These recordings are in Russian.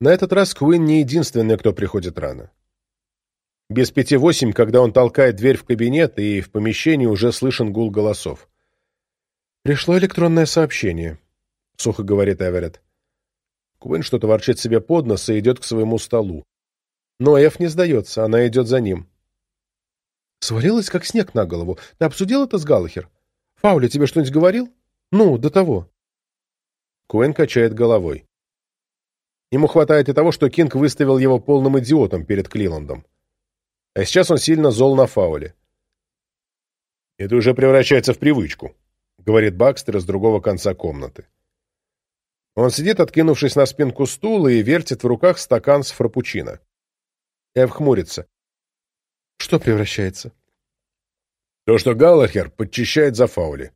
На этот раз Куин не единственный, кто приходит рано. Без пяти восемь, когда он толкает дверь в кабинет, и в помещении уже слышен гул голосов. «Пришло электронное сообщение», — сухо говорит Эверетт. Куин что-то ворчит себе под нос и идет к своему столу. Но Эф не сдается, она идет за ним. Свалилась, как снег на голову. Ты обсудил это с Галлахер? Фаули тебе что-нибудь говорил? Ну, до того. Куин качает головой. Ему хватает и того, что Кинг выставил его полным идиотом перед Клиландом. А сейчас он сильно зол на Фауле. «Это уже превращается в привычку», — говорит Бакстер из другого конца комнаты. Он сидит, откинувшись на спинку стула, и вертит в руках стакан с фрапучино. Эв хмурится. Что превращается? То, что Галлахер подчищает за фаули.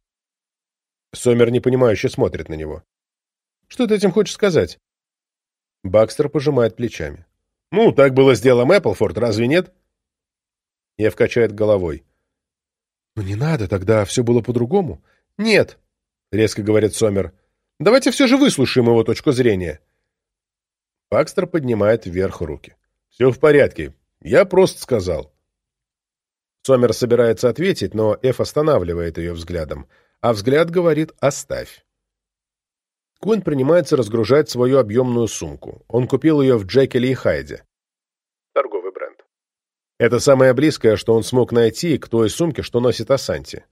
Сомер непонимающе смотрит на него. Что ты этим хочешь сказать? Бакстер пожимает плечами. Ну, так было с делом Эпплфорд, разве нет? Эв качает головой. Ну не надо, тогда все было по-другому. Нет, резко говорит Сомер. Давайте все же выслушаем его точку зрения. Бакстер поднимает вверх руки. «Все в порядке. Я просто сказал». Сомер собирается ответить, но Эф останавливает ее взглядом, а взгляд говорит «оставь». Куин принимается разгружать свою объемную сумку. Он купил ее в Джекеле и Хайде. Торговый бренд. Это самое близкое, что он смог найти к той сумке, что носит Асанти.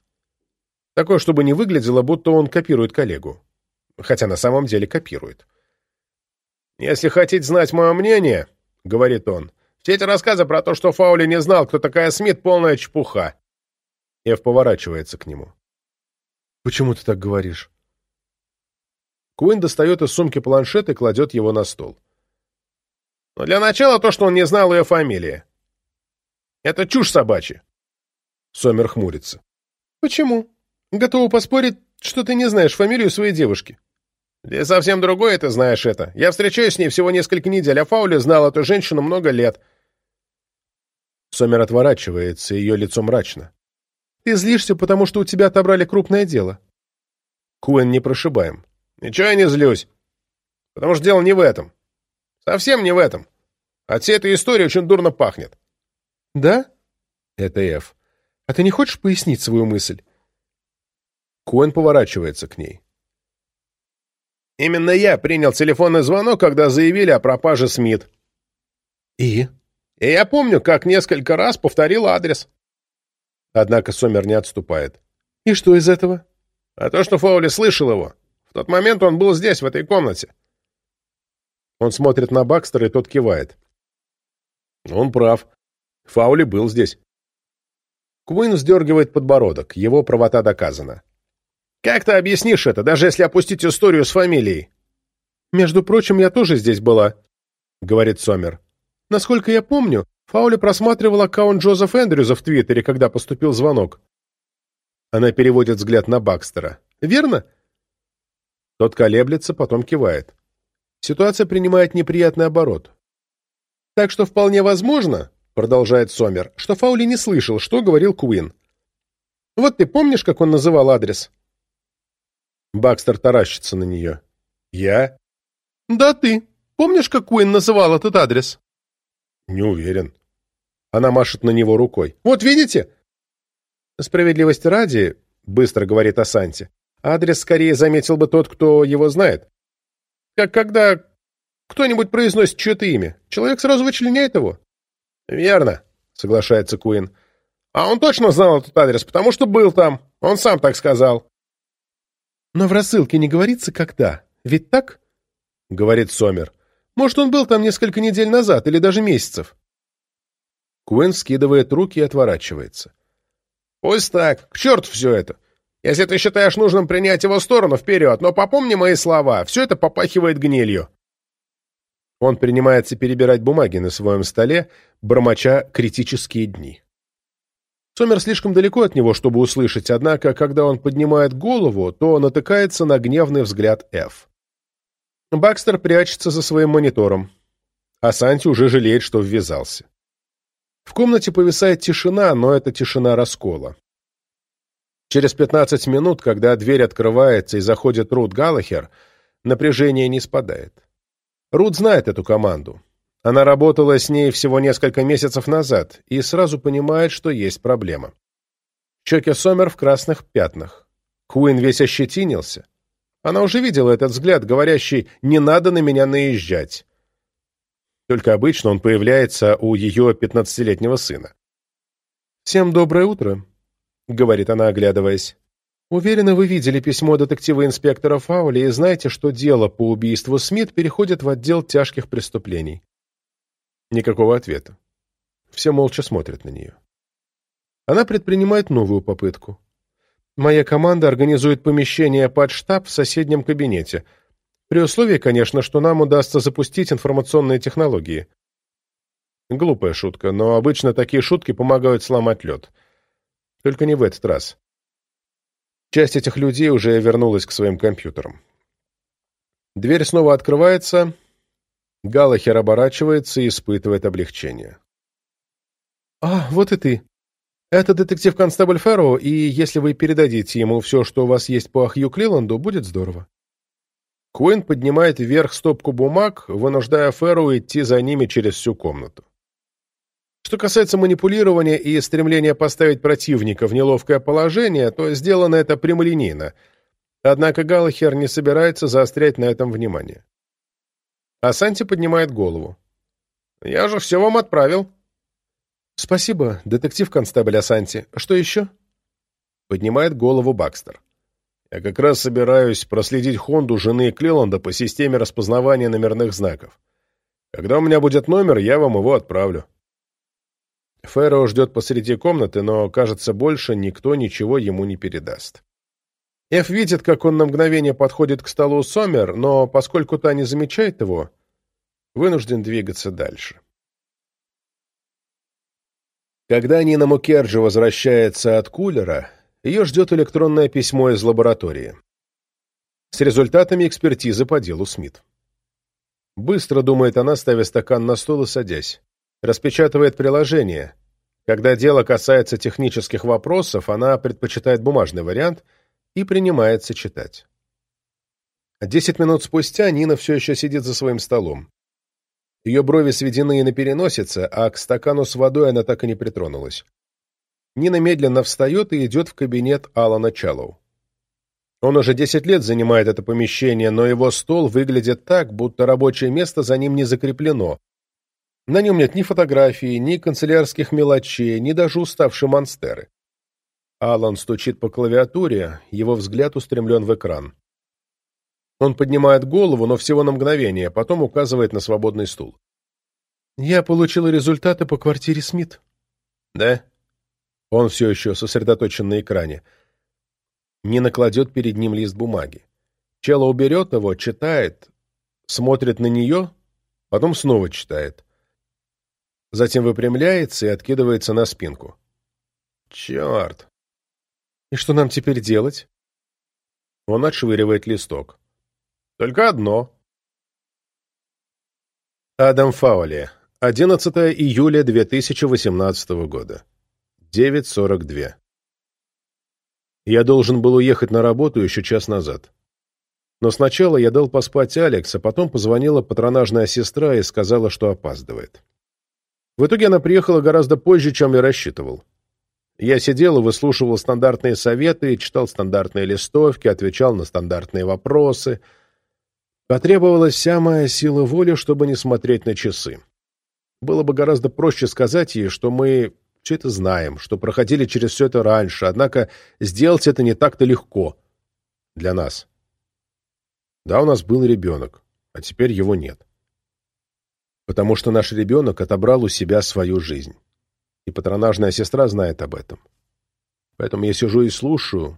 Такое, чтобы не выглядело, будто он копирует коллегу. Хотя на самом деле копирует. «Если хотите знать мое мнение, — говорит он. «Все эти рассказы про то, что Фаули не знал, кто такая Смит, полная чепуха». Эв поворачивается к нему. «Почему ты так говоришь?» Куин достает из сумки планшет и кладет его на стол. «Но для начала то, что он не знал ее фамилии. Это чушь собачья». Сомер хмурится. «Почему? Готова поспорить, что ты не знаешь фамилию своей девушки». «Ты совсем другое ты знаешь это. Я встречаюсь с ней всего несколько недель, а Фаули знал эту женщину много лет». Сомер отворачивается, ее лицо мрачно. «Ты злишься, потому что у тебя отобрали крупное дело». Куэн не прошибаем. «Ничего я не злюсь. Потому что дело не в этом. Совсем не в этом. От всей этой истории очень дурно пахнет». «Да?» Это Эф. «А ты не хочешь пояснить свою мысль?» Куэн поворачивается к ней. Именно я принял телефонный звонок, когда заявили о пропаже Смит. И? И я помню, как несколько раз повторил адрес. Однако Сомер не отступает. И что из этого? А то, что Фаули слышал его. В тот момент он был здесь, в этой комнате. Он смотрит на Бакстера, и тот кивает. Он прав. Фаули был здесь. Куин сдергивает подбородок. Его правота доказана. Как ты объяснишь это, даже если опустить историю с фамилией? Между прочим, я тоже здесь была, говорит Сомер. Насколько я помню, Фаули просматривал аккаунт Джозеф Эндрюза в Твиттере, когда поступил звонок. Она переводит взгляд на Бакстера. Верно? Тот колеблется, потом кивает. Ситуация принимает неприятный оборот. Так что вполне возможно, продолжает Сомер, что Фаули не слышал, что говорил Куин. Вот ты помнишь, как он называл адрес? Бакстер таращится на нее. «Я?» «Да ты. Помнишь, как Куин называл этот адрес?» «Не уверен». Она машет на него рукой. «Вот видите?» «Справедливости ради», — быстро говорит Асанти, «адрес скорее заметил бы тот, кто его знает. Как когда кто-нибудь произносит чье-то имя. Человек сразу вычленяет его». «Верно», — соглашается Куин. «А он точно знал этот адрес, потому что был там. Он сам так сказал». «Но в рассылке не говорится, когда. Ведь так?» — говорит Сомер. «Может, он был там несколько недель назад или даже месяцев?» Куин скидывает руки и отворачивается. «Пусть так. К черту все это. Если ты считаешь нужным принять его сторону, вперед, но попомни мои слова. Все это попахивает гнилью». Он принимается перебирать бумаги на своем столе, бормоча критические дни. Сомер слишком далеко от него, чтобы услышать, однако, когда он поднимает голову, то натыкается на гневный взгляд Ф. Бакстер прячется за своим монитором, а Санти уже жалеет, что ввязался. В комнате повисает тишина, но это тишина раскола. Через 15 минут, когда дверь открывается и заходит Рут Галлахер, напряжение не спадает. Рут знает эту команду. Она работала с ней всего несколько месяцев назад и сразу понимает, что есть проблема. Щеки Сомер в красных пятнах. Куин весь ощетинился. Она уже видела этот взгляд, говорящий «не надо на меня наезжать». Только обычно он появляется у ее пятнадцатилетнего сына. «Всем доброе утро», — говорит она, оглядываясь. «Уверена, вы видели письмо детектива-инспектора Фаули и знаете, что дело по убийству Смит переходит в отдел тяжких преступлений». Никакого ответа. Все молча смотрят на нее. Она предпринимает новую попытку. Моя команда организует помещение под штаб в соседнем кабинете. При условии, конечно, что нам удастся запустить информационные технологии. Глупая шутка, но обычно такие шутки помогают сломать лед. Только не в этот раз. Часть этих людей уже вернулась к своим компьютерам. Дверь снова открывается. Галахер оборачивается и испытывает облегчение. «А, вот и ты. Это детектив-констебль Фэрроу, и если вы передадите ему все, что у вас есть по Ахью Клиланду, будет здорово». Куин поднимает вверх стопку бумаг, вынуждая Фэрроу идти за ними через всю комнату. Что касается манипулирования и стремления поставить противника в неловкое положение, то сделано это прямолинейно. Однако Галлахер не собирается заострять на этом внимание. А Санти поднимает голову. «Я же все вам отправил». «Спасибо, детектив-констебль Асанти. Что еще?» Поднимает голову Бакстер. «Я как раз собираюсь проследить Хонду жены Клиланда по системе распознавания номерных знаков. Когда у меня будет номер, я вам его отправлю». Фэроу ждет посреди комнаты, но, кажется, больше никто ничего ему не передаст. Эф видит, как он на мгновение подходит к столу Сомер, но, поскольку та не замечает его, вынужден двигаться дальше. Когда Нина Мукерджи возвращается от кулера, ее ждет электронное письмо из лаборатории с результатами экспертизы по делу Смит. Быстро, думает она, ставя стакан на стол и садясь распечатывает приложение. Когда дело касается технических вопросов, она предпочитает бумажный вариант и принимается читать. Десять минут спустя Нина все еще сидит за своим столом. Ее брови сведены на переносице, а к стакану с водой она так и не притронулась. Нина медленно встает и идет в кабинет Алана Чалоу. Он уже десять лет занимает это помещение, но его стол выглядит так, будто рабочее место за ним не закреплено, на нем нет ни фотографии, ни канцелярских мелочей, ни даже уставшей монстеры. Алан стучит по клавиатуре, его взгляд устремлен в экран. Он поднимает голову, но всего на мгновение, потом указывает на свободный стул. «Я получил результаты по квартире Смит». «Да?» Он все еще сосредоточен на экране. Не накладет перед ним лист бумаги. Чело уберет его, читает, смотрит на нее, потом снова читает затем выпрямляется и откидывается на спинку. «Черт!» «И что нам теперь делать?» Он отшвыривает листок. «Только одно». Адам Фаули. 11 июля 2018 года. 9.42. Я должен был уехать на работу еще час назад. Но сначала я дал поспать Алекс, а потом позвонила патронажная сестра и сказала, что опаздывает. В итоге она приехала гораздо позже, чем я рассчитывал. Я сидел и выслушивал стандартные советы, читал стандартные листовки, отвечал на стандартные вопросы. Потребовалась вся моя сила воли, чтобы не смотреть на часы. Было бы гораздо проще сказать ей, что мы все это знаем, что проходили через все это раньше, однако сделать это не так-то легко для нас. Да, у нас был ребенок, а теперь его нет потому что наш ребенок отобрал у себя свою жизнь. И патронажная сестра знает об этом. Поэтому я сижу и слушаю,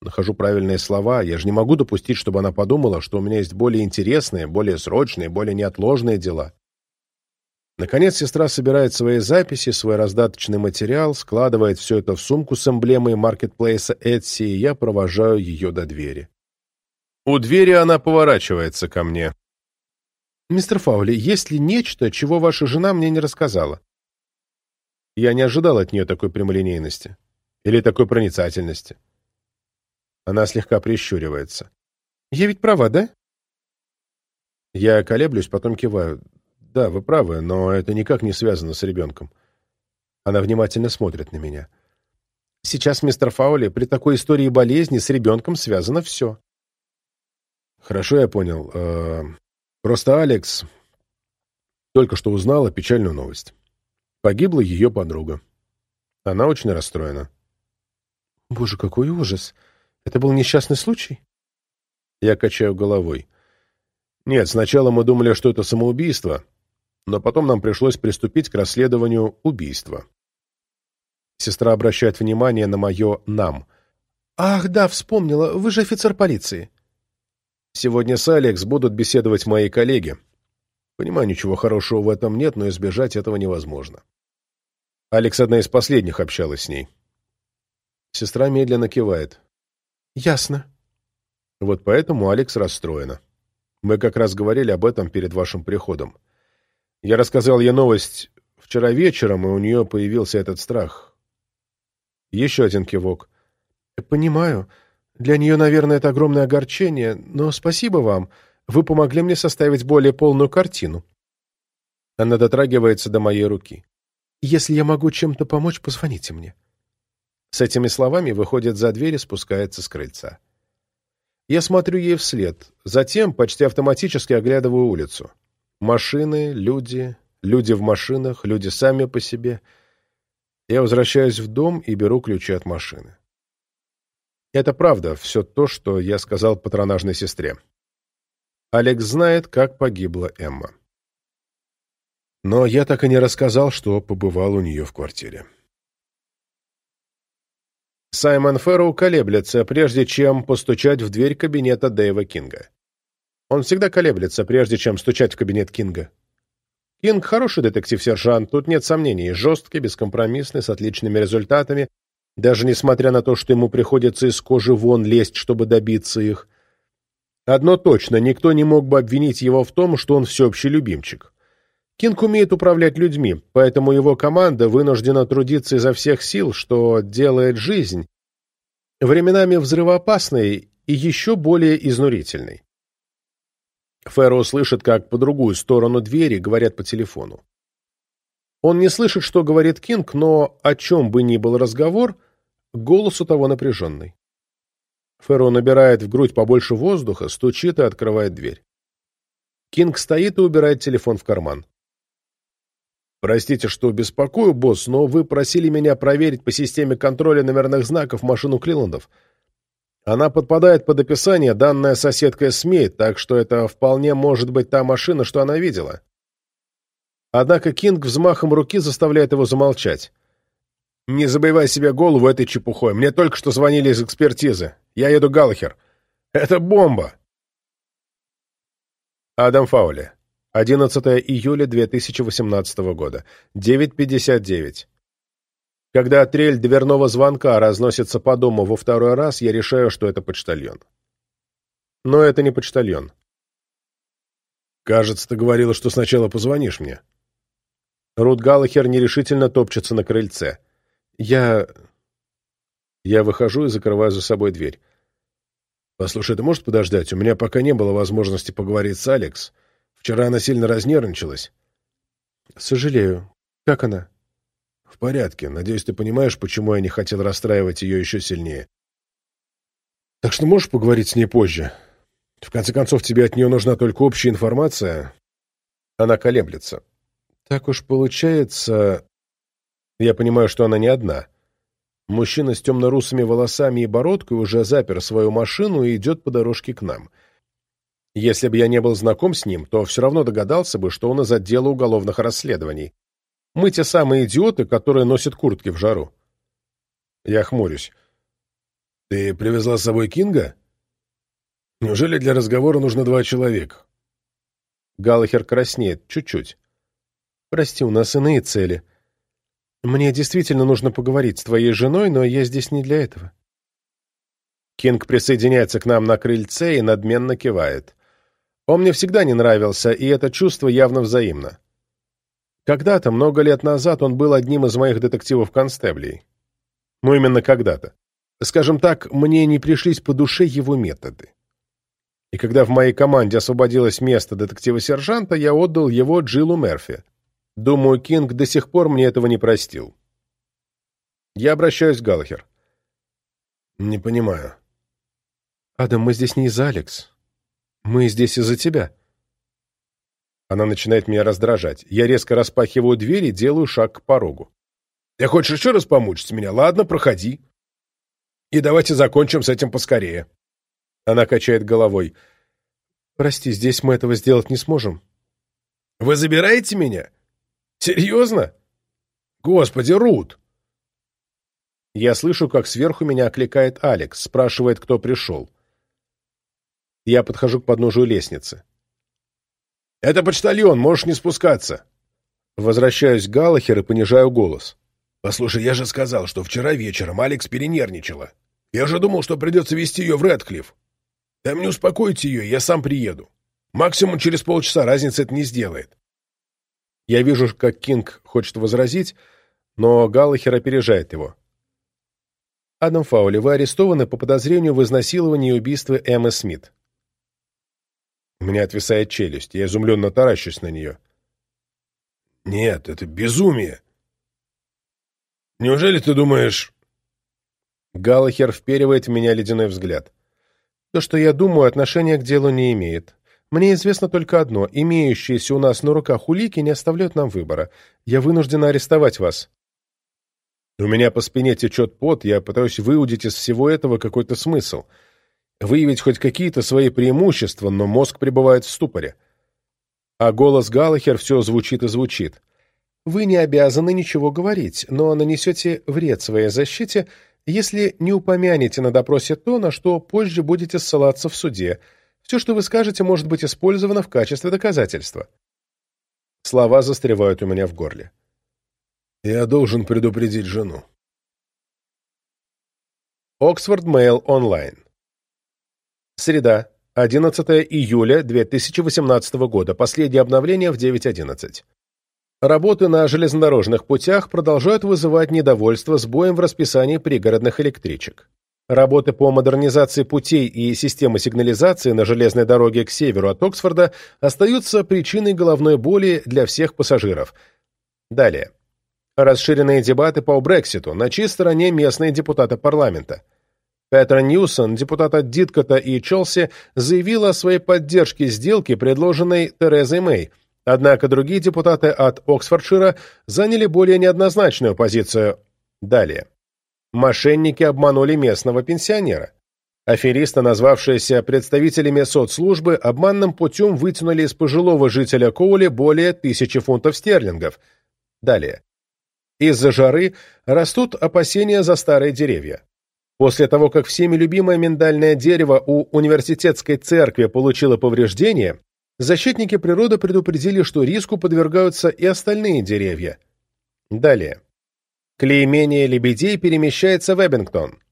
нахожу правильные слова. Я же не могу допустить, чтобы она подумала, что у меня есть более интересные, более срочные, более неотложные дела. Наконец сестра собирает свои записи, свой раздаточный материал, складывает все это в сумку с эмблемой маркетплейса Etsy, и я провожаю ее до двери. У двери она поворачивается ко мне. «Мистер Фаули, есть ли нечто, чего ваша жена мне не рассказала?» Я не ожидал от нее такой прямолинейности. Или такой проницательности. Она слегка прищуривается. «Я ведь права, да?» Я колеблюсь, потом киваю. Да, вы правы, но это никак не связано с ребенком. Она внимательно смотрит на меня. Сейчас, мистер Фаули, при такой истории болезни с ребенком связано все. Хорошо, я понял. Э, просто Алекс только что узнала печальную новость. Погибла ее подруга. Она очень расстроена. Боже, какой ужас! Это был несчастный случай? Я качаю головой. Нет, сначала мы думали, что это самоубийство, но потом нам пришлось приступить к расследованию убийства. Сестра обращает внимание на мое «нам». «Ах, да, вспомнила, вы же офицер полиции». Сегодня с Алекс будут беседовать мои коллеги. Понимаю, ничего хорошего в этом нет, но избежать этого невозможно. Алекс одна из последних общалась с ней. Сестра медленно кивает. «Ясно». Вот поэтому Алекс расстроена. Мы как раз говорили об этом перед вашим приходом. Я рассказал ей новость вчера вечером, и у нее появился этот страх. Еще один кивок. «Понимаю. Для нее, наверное, это огромное огорчение, но спасибо вам. Вы помогли мне составить более полную картину». Она дотрагивается до моей руки. «Если я могу чем-то помочь, позвоните мне». С этими словами выходит за дверь и спускается с крыльца. Я смотрю ей вслед, затем почти автоматически оглядываю улицу. Машины, люди, люди в машинах, люди сами по себе. Я возвращаюсь в дом и беру ключи от машины. Это правда, все то, что я сказал патронажной сестре. Алекс знает, как погибла Эмма. Но я так и не рассказал, что побывал у нее в квартире. Саймон Фэрроу колеблется, прежде чем постучать в дверь кабинета Дэйва Кинга. Он всегда колеблется, прежде чем стучать в кабинет Кинга. Кинг хороший детектив-сержант, тут нет сомнений, жесткий, бескомпромиссный, с отличными результатами, даже несмотря на то, что ему приходится из кожи вон лезть, чтобы добиться их. Одно точно, никто не мог бы обвинить его в том, что он всеобщий любимчик. Кинг умеет управлять людьми, поэтому его команда вынуждена трудиться изо всех сил, что делает жизнь временами взрывоопасной и еще более изнурительной. Фэрроу слышит, как по другую сторону двери говорят по телефону. Он не слышит, что говорит Кинг, но о чем бы ни был разговор, голос у того напряженный. Фэрроу набирает в грудь побольше воздуха, стучит и открывает дверь. Кинг стоит и убирает телефон в карман. «Простите, что беспокою, босс, но вы просили меня проверить по системе контроля номерных знаков машину Клиландов. Она подпадает под описание, данная соседкой СМИ, так что это вполне может быть та машина, что она видела». Однако Кинг взмахом руки заставляет его замолчать. «Не забивай себе голову этой чепухой. Мне только что звонили из экспертизы. Я еду Галлахер. Это бомба!» Адам Фаули 11 июля 2018 года, 9.59. Когда трель дверного звонка разносится по дому во второй раз, я решаю, что это почтальон. Но это не почтальон. «Кажется, ты говорила, что сначала позвонишь мне». Рут Галлахер нерешительно топчется на крыльце. «Я...» Я выхожу и закрываю за собой дверь. «Послушай, ты можешь подождать? У меня пока не было возможности поговорить с Алекс. Вчера она сильно разнервничалась. Сожалею. Как она? В порядке. Надеюсь, ты понимаешь, почему я не хотел расстраивать ее еще сильнее. Так что можешь поговорить с ней позже? В конце концов, тебе от нее нужна только общая информация. Она колеблется. Так уж получается... Я понимаю, что она не одна. Мужчина с темно-русыми волосами и бородкой уже запер свою машину и идет по дорожке к нам — если бы я не был знаком с ним, то все равно догадался бы, что он из отдела уголовных расследований. Мы те самые идиоты, которые носят куртки в жару. Я хмурюсь. Ты привезла с собой Кинга? Неужели для разговора нужно два человека? Галлахер краснеет. Чуть-чуть. Прости, у нас иные цели. Мне действительно нужно поговорить с твоей женой, но я здесь не для этого. Кинг присоединяется к нам на крыльце и надменно кивает. Он мне всегда не нравился, и это чувство явно взаимно. Когда-то, много лет назад, он был одним из моих детективов-констеблей. Ну, именно когда-то. Скажем так, мне не пришлись по душе его методы. И когда в моей команде освободилось место детектива-сержанта, я отдал его Джилу Мерфи. Думаю, Кинг до сих пор мне этого не простил. Я обращаюсь к Галлахер. «Не понимаю». «Адам, мы здесь не из-за Алекс. Мы здесь из-за тебя». Она начинает меня раздражать. Я резко распахиваю дверь и делаю шаг к порогу. «Ты хочешь еще раз помучить меня? Ладно, проходи. И давайте закончим с этим поскорее». Она качает головой. «Прости, здесь мы этого сделать не сможем». «Вы забираете меня? Серьезно? Господи, Рут!» Я слышу, как сверху меня окликает Алекс, спрашивает, кто пришел. Я подхожу к подножию лестницы. «Это почтальон, можешь не спускаться!» Возвращаюсь к Галлахер и понижаю голос. «Послушай, я же сказал, что вчера вечером Алекс перенервничала. Я же думал, что придется вести ее в Редклифф. Дай мне успокоить ее, я сам приеду. Максимум через полчаса разницы это не сделает». Я вижу, как Кинг хочет возразить, но Галлахер опережает его. «Адам Фаули, вы арестованы по подозрению в изнасиловании и убийстве Эммы Смит. У меня отвисает челюсть, я изумленно таращусь на нее. «Нет, это безумие! Неужели ты думаешь...» Галлахер вперивает в меня ледяной взгляд. «То, что я думаю, отношения к делу не имеет. Мне известно только одно. Имеющиеся у нас на руках улики не оставляют нам выбора. Я вынуждена арестовать вас». У меня по спине течет пот, я пытаюсь выудить из всего этого какой-то смысл — выявить хоть какие-то свои преимущества, но мозг пребывает в ступоре. А голос Галлахер все звучит и звучит. Вы не обязаны ничего говорить, но нанесете вред своей защите, если не упомянете на допросе то, на что позже будете ссылаться в суде. Все, что вы скажете, может быть использовано в качестве доказательства. Слова застревают у меня в горле. Я должен предупредить жену. Оксфорд Mail онлайн. Среда, 11 июля 2018 года. Последнее обновление в 9.11. Работы на железнодорожных путях продолжают вызывать недовольство сбоем в расписании пригородных электричек. Работы по модернизации путей и системы сигнализации на железной дороге к северу от Оксфорда остаются причиной головной боли для всех пассажиров. Далее. Расширенные дебаты по Брекситу, на чьей стороне местные депутаты парламента. Петра Ньюсон, депутат от Диткота и Челси, заявила о своей поддержке сделки, предложенной Терезой Мэй, однако другие депутаты от Оксфордшира заняли более неоднозначную позицию. Далее. Мошенники обманули местного пенсионера. Аферисты, назвавшиеся представителями соцслужбы, обманным путем вытянули из пожилого жителя Коули более тысячи фунтов стерлингов. Далее. Из-за жары растут опасения за старые деревья. После того, как всеми любимое миндальное дерево у университетской церкви получило повреждения, защитники природы предупредили, что риску подвергаются и остальные деревья. Далее. Клеймение лебедей перемещается в Эббингтон.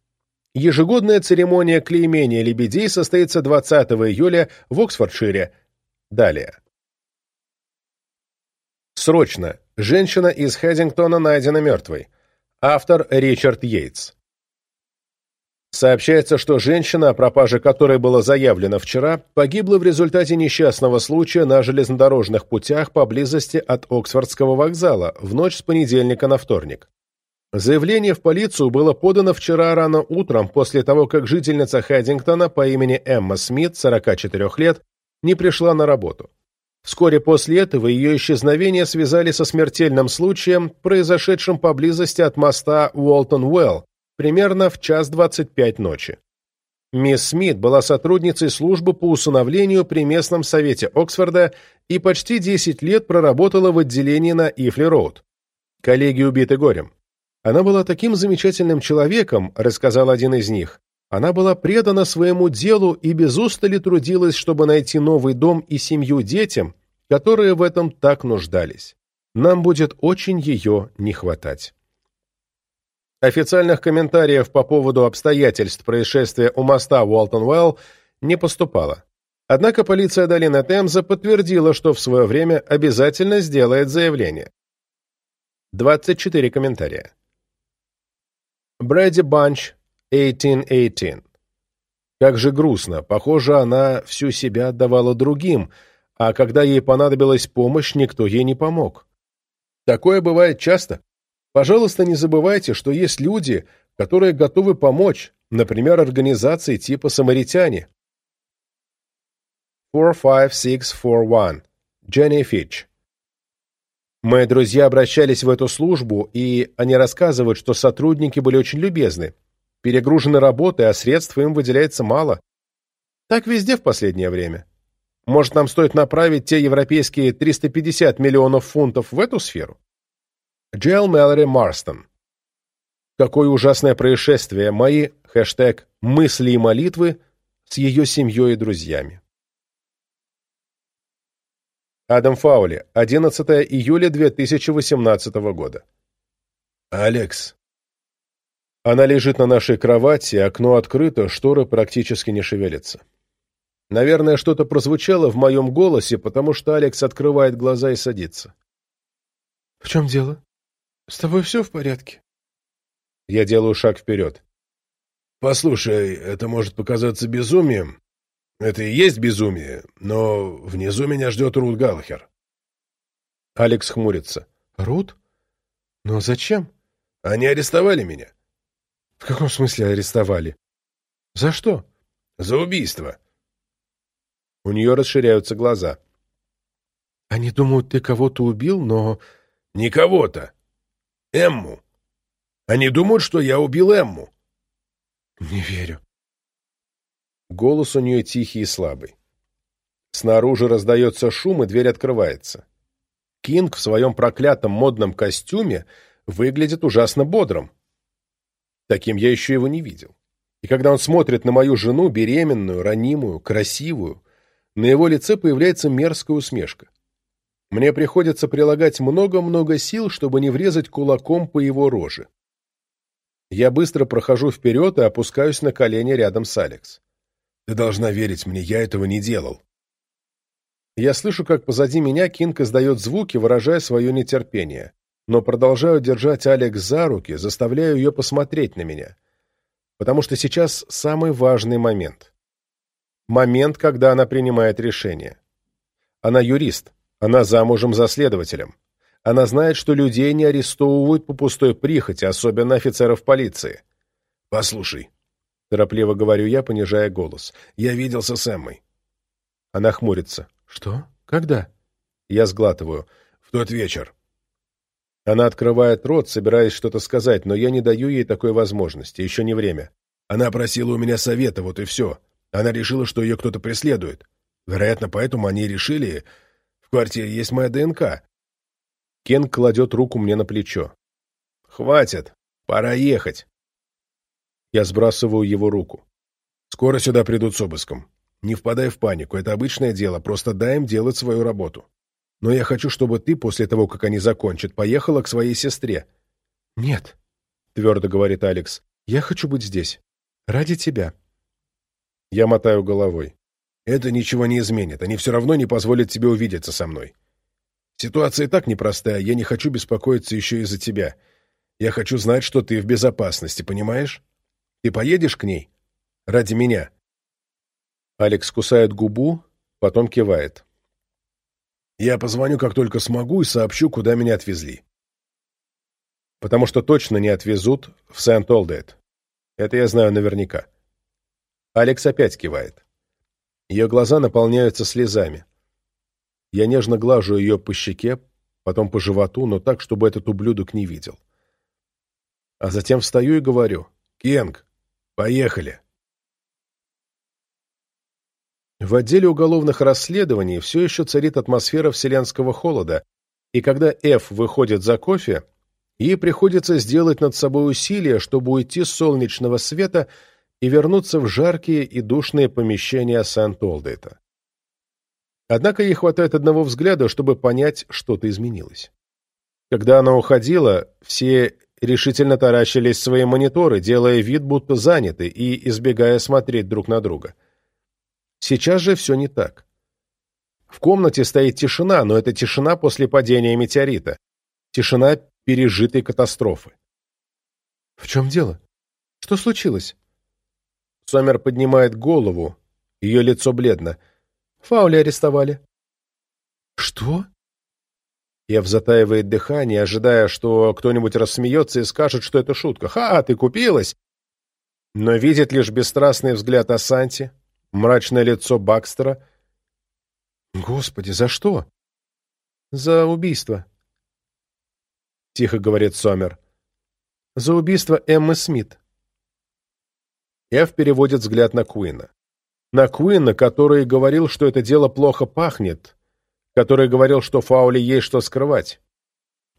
Ежегодная церемония клеймения лебедей состоится 20 июля в Оксфордшире. Далее. Срочно. Женщина из Хэддингтона найдена мертвой. Автор Ричард Йейтс. Сообщается, что женщина, о пропаже которой было заявлено вчера, погибла в результате несчастного случая на железнодорожных путях поблизости от Оксфордского вокзала в ночь с понедельника на вторник. Заявление в полицию было подано вчера рано утром после того, как жительница Хэддингтона по имени Эмма Смит, 44 лет, не пришла на работу. Вскоре после этого ее исчезновение связали со смертельным случаем, произошедшим поблизости от моста Уолтон-Уэлл, примерно в час двадцать пять ночи. Мисс Смит была сотрудницей службы по усыновлению при местном совете Оксфорда и почти 10 лет проработала в отделении на Ифли-Роуд. Коллеги убиты горем. Она была таким замечательным человеком, рассказал один из них. Она была предана своему делу и без устали трудилась, чтобы найти новый дом и семью детям, которые в этом так нуждались. Нам будет очень ее не хватать. Официальных комментариев по поводу обстоятельств происшествия у моста Уолтон-Уэлл не поступало. Однако полиция долины Темза подтвердила, что в свое время обязательно сделает заявление. 24 комментария. Брэди Банч, 1818. Как же грустно. Похоже, она всю себя отдавала другим, а когда ей понадобилась помощь, никто ей не помог. Такое бывает часто. Пожалуйста, не забывайте, что есть люди, которые готовы помочь, например, организации типа «Самаритяне». 45641. Дженни Фитч. Мои друзья обращались в эту службу, и они рассказывают, что сотрудники были очень любезны, перегружены работой, а средств им выделяется мало. Так везде в последнее время. Может, нам стоит направить те европейские 350 миллионов фунтов в эту сферу? Джейл Мэлори Марстон. Какое ужасное происшествие. Мои, хэштег, мысли и молитвы с ее семьей и друзьями. Адам Фаули, 11 июля 2018 года. «Алекс». Она лежит на нашей кровати, окно открыто, шторы практически не шевелятся. Наверное, что-то прозвучало в моем голосе, потому что Алекс открывает глаза и садится. «В чем дело? С тобой все в порядке?» Я делаю шаг вперед. «Послушай, это может показаться безумием, это и есть безумие, но внизу меня ждет Рут Галлахер. Алекс хмурится. Рут? Но зачем? Они арестовали меня. В каком смысле арестовали? За что? За убийство. У нее расширяются глаза. Они думают, ты кого-то убил, но... Не кого-то. Эмму. Они думают, что я убил Эмму. Не верю. Голос у нее тихий и слабый. Снаружи раздается шум, и дверь открывается. Кинг в своем проклятом модном костюме выглядит ужасно бодрым. Таким я еще его не видел. И когда он смотрит на мою жену, беременную, ранимую, красивую, на его лице появляется мерзкая усмешка. Мне приходится прилагать много-много сил, чтобы не врезать кулаком по его роже. Я быстро прохожу вперед и опускаюсь на колени рядом с Алекс. Ты должна верить мне, я этого не делал. Я слышу, как позади меня Кинг издает звуки, выражая свое нетерпение, но продолжаю держать Алекс за руки, заставляю ее посмотреть на меня. Потому что сейчас самый важный момент. Момент, когда она принимает решение. Она юрист, она замужем за следователем. Она знает, что людей не арестовывают по пустой прихоти, особенно офицеров полиции. «Послушай, — торопливо говорю я, понижая голос. «Я виделся с Эммой». Она хмурится. «Что? Когда?» Я сглатываю. «В тот вечер». Она открывает рот, собираясь что-то сказать, но я не даю ей такой возможности. Еще не время. Она просила у меня совета, вот и все. Она решила, что ее кто-то преследует. Вероятно, поэтому они решили... В квартире есть моя ДНК. Кен кладет руку мне на плечо. «Хватит. Пора ехать». Я сбрасываю его руку. «Скоро сюда придут с обыском. Не впадай в панику, это обычное дело, просто дай им делать свою работу. Но я хочу, чтобы ты, после того, как они закончат, поехала к своей сестре». «Нет», — твердо говорит Алекс, — «я хочу быть здесь. Ради тебя». Я мотаю головой. «Это ничего не изменит, они все равно не позволят тебе увидеться со мной. Ситуация и так непростая, я не хочу беспокоиться еще из-за тебя. Я хочу знать, что ты в безопасности, понимаешь?» Ты поедешь к ней? Ради меня?» Алекс кусает губу, потом кивает. «Я позвоню, как только смогу, и сообщу, куда меня отвезли». «Потому что точно не отвезут в Сент-Олдет. Это я знаю наверняка». Алекс опять кивает. Ее глаза наполняются слезами. Я нежно глажу ее по щеке, потом по животу, но так, чтобы этот ублюдок не видел. А затем встаю и говорю, «Кенг, Поехали. В отделе уголовных расследований все еще царит атмосфера вселенского холода, и когда Ф выходит за кофе, ей приходится сделать над собой усилие, чтобы уйти с солнечного света и вернуться в жаркие и душные помещения Сент-Олдейта. Однако ей хватает одного взгляда, чтобы понять, что-то изменилось. Когда она уходила, все решительно таращились свои мониторы, делая вид, будто заняты, и избегая смотреть друг на друга. Сейчас же все не так. В комнате стоит тишина, но это тишина после падения метеорита. Тишина пережитой катастрофы. «В чем дело? Что случилось?» Сомер поднимает голову, ее лицо бледно. Фаули арестовали. «Что?» Ев затаивает дыхание, ожидая, что кто-нибудь рассмеется и скажет, что это шутка. «Ха, ты купилась!» Но видит лишь бесстрастный взгляд Асанти, мрачное лицо Бакстера. «Господи, за что?» «За убийство», — тихо говорит Сомер. «За убийство Эммы Смит». Эв переводит взгляд на Куина. На Куина, который говорил, что это дело плохо пахнет, который говорил, что Фаули есть что скрывать.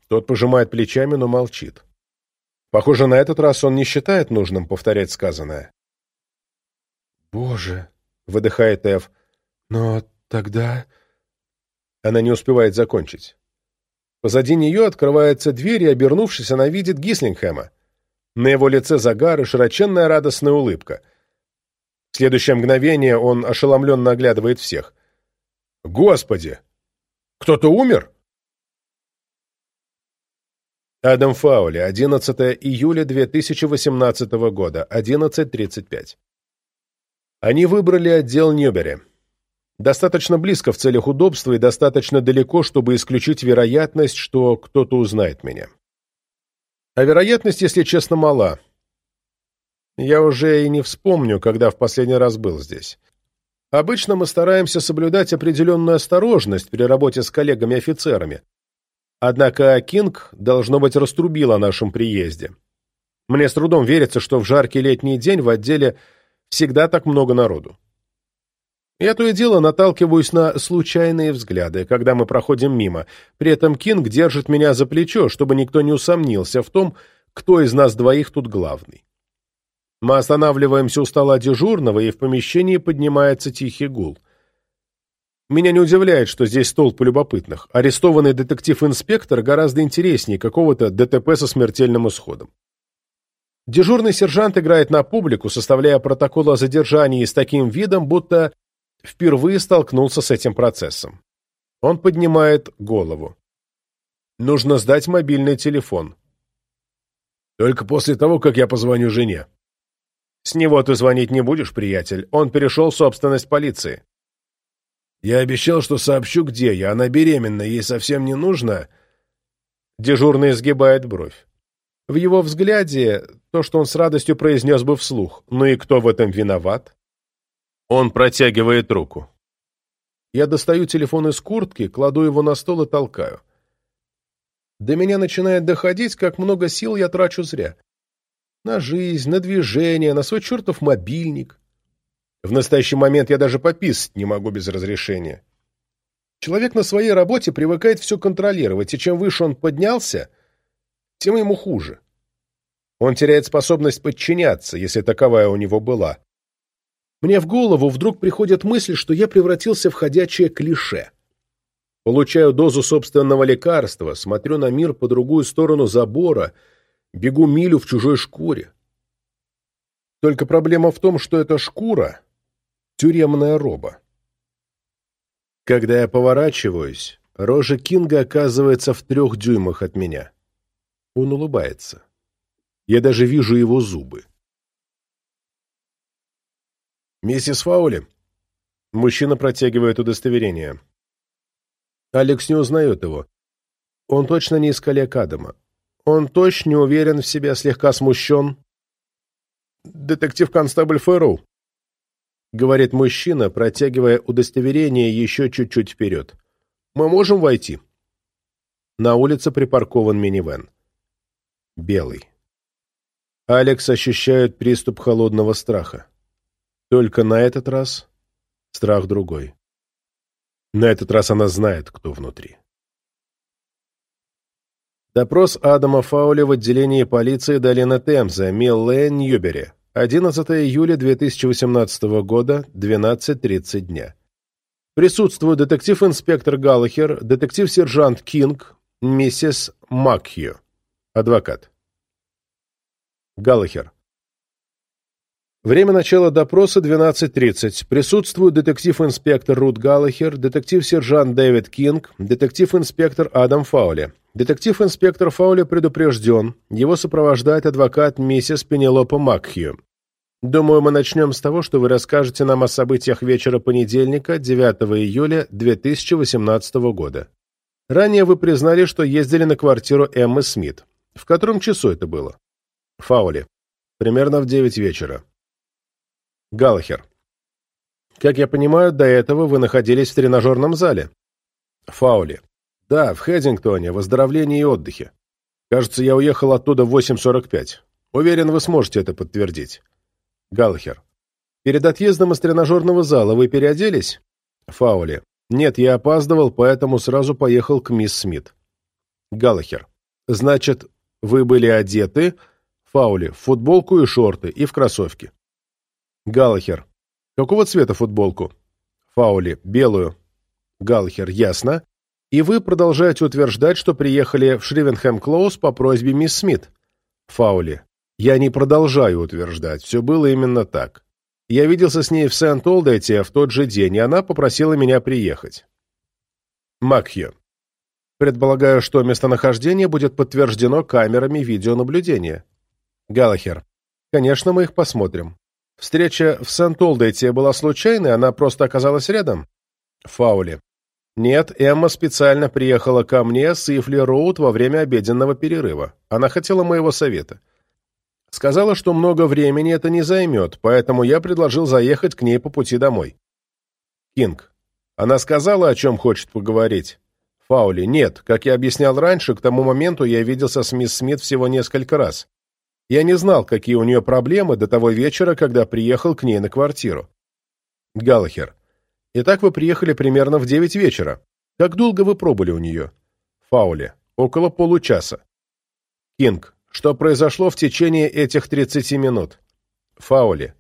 Тот пожимает плечами, но молчит. Похоже, на этот раз он не считает нужным повторять сказанное. «Боже!» — выдыхает Эв. «Но тогда...» Она не успевает закончить. Позади нее открывается дверь, и, обернувшись, она видит Гислингхэма. На его лице загар и широченная радостная улыбка. В следующее мгновение он ошеломленно оглядывает всех. «Господи! Кто-то умер?» Адам Фаули, 11 июля 2018 года, 11.35. Они выбрали отдел Ньюбери. Достаточно близко в целях удобства и достаточно далеко, чтобы исключить вероятность, что кто-то узнает меня. А вероятность, если честно, мала. Я уже и не вспомню, когда в последний раз был здесь. Обычно мы стараемся соблюдать определенную осторожность при работе с коллегами-офицерами. Однако Кинг, должно быть, раструбил о нашем приезде. Мне с трудом верится, что в жаркий летний день в отделе всегда так много народу. Я то и дело наталкиваюсь на случайные взгляды, когда мы проходим мимо. При этом Кинг держит меня за плечо, чтобы никто не усомнился в том, кто из нас двоих тут главный. Мы останавливаемся у стола дежурного, и в помещении поднимается тихий гул. Меня не удивляет, что здесь толпы любопытных. Арестованный детектив-инспектор гораздо интереснее какого-то ДТП со смертельным исходом. Дежурный сержант играет на публику, составляя протокол о задержании с таким видом, будто впервые столкнулся с этим процессом. Он поднимает голову. Нужно сдать мобильный телефон. Только после того, как я позвоню жене. С него ты звонить не будешь, приятель. Он перешел в собственность полиции. Я обещал, что сообщу, где я. Она беременна, ей совсем не нужно. Дежурный сгибает бровь. В его взгляде то, что он с радостью произнес бы вслух. Ну и кто в этом виноват? Он протягивает руку. Я достаю телефон из куртки, кладу его на стол и толкаю. До меня начинает доходить, как много сил я трачу зря. На жизнь, на движение, на свой чертов мобильник. В настоящий момент я даже пописать не могу без разрешения. Человек на своей работе привыкает все контролировать, и чем выше он поднялся, тем ему хуже. Он теряет способность подчиняться, если таковая у него была. Мне в голову вдруг приходит мысль, что я превратился в ходячее клише. Получаю дозу собственного лекарства, смотрю на мир по другую сторону забора, бегу милю в чужой шкуре. Только проблема в том, что эта шкура — тюремная роба. Когда я поворачиваюсь, рожа Кинга оказывается в трех дюймах от меня. Он улыбается. Я даже вижу его зубы. «Миссис Фаули?» Мужчина протягивает удостоверение. Алекс не узнает его. Он точно не из коллег Адама. Он точно не уверен в себе, слегка смущен. «Детектив-констабль Фэрроу», — говорит мужчина, протягивая удостоверение еще чуть-чуть вперед. «Мы можем войти?» На улице припаркован минивэн. Белый. Алекс ощущает приступ холодного страха. Только на этот раз страх другой. На этот раз она знает, кто внутри. Допрос Адама Фаули в отделении полиции Долина Темза, Милле, Ньюбери. 11 июля 2018 года, 12.30 дня. Присутствуют детектив-инспектор Галлахер, детектив-сержант Кинг, миссис Макхью, адвокат. Галлахер. Время начала допроса 12.30. Присутствуют детектив-инспектор Рут Галлахер, детектив-сержант Дэвид Кинг, детектив-инспектор Адам Фаули. Детектив-инспектор Фаули предупрежден. Его сопровождает адвокат миссис Пенелопа Макхью. Думаю, мы начнем с того, что вы расскажете нам о событиях вечера понедельника, 9 июля 2018 года. Ранее вы признали, что ездили на квартиру Эммы Смит. В котором часу это было? Фаули. Примерно в 9 вечера. Галлахер. Как я понимаю, до этого вы находились в тренажерном зале. Фаули. Да, в Хеддингтоне, в оздоровлении и отдыхе. Кажется, я уехал оттуда в 8.45. Уверен, вы сможете это подтвердить. Галлахер. Перед отъездом из тренажерного зала вы переоделись? Фаули. Нет, я опаздывал, поэтому сразу поехал к мисс Смит. Галлахер. Значит, вы были одеты, Фаули, в футболку и шорты, и в кроссовки. Галлахер. Какого цвета футболку? Фаули. Белую. Галлахер. Ясно. И вы продолжаете утверждать, что приехали в Шривенхэм-Клоус по просьбе мисс Смит? Фаули. Я не продолжаю утверждать, все было именно так. Я виделся с ней в Сент-Олдете в тот же день, и она попросила меня приехать. Макхью. Предполагаю, что местонахождение будет подтверждено камерами видеонаблюдения. Галахер. Конечно, мы их посмотрим. Встреча в Сент-Олдете была случайной, она просто оказалась рядом? Фаули. Нет, Эмма специально приехала ко мне с Ифли Роуд во время обеденного перерыва. Она хотела моего совета. Сказала, что много времени это не займет, поэтому я предложил заехать к ней по пути домой. Кинг. Она сказала, о чем хочет поговорить. Фаули. Нет, как я объяснял раньше, к тому моменту я виделся с мисс Смит всего несколько раз. Я не знал, какие у нее проблемы до того вечера, когда приехал к ней на квартиру. Галлахер. Итак, вы приехали примерно в девять вечера. Как долго вы пробыли у нее? Фаули. Около получаса. Кинг. Что произошло в течение этих 30 минут? Фаули.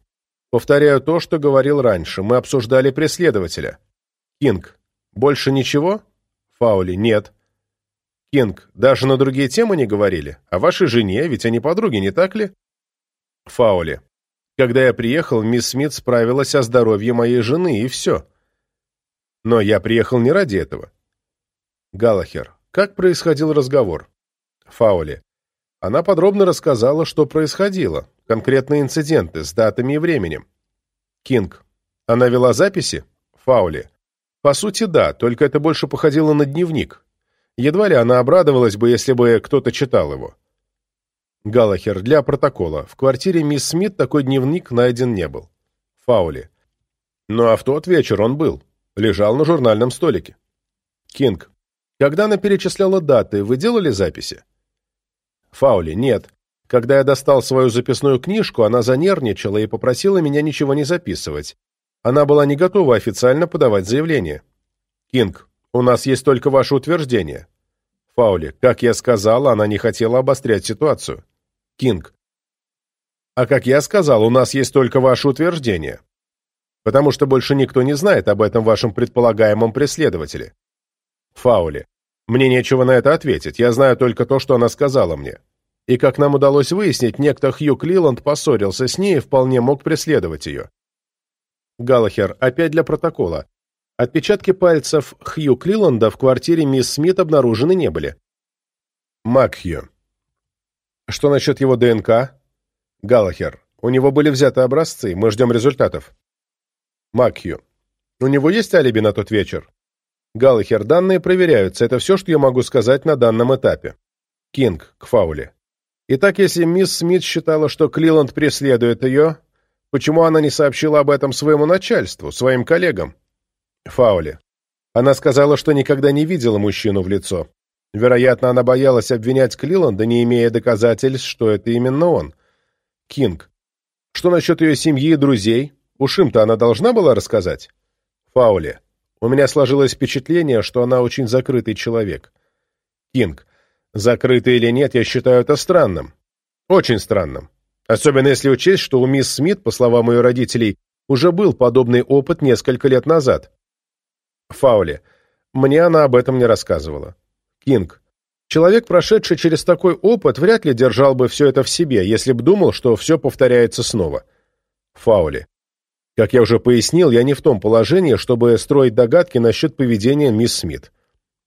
Повторяю то, что говорил раньше. Мы обсуждали преследователя. Кинг. Больше ничего? Фаули. Нет. Кинг. Даже на другие темы не говорили? О вашей жене, ведь они подруги, не так ли? Фаули. Когда я приехал, мисс Смит справилась о здоровье моей жены, и все. Но я приехал не ради этого. Галахер. Как происходил разговор? Фаули. Она подробно рассказала, что происходило, конкретные инциденты с датами и временем. Кинг. Она вела записи? Фаули. По сути, да, только это больше походило на дневник. Едва ли она обрадовалась бы, если бы кто-то читал его. Галахер. Для протокола. В квартире мисс Смит такой дневник найден не был. Фаули. Ну а в тот вечер он был. Лежал на журнальном столике. Кинг. Когда она перечисляла даты, вы делали записи? Фаули, нет. Когда я достал свою записную книжку, она занервничала и попросила меня ничего не записывать. Она была не готова официально подавать заявление. Кинг, у нас есть только ваше утверждение. Фаули, как я сказал, она не хотела обострять ситуацию. Кинг, а как я сказал, у нас есть только ваше утверждение. Потому что больше никто не знает об этом вашем предполагаемом преследователе. Фаули, мне нечего на это ответить, я знаю только то, что она сказала мне. И, как нам удалось выяснить, некто Хью Клиланд поссорился с ней и вполне мог преследовать ее. Галлахер, опять для протокола. Отпечатки пальцев Хью Клиланда в квартире мисс Смит обнаружены не были. Макхью. Что насчет его ДНК? Галлахер. У него были взяты образцы, мы ждем результатов. Макхью. У него есть алиби на тот вечер? Галлахер, данные проверяются. Это все, что я могу сказать на данном этапе. Кинг, к фауле. Итак, если мисс Смит считала, что Клиланд преследует ее, почему она не сообщила об этом своему начальству, своим коллегам? Фауле. Она сказала, что никогда не видела мужчину в лицо. Вероятно, она боялась обвинять Клиланда, не имея доказательств, что это именно он. Кинг. Что насчет ее семьи и друзей? Уж им-то она должна была рассказать? Фауле. У меня сложилось впечатление, что она очень закрытый человек. Кинг. Закрытый или нет, я считаю это странным. Очень странным. Особенно если учесть, что у мисс Смит, по словам ее родителей, уже был подобный опыт несколько лет назад. Фаули. Мне она об этом не рассказывала. Кинг. Человек, прошедший через такой опыт, вряд ли держал бы все это в себе, если б думал, что все повторяется снова. Фаули. Как я уже пояснил, я не в том положении, чтобы строить догадки насчет поведения мисс Смит.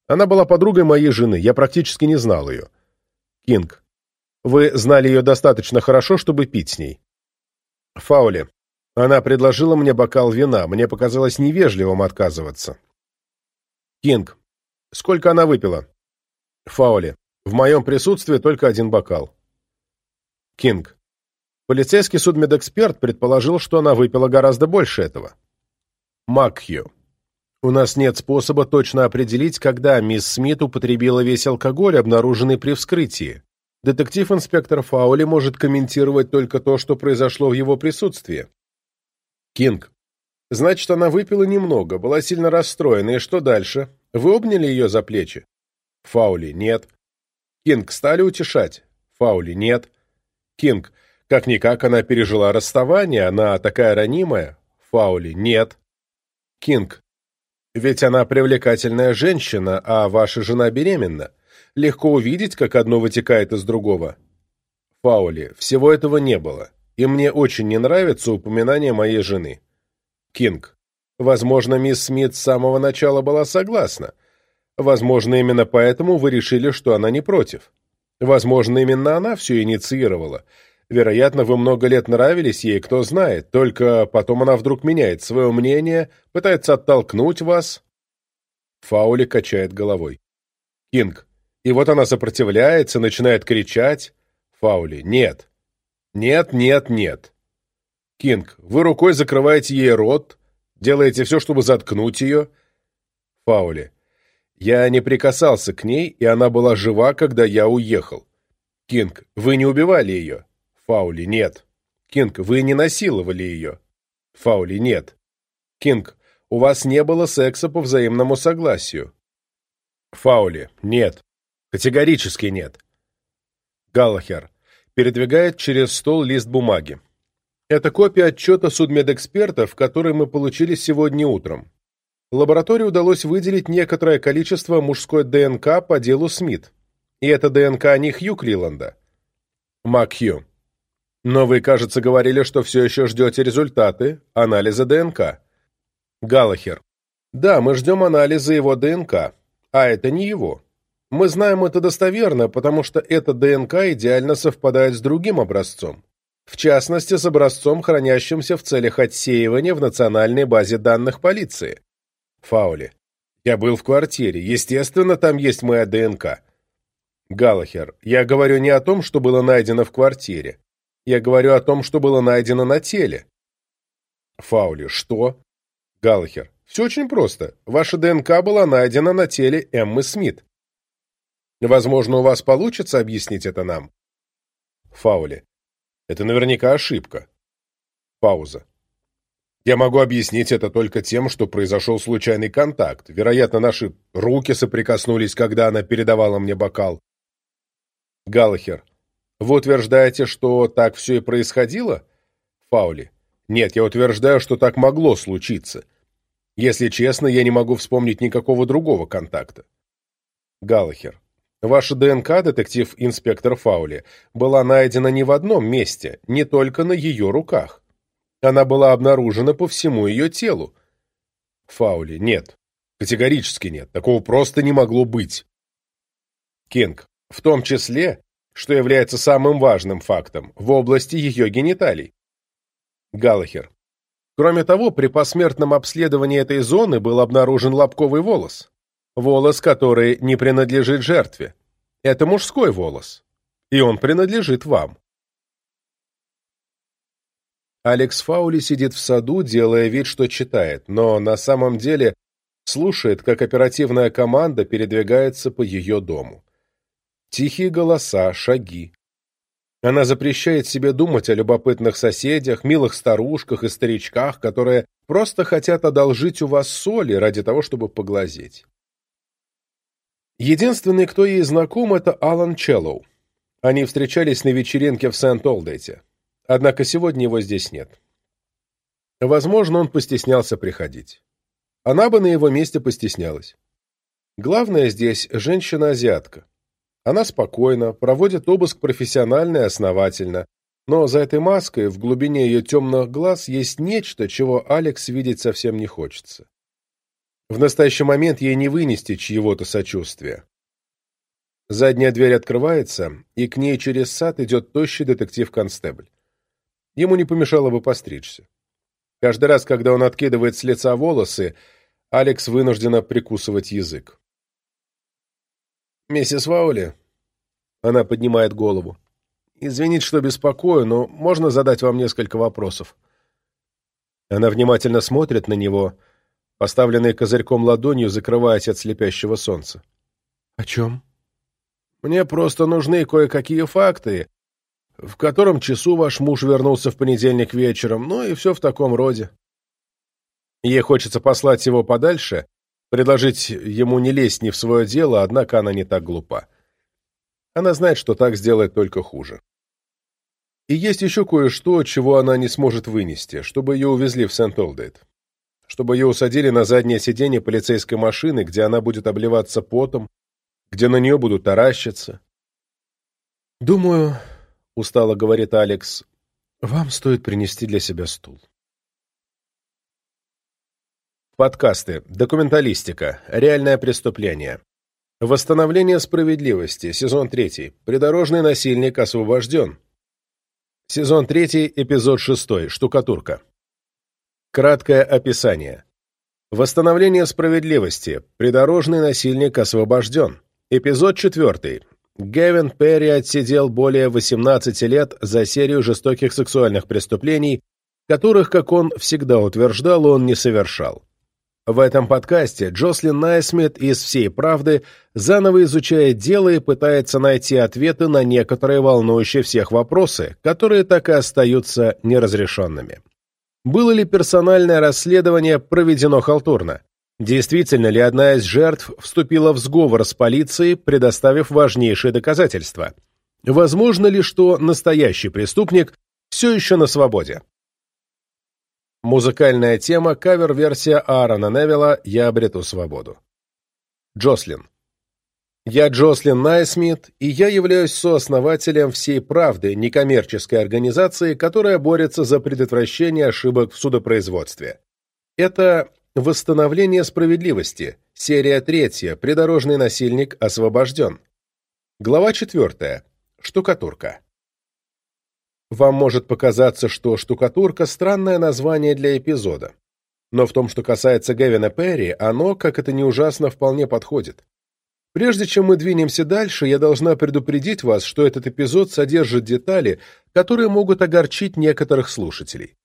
Она была подругой моей жены, я практически не знал ее. Кинг. Вы знали ее достаточно хорошо, чтобы пить с ней. Фаули. Она предложила мне бокал вина. Мне показалось невежливым отказываться. Кинг. Сколько она выпила? Фаули. В моем присутствии только один бокал. Кинг. Полицейский судмедэксперт предположил, что она выпила гораздо больше этого. Макхью. У нас нет способа точно определить, когда мисс Смит употребила весь алкоголь, обнаруженный при вскрытии. Детектив-инспектор Фаули может комментировать только то, что произошло в его присутствии. Кинг. Значит, она выпила немного, была сильно расстроена, и что дальше? Вы обняли ее за плечи? Фаули. Нет. Кинг. Стали утешать? Фаули. Нет. Кинг. Как-никак она пережила расставание, она такая ранимая? Фаули. Нет. Кинг. Ведь она привлекательная женщина, а ваша жена беременна. Легко увидеть, как одно вытекает из другого. Фаули, всего этого не было, и мне очень не нравится упоминание моей жены. Кинг. Возможно, мисс Смит с самого начала была согласна. Возможно, именно поэтому вы решили, что она не против. Возможно, именно она все инициировала. Вероятно, вы много лет нравились ей, кто знает, только потом она вдруг меняет свое мнение, пытается оттолкнуть вас. Фаули качает головой. Кинг. И вот она сопротивляется, начинает кричать. Фаули. Нет. Нет, нет, нет. Кинг. Вы рукой закрываете ей рот, делаете все, чтобы заткнуть ее. Фаули. Я не прикасался к ней, и она была жива, когда я уехал. Кинг. Вы не убивали ее. Фаули, нет. Кинг, вы не насиловали ее. Фаули, нет. Кинг, у вас не было секса по взаимному согласию. Фаули, нет. Категорически нет. Галлахер передвигает через стол лист бумаги. Это копия отчета судмедэкспертов, который мы получили сегодня утром. Лаборатории удалось выделить некоторое количество мужской ДНК по делу Смит. И это ДНК не Хью Клиланда. МакХью. Но вы, кажется, говорили, что все еще ждете результаты анализа ДНК. Галахер. Да, мы ждем анализа его ДНК, а это не его. Мы знаем это достоверно, потому что эта ДНК идеально совпадает с другим образцом. В частности, с образцом, хранящимся в целях отсеивания в национальной базе данных полиции. Фаули. Я был в квартире. Естественно, там есть моя ДНК. Галахер. Я говорю не о том, что было найдено в квартире. Я говорю о том, что было найдено на теле. Фаули. Что? Галлахер. Все очень просто. Ваша ДНК была найдена на теле Эммы Смит. Возможно, у вас получится объяснить это нам? Фаули. Это наверняка ошибка. Пауза. Я могу объяснить это только тем, что произошел случайный контакт. Вероятно, наши руки соприкоснулись, когда она передавала мне бокал. Галлахер. Вы утверждаете, что так все и происходило? Фаули. Нет, я утверждаю, что так могло случиться. Если честно, я не могу вспомнить никакого другого контакта. Галахер. Ваша ДНК, детектив-инспектор Фаули, была найдена не в одном месте, не только на ее руках. Она была обнаружена по всему ее телу. Фаули. Нет. Категорически нет. Такого просто не могло быть. Кинг. В том числе что является самым важным фактом, в области ее гениталий. Галлахер. Кроме того, при посмертном обследовании этой зоны был обнаружен лобковый волос. Волос, который не принадлежит жертве. Это мужской волос. И он принадлежит вам. Алекс Фаули сидит в саду, делая вид, что читает, но на самом деле слушает, как оперативная команда передвигается по ее дому. Тихие голоса, шаги. Она запрещает себе думать о любопытных соседях, милых старушках и старичках, которые просто хотят одолжить у вас соли ради того, чтобы поглазеть. Единственный, кто ей знаком, это Алан Челлоу. Они встречались на вечеринке в Сент-Олдете. Однако сегодня его здесь нет. Возможно, он постеснялся приходить. Она бы на его месте постеснялась. Главное здесь женщина-азиатка. Она спокойна, проводит обыск профессионально и основательно, но за этой маской в глубине ее темных глаз есть нечто, чего Алекс видеть совсем не хочется. В настоящий момент ей не вынести чьего-то сочувствия. Задняя дверь открывается, и к ней через сад идет тощий детектив-констебль. Ему не помешало бы постричься. Каждый раз, когда он откидывает с лица волосы, Алекс вынуждена прикусывать язык. «Миссис Ваули?» Она поднимает голову. «Извините, что беспокою, но можно задать вам несколько вопросов?» Она внимательно смотрит на него, поставленной козырьком ладонью, закрываясь от слепящего солнца. «О чем?» «Мне просто нужны кое-какие факты. В котором часу ваш муж вернулся в понедельник вечером, ну и все в таком роде». Ей хочется послать его подальше, предложить ему не лезть ни в свое дело, однако она не так глупа. Она знает, что так сделает только хуже. И есть еще кое-что, чего она не сможет вынести, чтобы ее увезли в Сент-Олдейт. Чтобы ее усадили на заднее сиденье полицейской машины, где она будет обливаться потом, где на нее будут таращиться. «Думаю, — устало говорит Алекс, — вам стоит принести для себя стул». Подкасты. Документалистика. Реальное преступление. Восстановление справедливости. Сезон 3. Придорожный насильник освобожден. Сезон 3. Эпизод 6. Штукатурка. Краткое описание. Восстановление справедливости. Придорожный насильник освобожден. Эпизод 4. Гевин Перри отсидел более 18 лет за серию жестоких сексуальных преступлений, которых, как он всегда утверждал, он не совершал. В этом подкасте Джослин Найсмит из «Всей правды» заново изучает дело и пытается найти ответы на некоторые волнующие всех вопросы, которые так и остаются неразрешенными. Было ли персональное расследование проведено халтурно? Действительно ли одна из жертв вступила в сговор с полицией, предоставив важнейшие доказательства? Возможно ли, что настоящий преступник все еще на свободе? Музыкальная тема, кавер-версия Аарона Невилла «Я обрету свободу». Джослин. Я Джослин Найсмит, и я являюсь сооснователем «Всей правды» некоммерческой организации, которая борется за предотвращение ошибок в судопроизводстве. Это «Восстановление справедливости», серия третья, «Придорожный насильник освобожден». Глава четвертая. Штукатурка. Вам может показаться, что «штукатурка» — странное название для эпизода. Но в том, что касается Гевина Перри, оно, как это не ужасно, вполне подходит. Прежде чем мы двинемся дальше, я должна предупредить вас, что этот эпизод содержит детали, которые могут огорчить некоторых слушателей.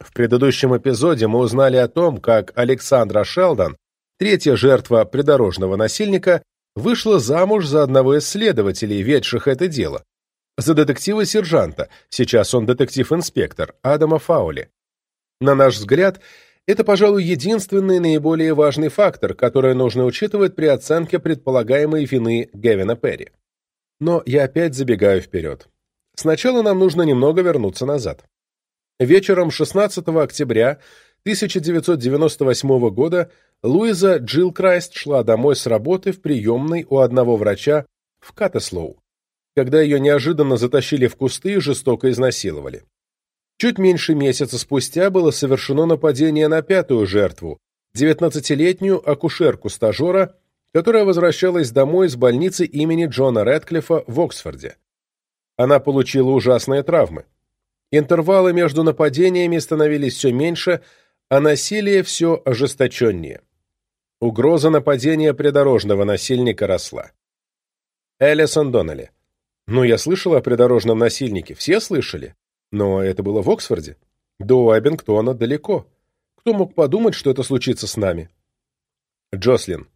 В предыдущем эпизоде мы узнали о том, как Александра Шелдон, третья жертва придорожного насильника, вышла замуж за одного из следователей, ведших это дело, за детектива-сержанта, сейчас он детектив-инспектор, Адама Фаули. На наш взгляд, это, пожалуй, единственный наиболее важный фактор, который нужно учитывать при оценке предполагаемой вины Гевина Перри. Но я опять забегаю вперед. Сначала нам нужно немного вернуться назад. Вечером 16 октября 1998 года Луиза Джилкрайст шла домой с работы в приемной у одного врача в Катеслоу когда ее неожиданно затащили в кусты и жестоко изнасиловали. Чуть меньше месяца спустя было совершено нападение на пятую жертву, 19-летнюю акушерку-стажера, которая возвращалась домой из больницы имени Джона Рэдклиффа в Оксфорде. Она получила ужасные травмы. Интервалы между нападениями становились все меньше, а насилие все ожесточеннее. Угроза нападения придорожного насильника росла. Элисон Доннелли ну, я слышал о придорожном насильнике, все слышали. Но это было в Оксфорде. До Эббингтона далеко. Кто мог подумать, что это случится с нами? Джослин.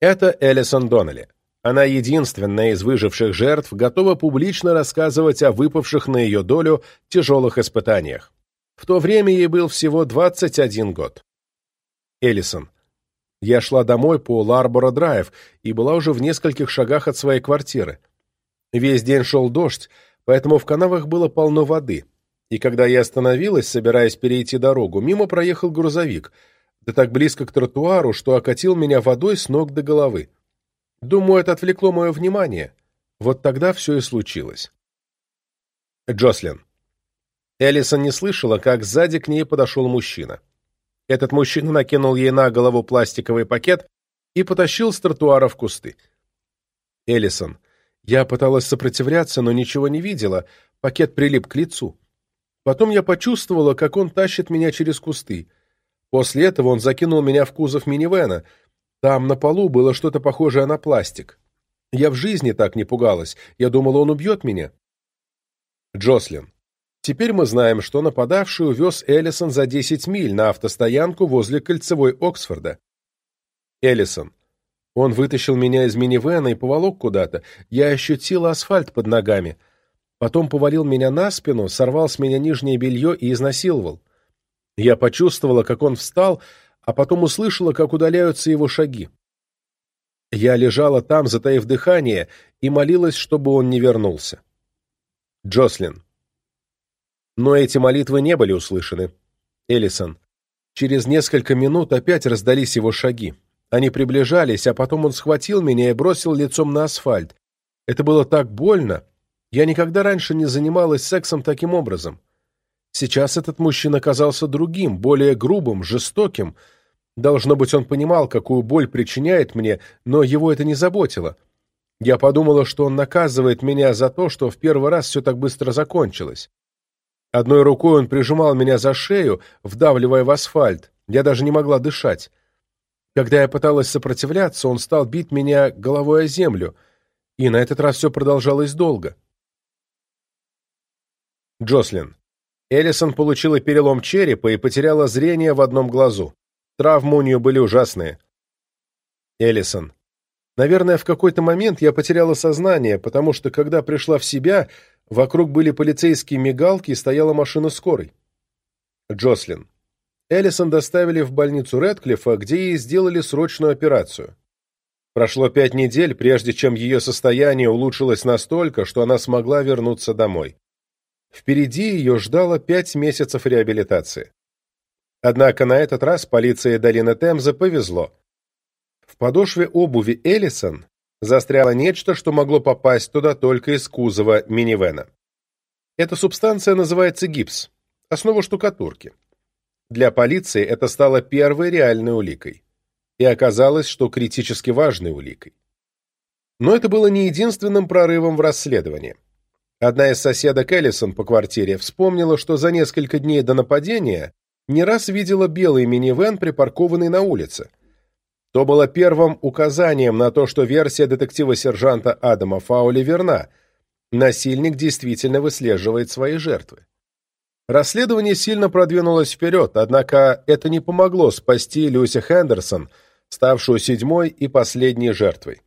Это Элисон Доннелли. Она единственная из выживших жертв готова публично рассказывать о выпавших на ее долю тяжелых испытаниях. В то время ей был всего 21 год. Элисон. Я шла домой по Ларборо-драйв и была уже в нескольких шагах от своей квартиры. Весь день шел дождь, поэтому в канавах было полно воды. И когда я остановилась, собираясь перейти дорогу, мимо проехал грузовик, да так близко к тротуару, что окатил меня водой с ног до головы. Думаю, это отвлекло мое внимание. Вот тогда все и случилось. Джослин. Элисон не слышала, как сзади к ней подошел мужчина. Этот мужчина накинул ей на голову пластиковый пакет и потащил с тротуара в кусты. Элисон. Я пыталась сопротивляться, но ничего не видела. Пакет прилип к лицу. Потом я почувствовала, как он тащит меня через кусты. После этого он закинул меня в кузов минивэна. Там на полу было что-то похожее на пластик. Я в жизни так не пугалась. Я думала, он убьет меня. Джослин. Теперь мы знаем, что нападавший увез Эллисон за 10 миль на автостоянку возле кольцевой Оксфорда. Эллисон. Он вытащил меня из минивэна и поволок куда-то. Я ощутила асфальт под ногами. Потом повалил меня на спину, сорвал с меня нижнее белье и изнасиловал. Я почувствовала, как он встал, а потом услышала, как удаляются его шаги. Я лежала там, затаив дыхание, и молилась, чтобы он не вернулся. Джослин. Но эти молитвы не были услышаны. Эллисон. Через несколько минут опять раздались его шаги. Они приближались, а потом он схватил меня и бросил лицом на асфальт. Это было так больно. Я никогда раньше не занималась сексом таким образом. Сейчас этот мужчина казался другим, более грубым, жестоким. Должно быть, он понимал, какую боль причиняет мне, но его это не заботило. Я подумала, что он наказывает меня за то, что в первый раз все так быстро закончилось. Одной рукой он прижимал меня за шею, вдавливая в асфальт. Я даже не могла дышать. Когда я пыталась сопротивляться, он стал бить меня головой о землю, и на этот раз все продолжалось долго. Джослин. Эллисон получила перелом черепа и потеряла зрение в одном глазу. Травмы у нее были ужасные. Эллисон. Наверное, в какой-то момент я потеряла сознание, потому что, когда пришла в себя, вокруг были полицейские мигалки и стояла машина скорой. Джослин. Эллисон доставили в больницу Рэдклиффа, где ей сделали срочную операцию. Прошло пять недель, прежде чем ее состояние улучшилось настолько, что она смогла вернуться домой. Впереди ее ждало пять месяцев реабилитации. Однако на этот раз полиции долины Темза повезло. В подошве обуви Эллисон застряло нечто, что могло попасть туда только из кузова минивэна. Эта субстанция называется гипс, основа штукатурки. Для полиции это стало первой реальной уликой. И оказалось, что критически важной уликой. Но это было не единственным прорывом в расследовании. Одна из соседок Эллисон по квартире вспомнила, что за несколько дней до нападения не раз видела белый минивэн, припаркованный на улице. То было первым указанием на то, что версия детектива-сержанта Адама Фаули верна. Насильник действительно выслеживает свои жертвы. Расследование сильно продвинулось вперед, однако это не помогло спасти Люси Хендерсон, ставшую седьмой и последней жертвой.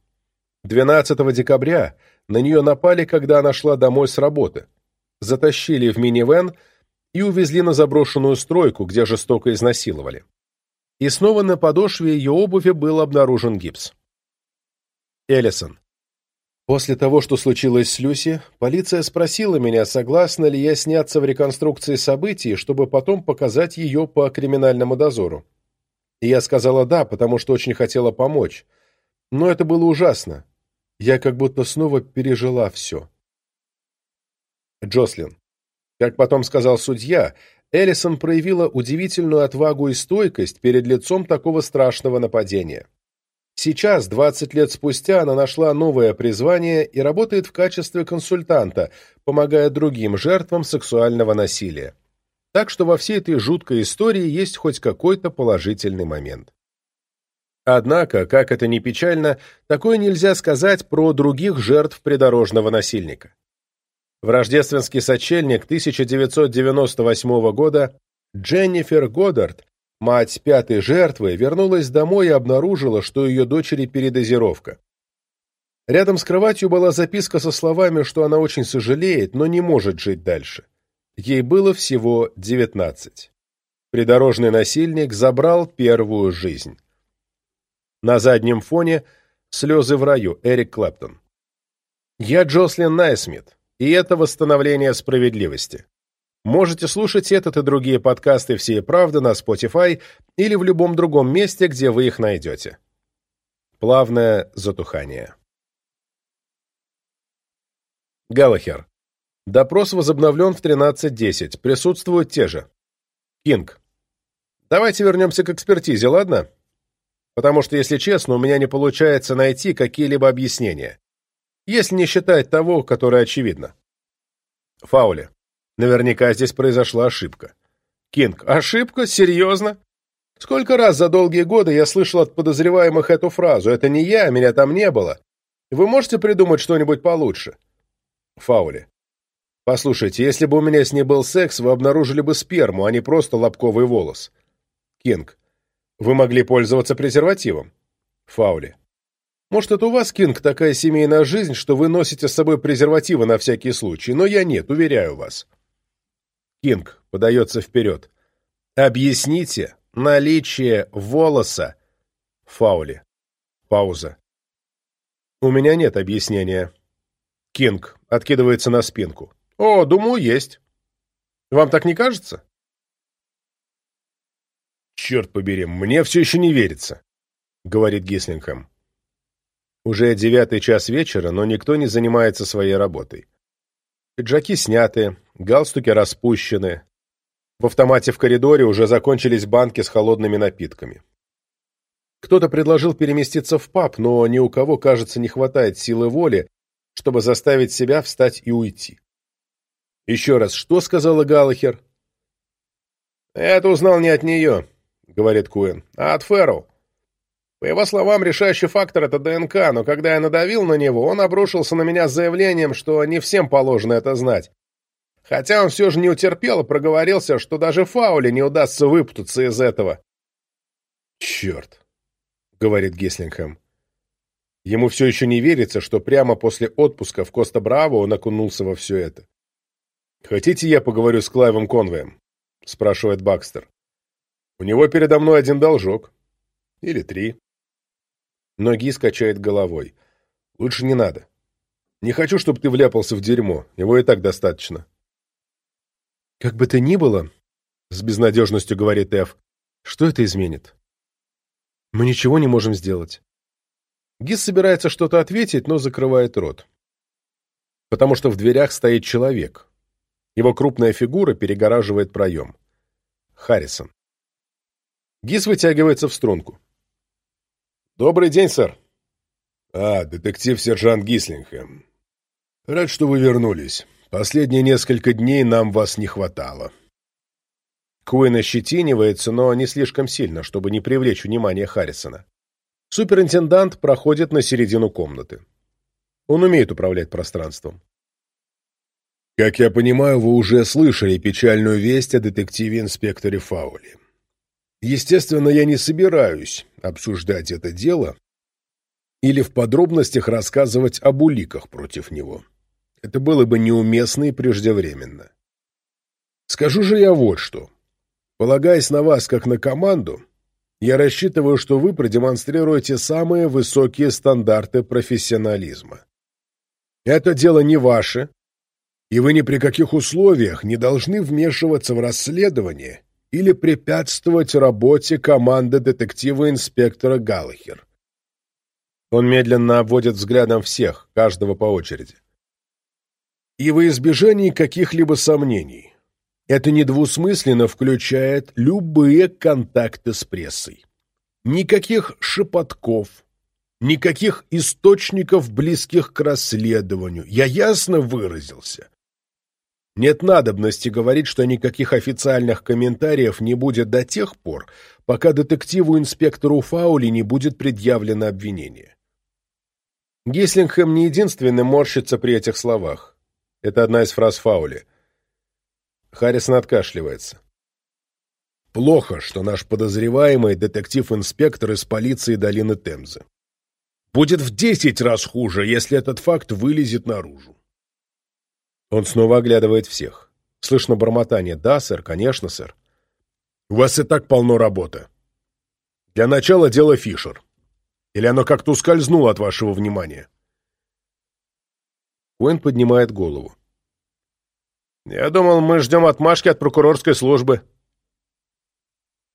12 декабря на нее напали, когда она шла домой с работы. Затащили в минивэн и увезли на заброшенную стройку, где жестоко изнасиловали. И снова на подошве ее обуви был обнаружен гипс. Эллисон. После того, что случилось с Люси, полиция спросила меня, согласна ли я сняться в реконструкции событий, чтобы потом показать ее по криминальному дозору. И я сказала «да», потому что очень хотела помочь. Но это было ужасно. Я как будто снова пережила все. Джослин. Как потом сказал судья, Эллисон проявила удивительную отвагу и стойкость перед лицом такого страшного нападения. Сейчас, 20 лет спустя, она нашла новое призвание и работает в качестве консультанта, помогая другим жертвам сексуального насилия. Так что во всей этой жуткой истории есть хоть какой-то положительный момент. Однако, как это ни печально, такое нельзя сказать про других жертв придорожного насильника. В рождественский сочельник 1998 года Дженнифер Годдард Мать пятой жертвы вернулась домой и обнаружила, что ее дочери передозировка. Рядом с кроватью была записка со словами, что она очень сожалеет, но не может жить дальше. Ей было всего девятнадцать. Придорожный насильник забрал первую жизнь. На заднем фоне «Слезы в раю» Эрик Клэптон. Я Джослин Найсмит, и это восстановление справедливости. Можете слушать этот и другие подкасты «Все правда» на Spotify или в любом другом месте, где вы их найдете. Плавное затухание. Галлахер. Допрос возобновлен в 13.10. Присутствуют те же. Кинг. Давайте вернемся к экспертизе, ладно? Потому что, если честно, у меня не получается найти какие-либо объяснения. Если не считать того, которое очевидно. Фаули. Наверняка здесь произошла ошибка. Кинг, ошибка? Серьезно? Сколько раз за долгие годы я слышал от подозреваемых эту фразу «Это не я, меня там не было». Вы можете придумать что-нибудь получше? Фаули. Послушайте, если бы у меня с ней был секс, вы обнаружили бы сперму, а не просто лобковый волос. Кинг. Вы могли пользоваться презервативом. Фаули. Может, это у вас, Кинг, такая семейная жизнь, что вы носите с собой презервативы на всякий случай, но я нет, уверяю вас. Кинг подается вперед. Объясните наличие волоса. Фаули. Пауза. У меня нет объяснения. Кинг откидывается на спинку. О, думаю, есть. Вам так не кажется? «Черт побери, мне все еще не верится», — говорит Гислингхэм. Уже девятый час вечера, но никто не занимается своей работой. Пиджаки сняты, галстуки распущены. В автомате в коридоре уже закончились банки с холодными напитками. Кто-то предложил переместиться в паб, но ни у кого, кажется, не хватает силы воли, чтобы заставить себя встать и уйти. Еще раз, что сказала Галлахер? «Это узнал не от нее», — говорит Куин, — «а от Фэрроу. По его словам, решающий фактор — это ДНК, но когда я надавил на него, он обрушился на меня с заявлением, что не всем положено это знать. Хотя он все же не утерпел и проговорился, что даже Фауле не удастся выпутаться из этого. «Черт», — говорит Геслингхэм. Ему все еще не верится, что прямо после отпуска в Коста-Браво он окунулся во все это. «Хотите, я поговорю с Клайвом Конвеем?» — спрашивает Бакстер. У него передо мной один должок. Или три. Ноги скачает головой. Лучше не надо. Не хочу, чтобы ты вляпался в дерьмо. Его и так достаточно. Как бы то ни было, с безнадежностью говорит Эф, что это изменит? Мы ничего не можем сделать. Гис собирается что-то ответить, но закрывает рот. Потому что в дверях стоит человек. Его крупная фигура перегораживает проем. Харрисон. Гис вытягивается в струнку. «Добрый день, сэр». «А, детектив-сержант Гислингхэм. Рад, что вы вернулись. Последние несколько дней нам вас не хватало». Куин ощетинивается, но не слишком сильно, чтобы не привлечь внимание Харрисона. Суперинтендант проходит на середину комнаты. Он умеет управлять пространством. «Как я понимаю, вы уже слышали печальную весть о детективе-инспекторе Фауле. Естественно, я не собираюсь обсуждать это дело или в подробностях рассказывать об уликах против него. Это было бы неуместно и преждевременно. Скажу же я вот что. Полагаясь на вас как на команду, я рассчитываю, что вы продемонстрируете самые высокие стандарты профессионализма. Это дело не ваше, и вы ни при каких условиях не должны вмешиваться в расследование или препятствовать работе команды детектива-инспектора Галлахер. Он медленно обводит взглядом всех, каждого по очереди. И во избежании каких-либо сомнений, это недвусмысленно включает любые контакты с прессой. Никаких шепотков, никаких источников, близких к расследованию. Я ясно выразился. Нет надобности говорить, что никаких официальных комментариев не будет до тех пор, пока детективу-инспектору Фаули не будет предъявлено обвинение. Гислингхэм не единственный морщится при этих словах. Это одна из фраз Фаули. Харрисон откашливается. Плохо, что наш подозреваемый детектив-инспектор из полиции долины Темзы. Будет в десять раз хуже, если этот факт вылезет наружу. Он снова оглядывает всех. Слышно бормотание. «Да, сэр, конечно, сэр». «У вас и так полно работы. Для начала дело Фишер. Или оно как-то ускользнуло от вашего внимания?» Уэн поднимает голову. «Я думал, мы ждем отмашки от прокурорской службы».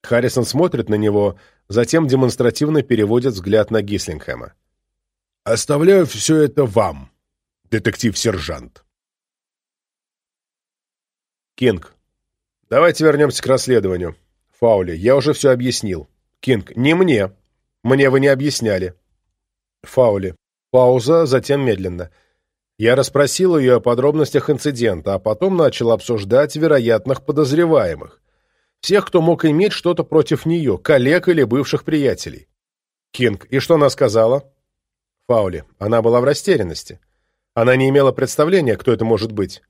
Харрисон смотрит на него, затем демонстративно переводит взгляд на Гислингхэма. «Оставляю все это вам, детектив-сержант». Кинг. Давайте вернемся к расследованию. Фаули, я уже все объяснил. Кинг. Не мне. Мне вы не объясняли. Фаули. Пауза, затем медленно. Я расспросил ее о подробностях инцидента, а потом начал обсуждать вероятных подозреваемых. Всех, кто мог иметь что-то против нее, коллег или бывших приятелей. Кинг, и что она сказала? Фаули, она была в растерянности. Она не имела представления, кто это может быть.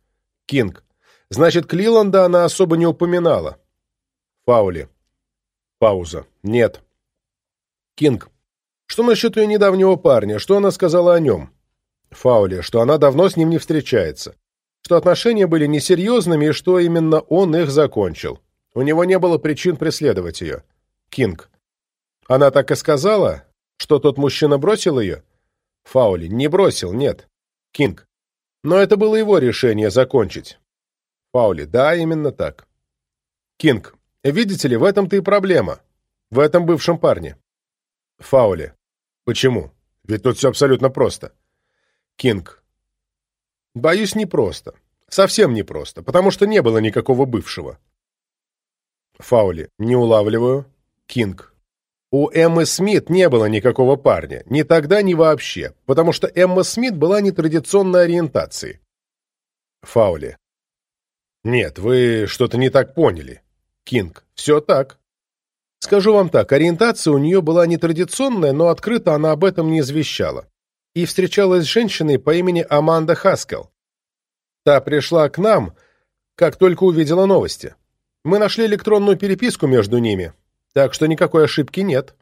Кинг, значит, Клиланда она особо не упоминала. Фаули. Пауза. Нет. Кинг, что насчет ее недавнего парня? Что она сказала о нем? Фауле, что она давно с ним не встречается, что отношения были несерьезными и что именно он их закончил. У него не было причин преследовать ее. Кинг. Она так и сказала, что тот мужчина бросил ее? Фаули. Не бросил, нет. Кинг. Но это было его решение закончить. Фаули. Да, именно так. Кинг. Видите ли, в этом-то и проблема. В этом бывшем парне. Фаули. Почему? Ведь тут все абсолютно просто. Кинг. Боюсь, непросто. Совсем непросто, потому что не было никакого бывшего. Фаули. Не улавливаю. Кинг. У Эммы Смит не было никакого парня. Ни тогда, ни вообще. Потому что Эмма Смит была нетрадиционной ориентации. Фаули. Нет, вы что-то не так поняли. Кинг. Все так. Скажу вам так, ориентация у нее была нетрадиционная, но открыто она об этом не извещала и встречалась с женщиной по имени Аманда Хаскел. Та пришла к нам, как только увидела новости. Мы нашли электронную переписку между ними, так что никакой ошибки нет.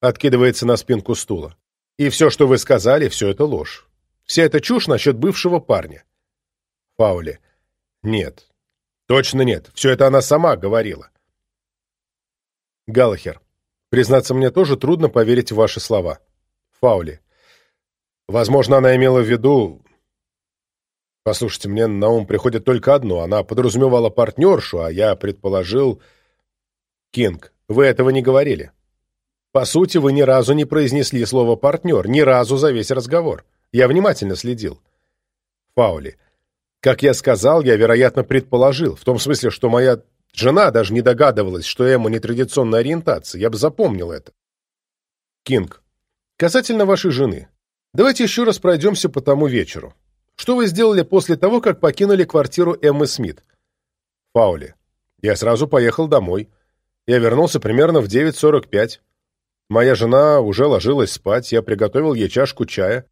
Откидывается на спинку стула. И все, что вы сказали, все это ложь. Вся эта чушь насчет бывшего парня. Фаули. Нет. Точно нет. Все это она сама говорила. Галахер. Признаться, мне тоже трудно поверить в ваши слова. Фаули. Возможно, она имела в виду... Послушайте, мне на ум приходит только одно. Она подразумевала партнершу, а я предположил... Кинг, вы этого не говорили. По сути, вы ни разу не произнесли слово «партнер», ни разу за весь разговор. Я внимательно следил. Фаули. Как я сказал, я, вероятно, предположил, в том смысле, что моя жена даже не догадывалась, что Эмма нетрадиционной ориентации. Я бы запомнил это. Кинг. Касательно вашей жены. Давайте еще раз пройдемся по тому вечеру. Что вы сделали после того, как покинули квартиру Эммы Смит? Фаули. Я сразу поехал домой. Я вернулся примерно в 9.45. Моя жена уже ложилась спать, я приготовил ей чашку чая.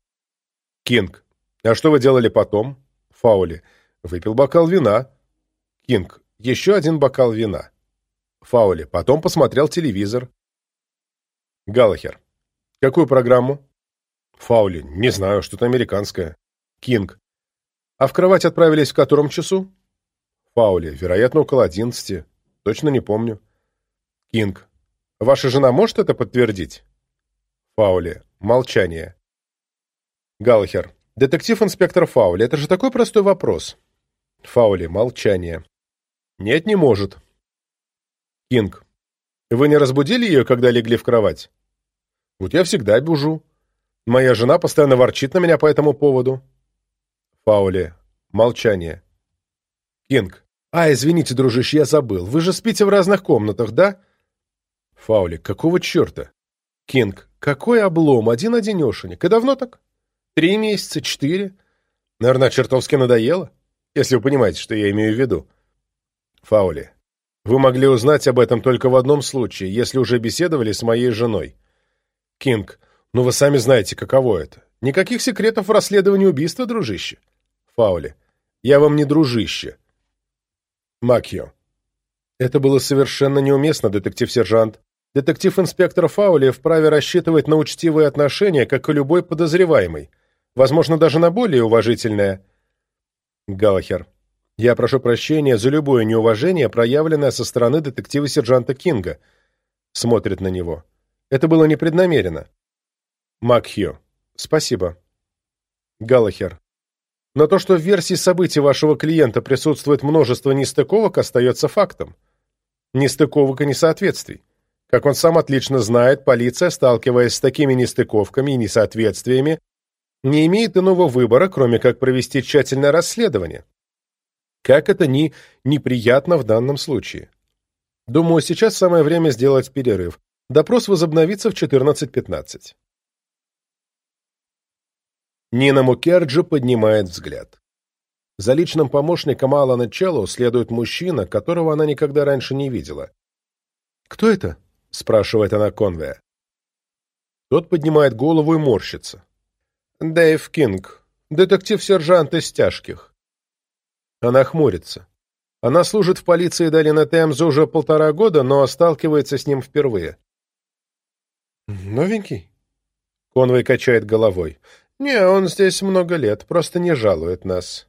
Кинг. А что вы делали потом? Фаули. Выпил бокал вина. Кинг. Еще один бокал вина. Фаули. Потом посмотрел телевизор. Галлахер. Какую программу? Фаули. Не знаю, что-то американское. Кинг. А в кровать отправились в котором часу? Фаули. Вероятно, около одиннадцати. Точно не помню. Кинг. Ваша жена может это подтвердить? Фаули. Молчание. Галлахер. Детектив-инспектор Фаули, это же такой простой вопрос. Фаули. Молчание. Нет, не может. Кинг. Вы не разбудили ее, когда легли в кровать? Вот я всегда бужу. Моя жена постоянно ворчит на меня по этому поводу. Фаули. Молчание. Кинг. А, извините, дружище, я забыл. Вы же спите в разных комнатах, да? Фаули. Какого черта? Кинг. Какой облом, один-одинешенек. И давно так? Три месяца, четыре? Наверное, чертовски надоело, если вы понимаете, что я имею в виду. Фаули. Вы могли узнать об этом только в одном случае, если уже беседовали с моей женой. Кинг. «Ну, вы сами знаете, каково это. Никаких секретов в расследовании убийства, дружище». Фаули. «Я вам не дружище». Макьо. Это было совершенно неуместно, детектив-сержант. Детектив-инспектор Фаули вправе рассчитывать на учтивые отношения, как и любой подозреваемый. Возможно, даже на более уважительное. Галахер. Я прошу прощения за любое неуважение, проявленное со стороны детектива-сержанта Кинга. Смотрит на него. Это было непреднамеренно. Макхью. Спасибо. Галахер. Но то, что в версии событий вашего клиента присутствует множество нестыковок, остается фактом. Нестыковок и несоответствий. Как он сам отлично знает, полиция, сталкиваясь с такими нестыковками и несоответствиями, не имеет иного выбора, кроме как провести тщательное расследование. Как это ни неприятно в данном случае. Думаю, сейчас самое время сделать перерыв. Допрос возобновится в 14.15. Нина Мукерджи поднимает взгляд. За личным помощником Алана Челлоу следует мужчина, которого она никогда раньше не видела. «Кто это?» — спрашивает она Конвея. Тот поднимает голову и морщится. «Дэйв Кинг, детектив-сержант из тяжких». Она хмурится. Она служит в полиции Долины Темза уже полтора года, но сталкивается с ним впервые. «Новенький?» Конвой качает головой. «Не, он здесь много лет, просто не жалует нас.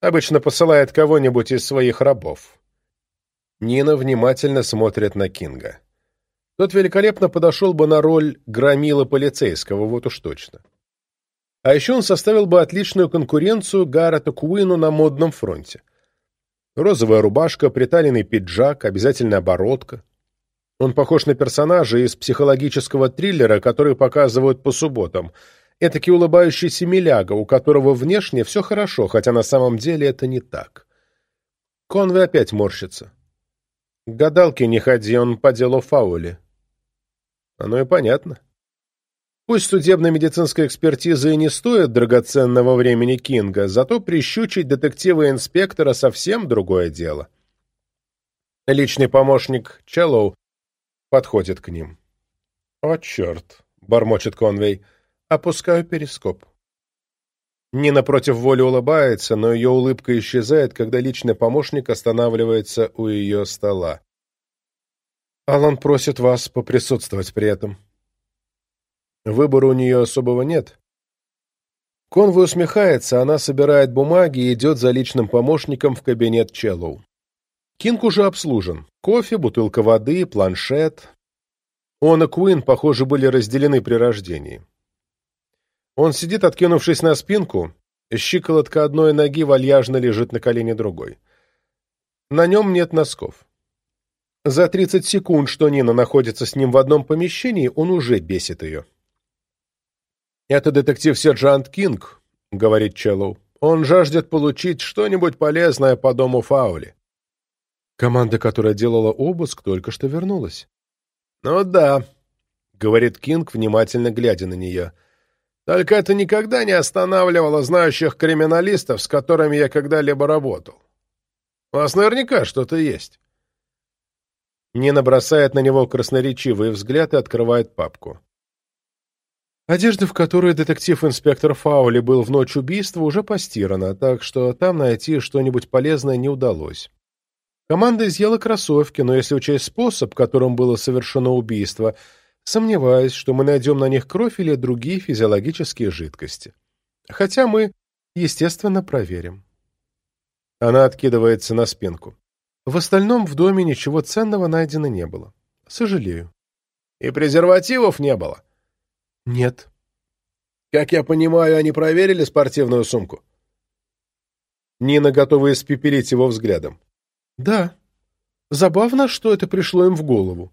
Обычно посылает кого-нибудь из своих рабов». Нина внимательно смотрит на Кинга. Тот великолепно подошел бы на роль громила полицейского, вот уж точно. А еще он составил бы отличную конкуренцию Гаррету Куину на модном фронте. Розовая рубашка, приталенный пиджак, обязательно оборотка. Он похож на персонажа из психологического триллера, который показывают по субботам. Этакий улыбающийся миляга, у которого внешне все хорошо, хотя на самом деле это не так. Конвей опять морщится. К гадалке не ходи, он по делу Фаули. Оно и понятно. Пусть судебно-медицинская экспертиза и не стоит драгоценного времени Кинга, зато прищучить детектива-инспектора совсем другое дело. Личный помощник Челлоу подходит к ним. «О, черт!» — бормочет Конвей. «Опускаю перископ». Нина против воли улыбается, но ее улыбка исчезает, когда личный помощник останавливается у ее стола. Алан просит вас поприсутствовать при этом. Выбора у нее особого нет. Конвей усмехается, она собирает бумаги и идет за личным помощником в кабинет Челлоу. Кинг уже обслужен. Кофе, бутылка воды, планшет. Он и Куин, похоже, были разделены при рождении. Он сидит, откинувшись на спинку, щиколотка одной ноги вальяжно лежит на колене другой. На нем нет носков. За 30 секунд, что Нина находится с ним в одном помещении, он уже бесит ее. «Это детектив-сержант Кинг», — говорит Челлоу. «Он жаждет получить что-нибудь полезное по дому Фаули». Команда, которая делала обыск, только что вернулась. «Ну да», — говорит Кинг, внимательно глядя на нее. «Только это никогда не останавливало знающих криминалистов, с которыми я когда-либо работал. У вас наверняка что-то есть». Нина бросает на него красноречивый взгляд и открывает папку. Одежда, в которой детектив-инспектор Фаули был в ночь убийства, уже постирана, так что там найти что-нибудь полезное не удалось. Команда изъяла кроссовки, но если учесть способ, которым было совершено убийство, сомневаюсь, что мы найдем на них кровь или другие физиологические жидкости. Хотя мы, естественно, проверим. Она откидывается на спинку. В остальном в доме ничего ценного найдено не было. Сожалею. И презервативов не было? Нет. Как я понимаю, они проверили спортивную сумку? Нина готова испепелить его взглядом. Да. Забавно, что это пришло им в голову.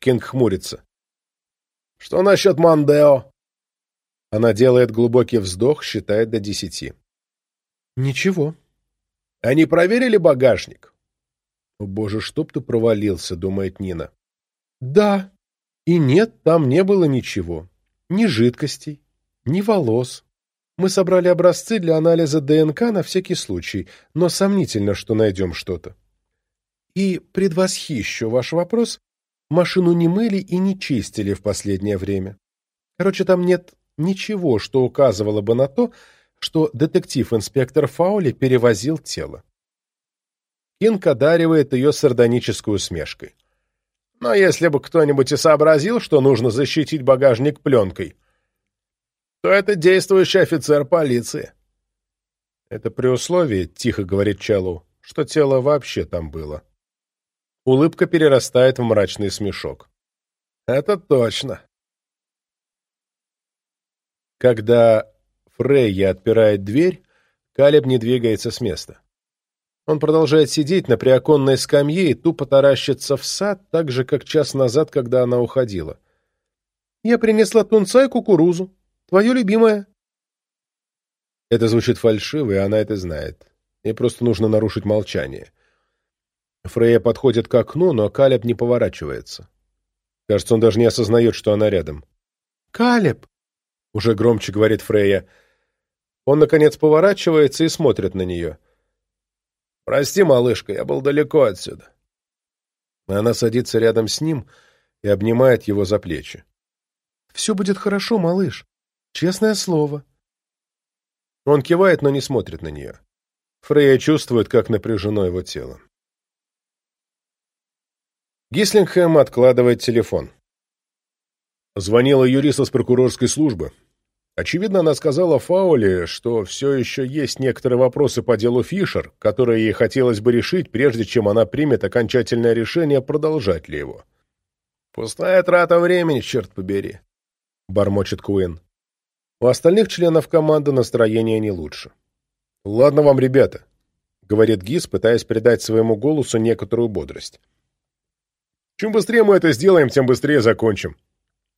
Кинг хмурится. Что насчет Мандео? Она делает глубокий вздох, считает до десяти. Ничего. Они проверили багажник? О, боже, чтоб ты провалился, думает Нина. Да. И нет, там не было ничего. Ни жидкостей, ни волос, мы собрали образцы для анализа ДНК на всякий случай, но сомнительно, что найдем что-то. И, предвосхищу ваш вопрос, машину не мыли и не чистили в последнее время. Короче, там нет ничего, что указывало бы на то, что детектив-инспектор Фаули перевозил тело. Кинг одаривает ее сардонической усмешкой. Но если бы кто-нибудь и сообразил, что нужно защитить багажник пленкой, то это действующий офицер полиции. Это при условии, тихо говорит Челу, что тело вообще там было. Улыбка перерастает в мрачный смешок. Это точно. Когда Фрейя отпирает дверь, Калеб не двигается с места. Он продолжает сидеть на приоконной скамье и тупо таращится в сад, так же, как час назад, когда она уходила. «Я принесла тунца и кукурузу», Твое любимое. Это звучит фальшиво, и она это знает. Ей просто нужно нарушить молчание. Фрея подходит к окну, но Калеб не поворачивается. Кажется, он даже не осознает, что она рядом. «Калеб!» — уже громче говорит Фрейя. Он, наконец, поворачивается и смотрит на нее. «Прости, малышка, я был далеко отсюда». Она садится рядом с ним и обнимает его за плечи. «Все будет хорошо, малыш. Честное слово». Он кивает, но не смотрит на нее. Фрейя чувствует, как напряжено его тело. Гислингхэм откладывает телефон. Звонила юрист из прокурорской службы. Очевидно, она сказала Фауле, что все еще есть некоторые вопросы по делу Фишер, которые ей хотелось бы решить, прежде чем она примет окончательное решение, продолжать ли его. «Пустая трата времени, черт побери», — бормочет Куин. У остальных членов команды настроение не лучше. «Ладно вам, ребята», — говорит Гис, пытаясь придать своему голосу некоторую бодрость. «Чем быстрее мы это сделаем, тем быстрее закончим.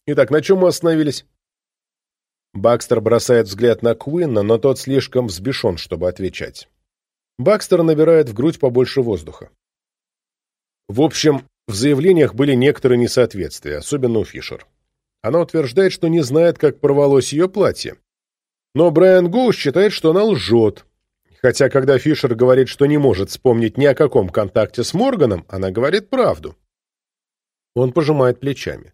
Итак, на чем мы остановились?» Бакстер бросает взгляд на Куинна, но тот слишком взбешен, чтобы отвечать. Бакстер набирает в грудь побольше воздуха. В общем, в заявлениях были некоторые несоответствия, особенно у Фишер. Она утверждает, что не знает, как порвалось ее платье. Но Брайан Гоу считает, что она лжет. Хотя, когда Фишер говорит, что не может вспомнить ни о каком контакте с Морганом, она говорит правду. Он пожимает плечами.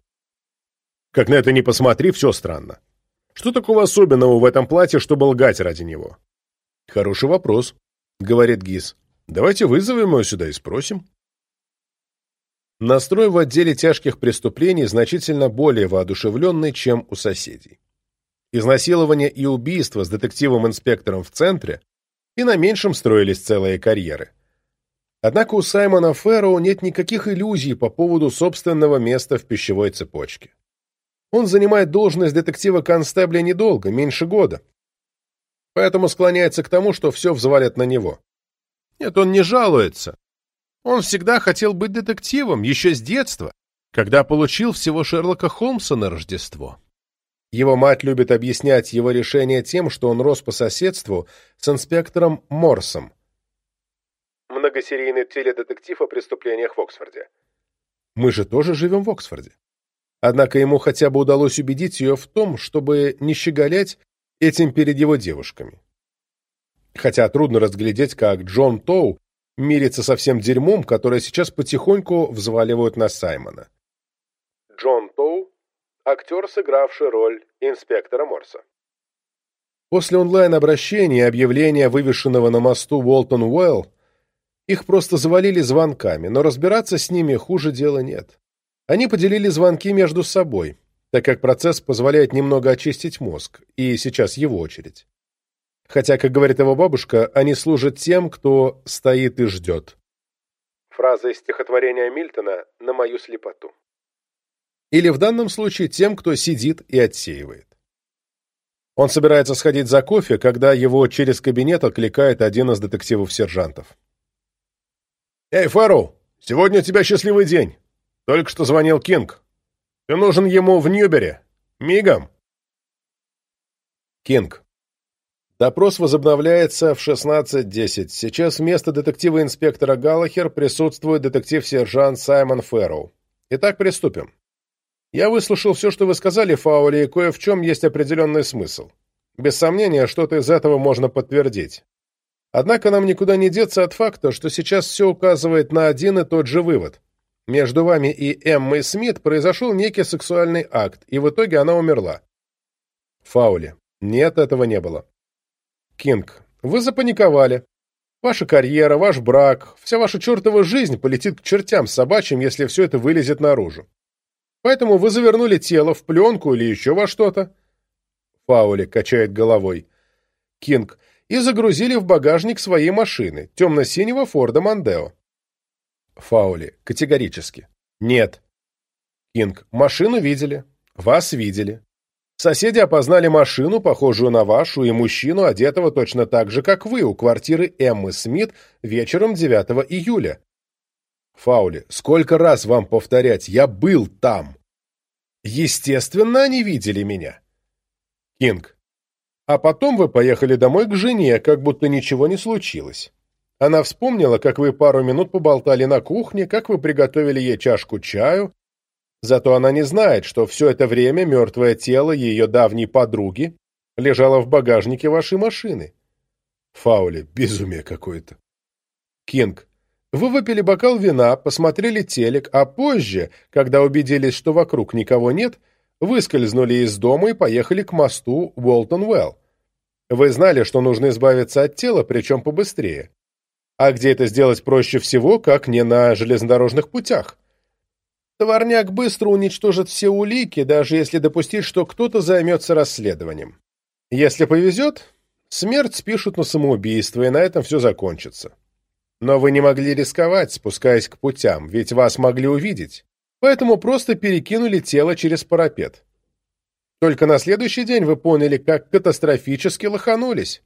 Как на это ни посмотри, все странно. Что такого особенного в этом платье, чтобы лгать ради него? Хороший вопрос, говорит Гиз. Давайте вызовем его сюда и спросим. Настрой в отделе тяжких преступлений значительно более воодушевленный, чем у соседей. Изнасилование и убийство с детективом-инспектором в центре и на меньшем строились целые карьеры. Однако у Саймона Фэрроу нет никаких иллюзий по поводу собственного места в пищевой цепочке. Он занимает должность детектива-констебля недолго, меньше года. Поэтому склоняется к тому, что все взвалят на него. Нет, он не жалуется. Он всегда хотел быть детективом, еще с детства, когда получил всего Шерлока Холмса на Рождество. Его мать любит объяснять его решение тем, что он рос по соседству с инспектором Морсом. Многосерийный теледетектив о преступлениях в Оксфорде. Мы же тоже живем в Оксфорде. Однако ему хотя бы удалось убедить ее в том, чтобы не щеголять этим перед его девушками. Хотя трудно разглядеть, как Джон Тоу мирится со всем дерьмом, которое сейчас потихоньку взваливают на Саймона. Джон Тоу – актер, сыгравший роль инспектора Морса. После онлайн-обращения и объявления, вывешенного на мосту Уолтон Уэлл, их просто завалили звонками, но разбираться с ними хуже дела нет. Они поделили звонки между собой, так как процесс позволяет немного очистить мозг, и сейчас его очередь. Хотя, как говорит его бабушка, они служат тем, кто стоит и ждет. Фраза из стихотворения Мильтона «На мою слепоту». Или в данном случае тем, кто сидит и отсеивает. Он собирается сходить за кофе, когда его через кабинет откликает один из детективов-сержантов. «Эй, Фарроу, сегодня у тебя счастливый день. Только что звонил Кинг. Ты нужен ему в Ньюбере. Мигом. Кинг. Допрос возобновляется в 16.10. Сейчас вместо детектива-инспектора Галлахер присутствует детектив-сержант Саймон Фэрроу. Итак, приступим. Я выслушал все, что вы сказали, Фаули, и кое в чем есть определенный смысл. Без сомнения, что-то из этого можно подтвердить. Однако нам никуда не деться от факта, что сейчас все указывает на один и тот же вывод. Между вами и Эммой Смит произошел некий сексуальный акт, и в итоге она умерла. Фаули. Нет, этого не было. Кинг. Вы запаниковали. Ваша карьера, ваш брак, вся ваша чертова жизнь полетит к чертям собачьим, если все это вылезет наружу. Поэтому вы завернули тело в пленку или еще во что-то. Фаули качает головой. Кинг. И загрузили в багажник своей машины, темно-синего Форда Мандео. Фаули. Категорически. Нет. Кинг. Машину видели. Вас видели. Соседи опознали машину, похожую на вашу, и мужчину, одетого точно так же, как вы, у квартиры Эммы Смит вечером 9 июля. Фаули. Сколько раз вам повторять? Я был там. Естественно, они видели меня. Кинг. А потом вы поехали домой к жене, как будто ничего не случилось. Она вспомнила, как вы пару минут поболтали на кухне, как вы приготовили ей чашку чаю, Зато она не знает, что все это время мертвое тело ее давней подруги лежало в багажнике вашей машины. Фаули, безумие какое-то. Кинг, вы выпили бокал вина, посмотрели телек, а позже, когда убедились, что вокруг никого нет, выскользнули из дома и поехали к мосту Уолтон-Уэлл. Вы знали, что нужно избавиться от тела, причем побыстрее. А где это сделать проще всего, как не на железнодорожных путях? Товарняк быстро уничтожит все улики, даже если допустить, что кто-то займется расследованием. Если повезет, смерть спишут на самоубийство, и на этом все закончится. Но вы не могли рисковать, спускаясь к путям, ведь вас могли увидеть, поэтому просто перекинули тело через парапет. Только на следующий день вы поняли, как катастрофически лоханулись.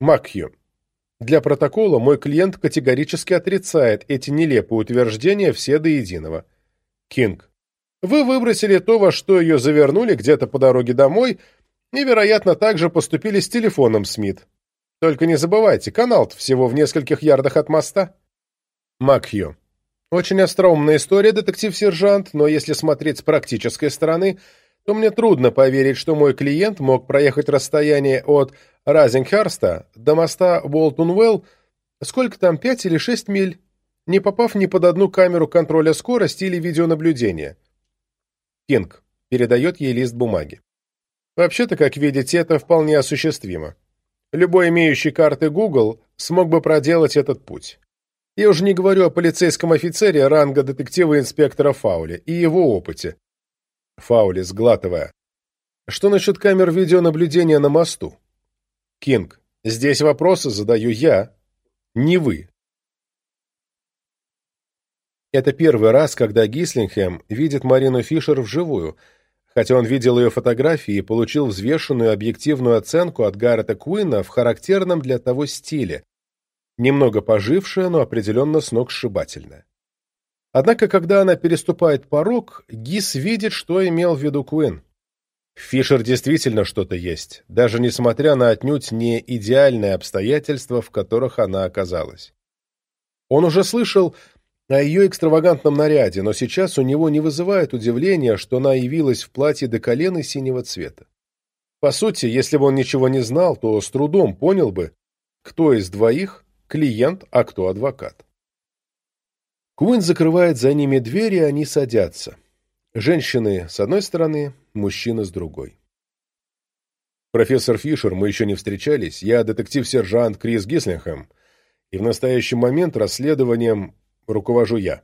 Макхью. Для протокола мой клиент категорически отрицает эти нелепые утверждения все до единого. Кинг. Вы выбросили то, во что ее завернули где-то по дороге домой, и, вероятно, также поступили с телефоном Смит. Только не забывайте, канал всего в нескольких ярдах от моста. Макхью. Очень остроумная история, детектив-сержант, но если смотреть с практической стороны, то мне трудно поверить, что мой клиент мог проехать расстояние от Разингхарста до моста Уолтон-Уэлл, сколько там, пять или шесть миль, не попав ни под одну камеру контроля скорости или видеонаблюдения. Кинг передает ей лист бумаги. Вообще-то, как видите, это вполне осуществимо. Любой имеющий карты Google смог бы проделать этот путь. Я уже не говорю о полицейском офицере ранга детектива-инспектора Фауле и его опыте. Фаули, сглатывая. Что насчет камер видеонаблюдения на мосту? Кинг, здесь вопросы задаю я, не вы. Это первый раз, когда Гислингхэм видит Марину Фишер вживую, хотя он видел ее фотографии и получил взвешенную объективную оценку от Гаррета Куина в характерном для того стиле, немного пожившая, но определенно сногсшибательная. Однако, когда она переступает порог, Гис видит, что имел в виду Куин. Фишер действительно что-то есть, даже несмотря на отнюдь не идеальные обстоятельства, в которых она оказалась. Он уже слышал о ее экстравагантном наряде, но сейчас у него не вызывает удивления, что она явилась в платье до колена синего цвета. По сути, если бы он ничего не знал, то с трудом понял бы, кто из двоих клиент, а кто адвокат. Куин закрывает за ними дверь, и они садятся. Женщины с одной стороны, мужчина с другой. «Профессор Фишер, мы еще не встречались. Я детектив-сержант Крис Гислингхэм, и в настоящий момент расследованием руковожу я».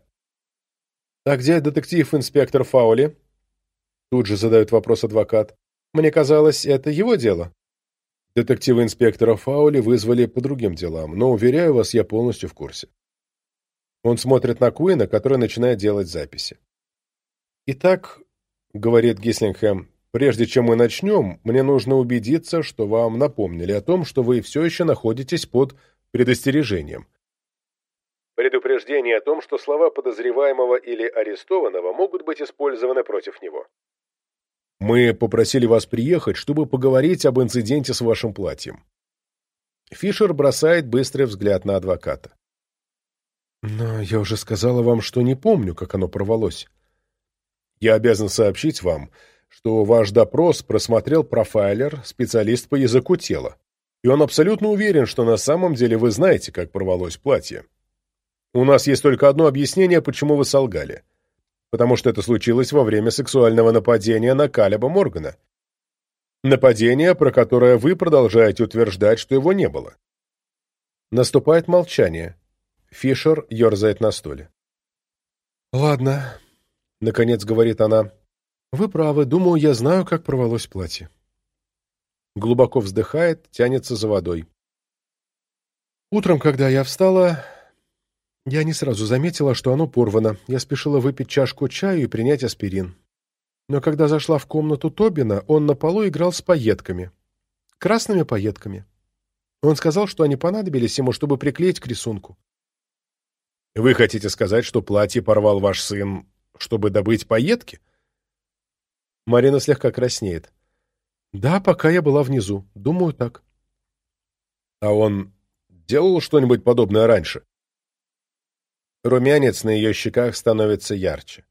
«А где детектив-инспектор Фаули?» Тут же задает вопрос адвокат. «Мне казалось, это его дело». Детектива-инспектора Фаули вызвали по другим делам, но, уверяю вас, я полностью в курсе. Он смотрит на Куина, который начинает делать записи. «Итак, — говорит Гислингхэм, — прежде чем мы начнем, мне нужно убедиться, что вам напомнили о том, что вы все еще находитесь под предостережением. Предупреждение о том, что слова подозреваемого или арестованного могут быть использованы против него. Мы попросили вас приехать, чтобы поговорить об инциденте с вашим платьем. Фишер бросает быстрый взгляд на адвоката. Но я уже сказала вам, что не помню, как оно порвалось. Я обязан сообщить вам, что ваш допрос просмотрел профайлер, специалист по языку тела, и он абсолютно уверен, что на самом деле вы знаете, как порвалось платье. У нас есть только одно объяснение, почему вы солгали. Потому что это случилось во время сексуального нападения на Калеба Моргана. Нападение, про которое вы продолжаете утверждать, что его не было. Наступает молчание. Фишер ерзает на стуле. «Ладно», — наконец говорит она. «Вы правы. Думаю, я знаю, как порвалось платье». Глубоко вздыхает, тянется за водой. Утром, когда я встала, я не сразу заметила, что оно порвано. Я спешила выпить чашку чаю и принять аспирин. Но когда зашла в комнату Тобина, он на полу играл с пайетками. Красными пайетками. Он сказал, что они понадобились ему, чтобы приклеить к рисунку. «Вы хотите сказать, что платье порвал ваш сын, чтобы добыть пайетки?» Марина слегка краснеет. «Да, пока я была внизу. Думаю, так». «А он делал что-нибудь подобное раньше?» Румянец на ее щеках становится ярче.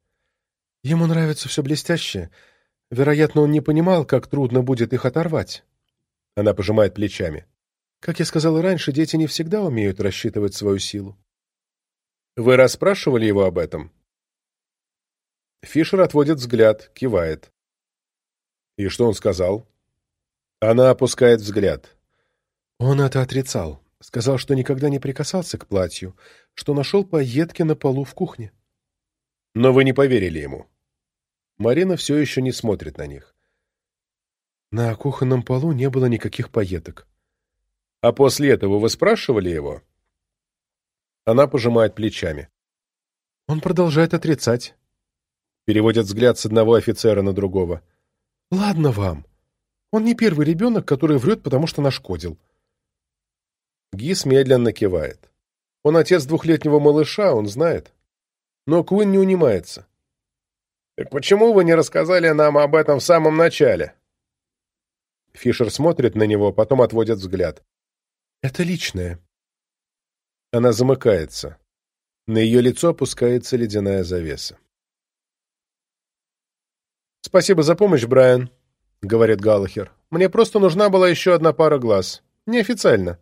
Ему нравится все блестящее. Вероятно, он не понимал, как трудно будет их оторвать. Она пожимает плечами. Как я сказала раньше, дети не всегда умеют рассчитывать свою силу. Вы расспрашивали его об этом? Фишер отводит взгляд, кивает. И что он сказал? Она опускает взгляд. Он это отрицал. Сказал, что никогда не прикасался к платью, что нашел пайетки на полу в кухне. Но вы не поверили ему. Марина все еще не смотрит на них. На кухонном полу не было никаких пайеток. А после этого вы спрашивали его? Она пожимает плечами. Он продолжает отрицать. Переводит взгляд с одного офицера на другого. Ладно вам. Он не первый ребенок, который врет, потому что нашкодил. Гис медленно кивает. Он отец двухлетнего малыша, он знает. Но Куин не унимается. «Так почему вы не рассказали нам об этом в самом начале?» Фишер смотрит на него, потом отводит взгляд. «Это личное». Она замыкается. На ее лицо опускается ледяная завеса. «Спасибо за помощь, Брайан», — говорит Галлахер. «Мне просто нужна была еще одна пара глаз. Неофициально».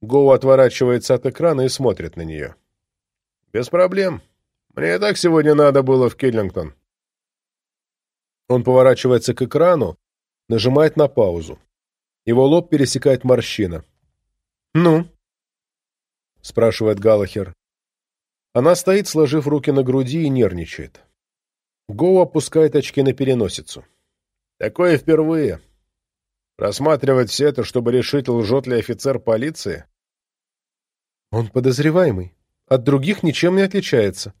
Гоу отворачивается от экрана и смотрит на нее. «Без проблем. Мне и так сегодня надо было в Киллингтон». Он поворачивается к экрану, нажимает на паузу. Его лоб пересекает морщина. «Ну?» — спрашивает Галахер. Она стоит, сложив руки на груди и нервничает. Гоу опускает очки на переносицу. «Такое впервые. Рассматривать все это, чтобы решить, лжет ли офицер полиции?» «Он подозреваемый. От других ничем не отличается».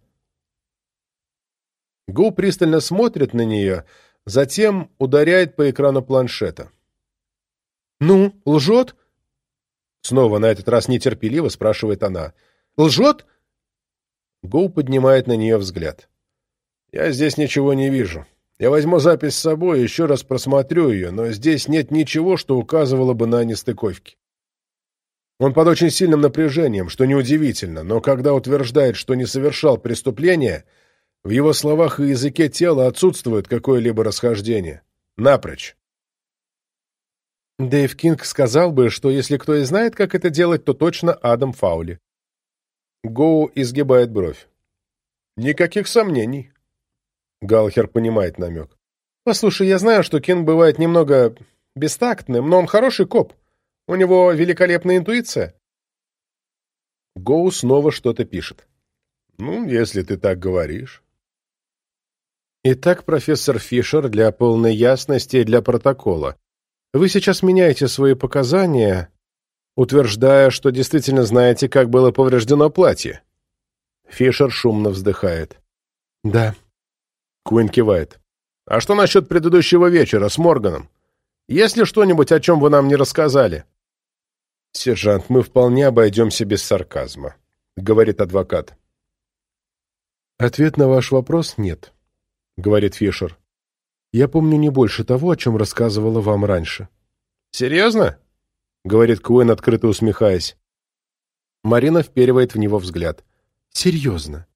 Гоу пристально смотрит на нее, затем ударяет по экрану планшета. «Ну, лжет?» Снова, на этот раз нетерпеливо, спрашивает она. «Лжет?» Гоу поднимает на нее взгляд. «Я здесь ничего не вижу. Я возьму запись с собой и еще раз просмотрю ее, но здесь нет ничего, что указывало бы на нестыковки. Он под очень сильным напряжением, что неудивительно, но когда утверждает, что не совершал преступления, в его словах и языке тела отсутствует какое-либо расхождение. Напрочь. Дэйв Кинг сказал бы, что если кто и знает, как это делать, то точно Адам Фаули. Гоу изгибает бровь. Никаких сомнений. Галлахер понимает намек. Послушай, я знаю, что Кинг бывает немного бестактным, но он хороший коп. У него великолепная интуиция. Гоу снова что-то пишет. Ну, если ты так говоришь. Итак, профессор Фишер, для полной ясности и для протокола. Вы сейчас меняете свои показания, утверждая, что действительно знаете, как было повреждено платье. Фишер шумно вздыхает. Да. Куин кивает. А что насчет предыдущего вечера с Морганом? Есть ли что-нибудь, о чем вы нам не рассказали? Сержант, мы вполне обойдемся без сарказма, говорит адвокат. Ответ на ваш вопрос нет, говорит Фишер. Я помню не больше того, о чем рассказывала вам раньше. «Серьезно?» — говорит Куин, открыто усмехаясь. Марина вперивает в него взгляд. «Серьезно».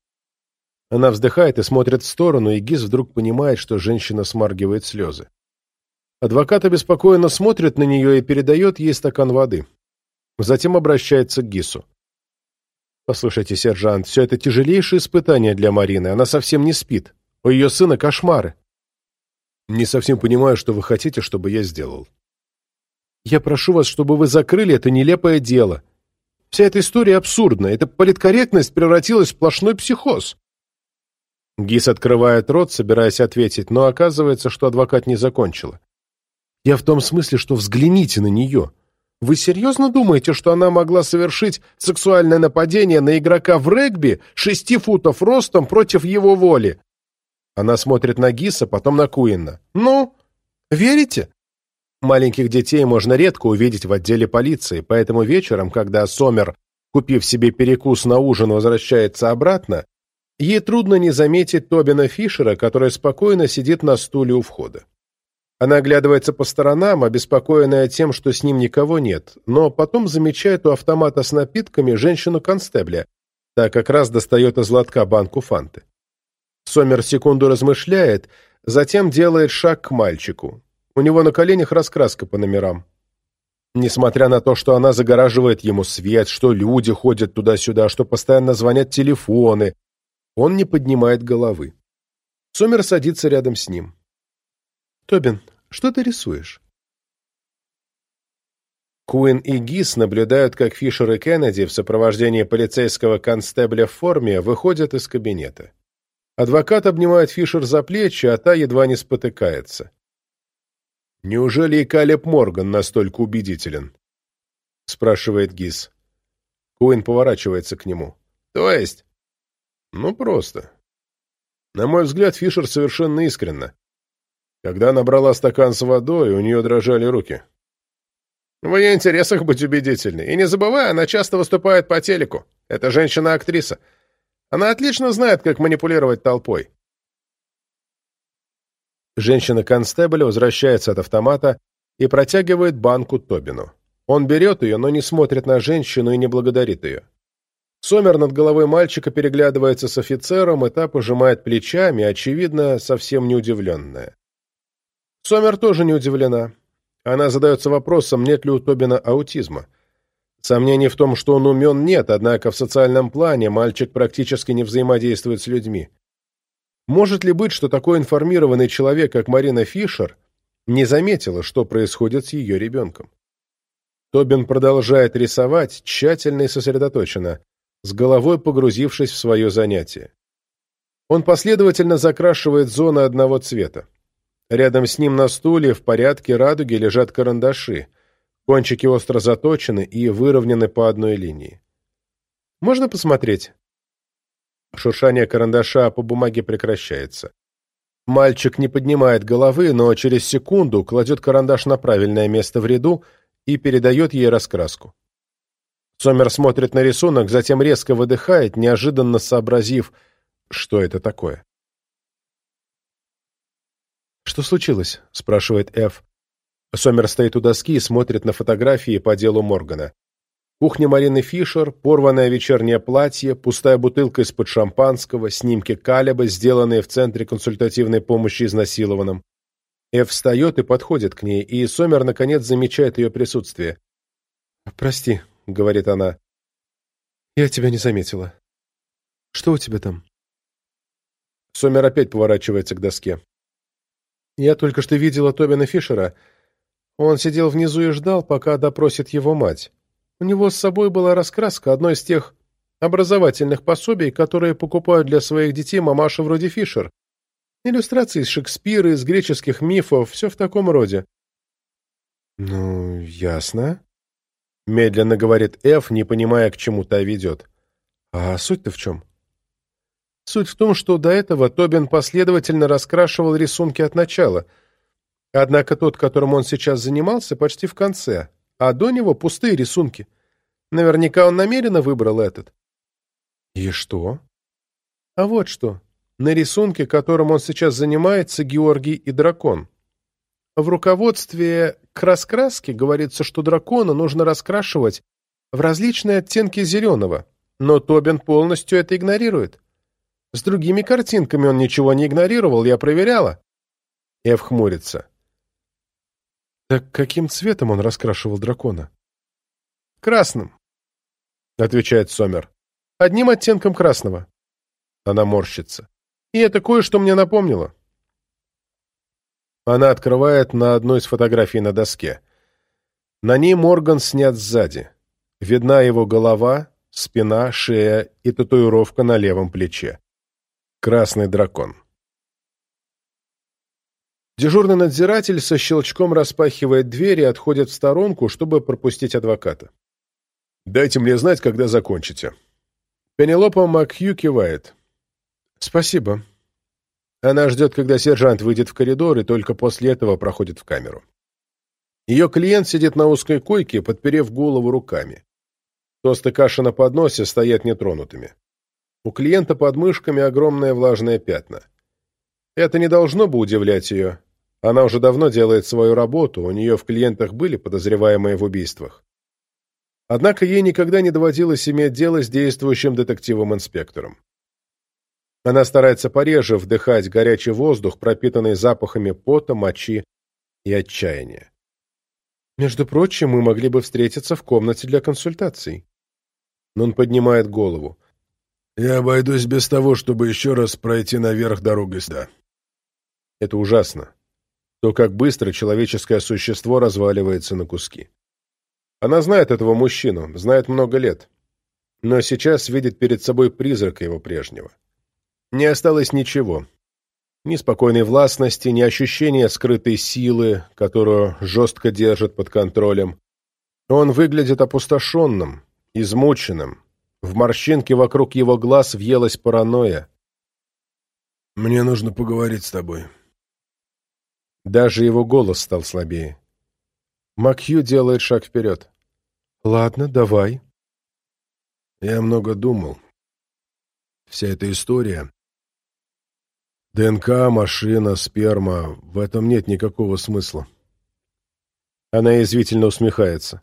Она вздыхает и смотрит в сторону, и Гиз вдруг понимает, что женщина смаргивает слезы. Адвокат обеспокоенно смотрит на нее и передает ей стакан воды. Затем обращается к Гису. «Послушайте, сержант, все это тяжелейшее испытание для Марины. Она совсем не спит. У ее сына кошмары. Не совсем понимаю, что вы хотите, чтобы я сделал. Я прошу вас, чтобы вы закрыли это нелепое дело. Вся эта история абсурдна. Эта политкорректность превратилась в сплошной психоз. Гис открывает рот, собираясь ответить, но оказывается, что адвокат не закончила. Я в том смысле, что взгляните на нее. Вы серьезно думаете, что она могла совершить сексуальное нападение на игрока в регби шести футов ростом против его воли? Она смотрит на Гиса, потом на Куинна. «Ну, верите?» Маленьких детей можно редко увидеть в отделе полиции, поэтому вечером, когда Сомер, купив себе перекус на ужин, возвращается обратно, ей трудно не заметить Тобина Фишера, который спокойно сидит на стуле у входа. Она оглядывается по сторонам, обеспокоенная тем, что с ним никого нет, но потом замечает у автомата с напитками женщину-констебля, так как раз достает из лотка банку фанты. Сомер секунду размышляет, затем делает шаг к мальчику. У него на коленях раскраска по номерам. Несмотря на то, что она загораживает ему свет, что люди ходят туда-сюда, что постоянно звонят телефоны, он не поднимает головы. Сомер садится рядом с ним. «Тобин, что ты рисуешь?» Куин и Гис наблюдают, как Фишер и Кеннеди в сопровождении полицейского констебля в форме выходят из кабинета. Адвокат обнимает Фишер за плечи, а та едва не спотыкается. «Неужели и Калеб Морган настолько убедителен?» — спрашивает Гис. Куин поворачивается к нему. «То есть?» «Ну, просто. На мой взгляд, Фишер совершенно искренна. Когда набрала стакан с водой, у нее дрожали руки. В ее интересах быть убедительной. И не забывай, она часто выступает по телеку. Это женщина-актриса. Она отлично знает, как манипулировать толпой. Женщина-констебль возвращается от автомата и протягивает банку Тобину. Он берет ее, но не смотрит на женщину и не благодарит ее. Сомер над головой мальчика переглядывается с офицером, и та пожимает плечами, очевидно, совсем не удивленная. Сомер тоже не удивлена. Она задается вопросом, нет ли у Тобина аутизма. Сомнений в том, что он умен, нет, однако в социальном плане мальчик практически не взаимодействует с людьми. Может ли быть, что такой информированный человек, как Марина Фишер, не заметила, что происходит с ее ребенком? Тобин продолжает рисовать, тщательно и сосредоточенно, с головой погрузившись в свое занятие. Он последовательно закрашивает зоны одного цвета. Рядом с ним на стуле в порядке радуги лежат карандаши. Кончики остро заточены и выровнены по одной линии. «Можно посмотреть?» Шуршание карандаша по бумаге прекращается. Мальчик не поднимает головы, но через секунду кладет карандаш на правильное место в ряду и передает ей раскраску. Сомер смотрит на рисунок, затем резко выдыхает, неожиданно сообразив, что это такое. «Что случилось?» — спрашивает Эф. Сомер стоит у доски и смотрит на фотографии по делу Моргана. Кухня Марины Фишер, порванное вечернее платье, пустая бутылка из-под шампанского, снимки Калеба, сделанные в Центре консультативной помощи изнасилованным. Эв встает и подходит к ней, и Сомер, наконец, замечает ее присутствие. «Прости», — говорит она. «Я тебя не заметила. Что у тебя там?» Сомер опять поворачивается к доске. «Я только что видела Тобина Фишера. Он сидел внизу и ждал, пока допросит его мать. У него с собой была раскраска, одной из тех образовательных пособий, которые покупают для своих детей мамаши вроде Фишер. Иллюстрации из Шекспира, из греческих мифов, все в таком роде. «Ну, ясно», — медленно говорит Эф, не понимая, к чему та ведет. «А суть-то в чем?» Суть в том, что до этого Тобин последовательно раскрашивал рисунки от начала, однако тот, которым он сейчас занимался, почти в конце, а до него пустые рисунки. Наверняка он намеренно выбрал этот. И что? А вот что. На рисунке, которым он сейчас занимается, Георгий и дракон. В руководстве к раскраске говорится, что дракона нужно раскрашивать в различные оттенки зеленого, но Тобин полностью это игнорирует. С другими картинками он ничего не игнорировал, я проверяла. Эв хмурится. Так каким цветом он раскрашивал дракона? Красным, отвечает Сомер. Одним оттенком красного. Она морщится. И это кое-что мне напомнило. Она открывает на одной из фотографий на доске. На ней Морган снят сзади. Видна его голова, спина, шея и татуировка на левом плече. Красный дракон. Дежурный надзиратель со щелчком распахивает дверь и отходит в сторонку, чтобы пропустить адвоката. «Дайте мне знать, когда закончите». Пенелопа Макхью кивает. «Спасибо». Она ждет, когда сержант выйдет в коридор, и только после этого проходит в камеру. Ее клиент сидит на узкой койке, подперев голову руками. Тосты каши на подносе стоят нетронутыми. У клиента под мышками огромное влажное пятна. Это не должно бы удивлять ее, она уже давно делает свою работу, у нее в клиентах были подозреваемые в убийствах. Однако ей никогда не доводилось иметь дело с действующим детективом-инспектором. Она старается пореже вдыхать горячий воздух, пропитанный запахами пота, мочи и отчаяния. Между прочим, мы могли бы встретиться в комнате для консультаций. Но он поднимает голову. Я обойдусь без того, чтобы еще раз пройти наверх дорогой сюда. Это ужасно. То, как быстро человеческое существо разваливается на куски. Она знает этого мужчину, знает много лет. Но сейчас видит перед собой призрак его прежнего. Не осталось ничего. Ни спокойной властности, ни ощущения скрытой силы, которую жестко держит под контролем. Он выглядит опустошенным, измученным. В морщинке вокруг его глаз въелась паранойя. «Мне нужно поговорить с тобой». Даже его голос стал слабее. Макью делает шаг вперед. «Ладно, давай». Я много думал. Вся эта история... ДНК, машина, сперма — в этом нет никакого смысла. Она язвительно усмехается.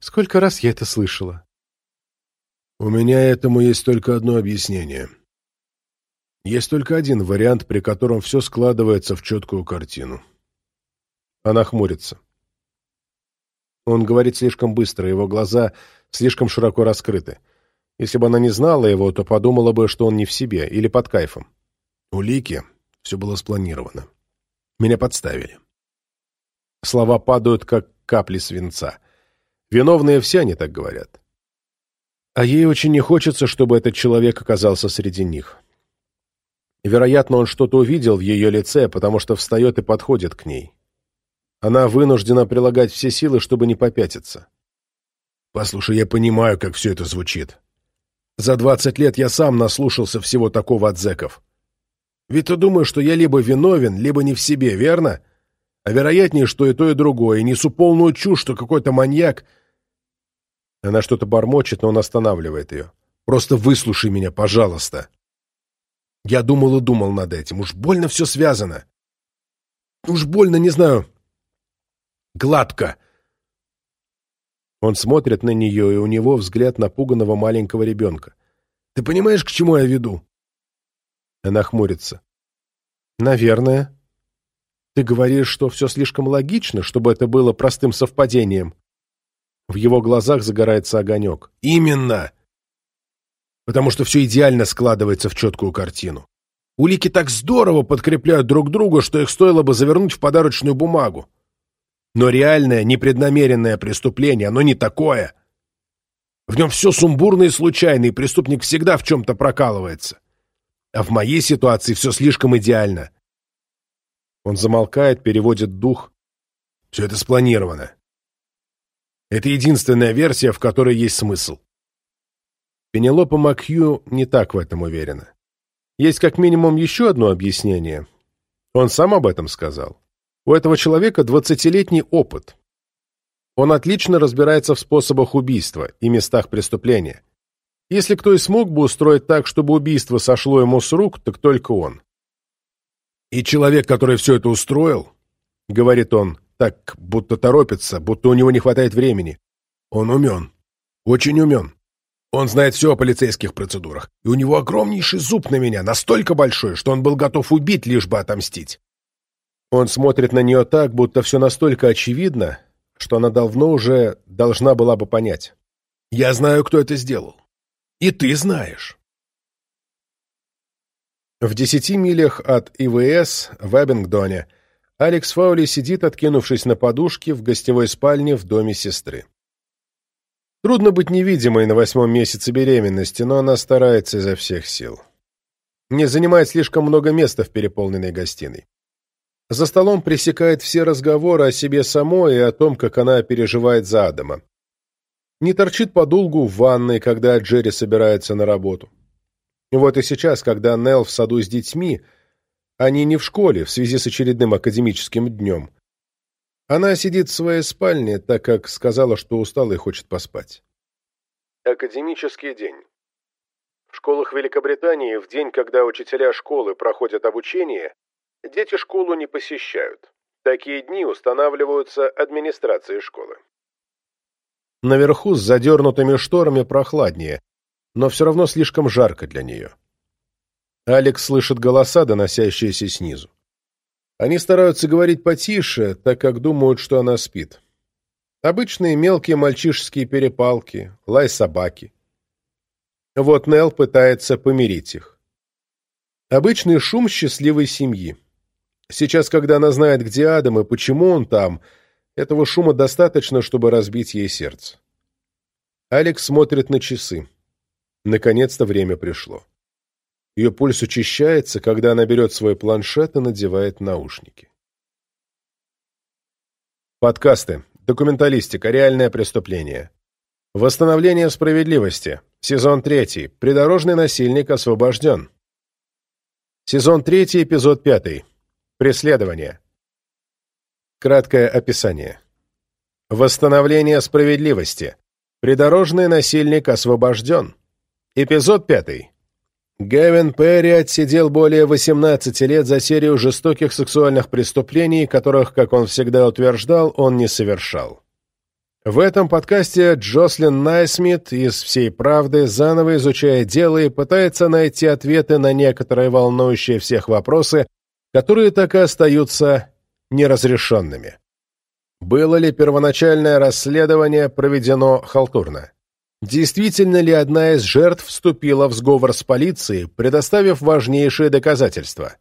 Сколько раз я это слышала? У меня этому есть только одно объяснение. Есть только один вариант, при котором все складывается в четкую картину. Она хмурится. Он говорит слишком быстро, его глаза слишком широко раскрыты. Если бы она не знала его, то подумала бы, что он не в себе или под кайфом. Улики. Все было спланировано. Меня подставили. Слова падают, как капли свинца. Виновные все они так говорят. А ей очень не хочется, чтобы этот человек оказался среди них. Вероятно, он что-то увидел в ее лице, потому что встает и подходит к ней. Она вынуждена прилагать все силы, чтобы не попятиться. «Послушай, я понимаю, как все это звучит. За двадцать лет я сам наслушался всего такого от зэков. Ведь ты думаешь, что я либо виновен, либо не в себе, верно? А вероятнее, что и то, и другое, и несу полную чушь, что какой-то маньяк...» Она что-то бормочет, но он останавливает ее. «Просто выслушай меня, пожалуйста. Я думал и думал над этим. Уж больно все связано. Уж больно, не знаю, гладко. Он смотрит на нее, и у него взгляд напуганного маленького ребенка. «Ты понимаешь, к чему я веду?» Она хмурится. «Наверное. Ты говоришь, что все слишком логично, чтобы это было простым совпадением?» В его глазах загорается огонек. «Именно! Потому что все идеально складывается в четкую картину. Улики так здорово подкрепляют друг друга, что их стоило бы завернуть в подарочную бумагу. Но реальное, непреднамеренное преступление, оно не такое. В нем все сумбурно и случайно, и преступник всегда в чем-то прокалывается. А в моей ситуации все слишком идеально. Он замолкает, переводит дух. Все это спланировано. Это единственная версия, в которой есть смысл. Пенелопа Макью не так в этом уверена. Есть как минимум еще одно объяснение. Он сам об этом сказал. У этого человека двадцатилетний опыт. Он отлично разбирается в способах убийства и местах преступления. Если кто и смог бы устроить так, чтобы убийство сошло ему с рук, так только он. «И человек, который все это устроил, — говорит он, так, будто торопится, будто у него не хватает времени, он умен, очень умен. Он знает все о полицейских процедурах, и у него огромнейший зуб на меня, настолько большой, что он был готов убить, лишь бы отомстить. Он смотрит на нее так, будто все настолько очевидно, что она давно уже должна была бы понять. «Я знаю, кто это сделал. И ты знаешь». В десяти милях от ИВС в Эббингдоне Алекс Фаули сидит, откинувшись на подушке в гостевой спальне в доме сестры. Трудно быть невидимой на восьмом месяце беременности, но она старается изо всех сил. Не занимает слишком много места в переполненной гостиной. За столом пресекает все разговоры о себе самой и о том, как она переживает за Адама. Не торчит подолгу в ванной, когда Джерри собирается на работу. Вот и сейчас, когда Нелл в саду с детьми, они не в школе в связи с очередным академическим днем. Она сидит в своей спальне, так как сказала, что устала и хочет поспать. Академический день. В школах Великобритании в день, когда учителя школы проходят обучение, Дети школу не посещают. Такие дни устанавливаются администрацией школы. Наверху с задернутыми шторами прохладнее, но все равно слишком жарко для нее. Алекс слышит голоса, доносящиеся снизу. Они стараются говорить потише, так как думают, что она спит. Обычные мелкие мальчишеские перепалки, лай собаки. Вот Нелл пытается помирить их. Обычный шум счастливой семьи. Сейчас, когда она знает, где Адам и почему он там, этого шума достаточно, чтобы разбить ей сердце. Алекс смотрит на часы. Наконец-то время пришло. Ее пульс учащается, когда она берет свой планшет и надевает наушники. Подкасты. Документалистика. Реальное преступление. Восстановление справедливости. Сезон 3. Придорожный насильник освобожден. Сезон 3, эпизод 5. Преследование. Краткое описание. Восстановление справедливости. Придорожный насильник освобожден. Эпизод 5. Гевин Перри отсидел более 18 лет за серию жестоких сексуальных преступлений, которых, как он всегда утверждал, он не совершал. В этом подкасте Джослин Найсмит из «Всей правды» заново изучает дело и пытается найти ответы на некоторые волнующие всех вопросы, которые так и остаются неразрешенными. Было ли первоначальное расследование проведено халтурно? Действительно ли одна из жертв вступила в сговор с полицией, предоставив важнейшие доказательства?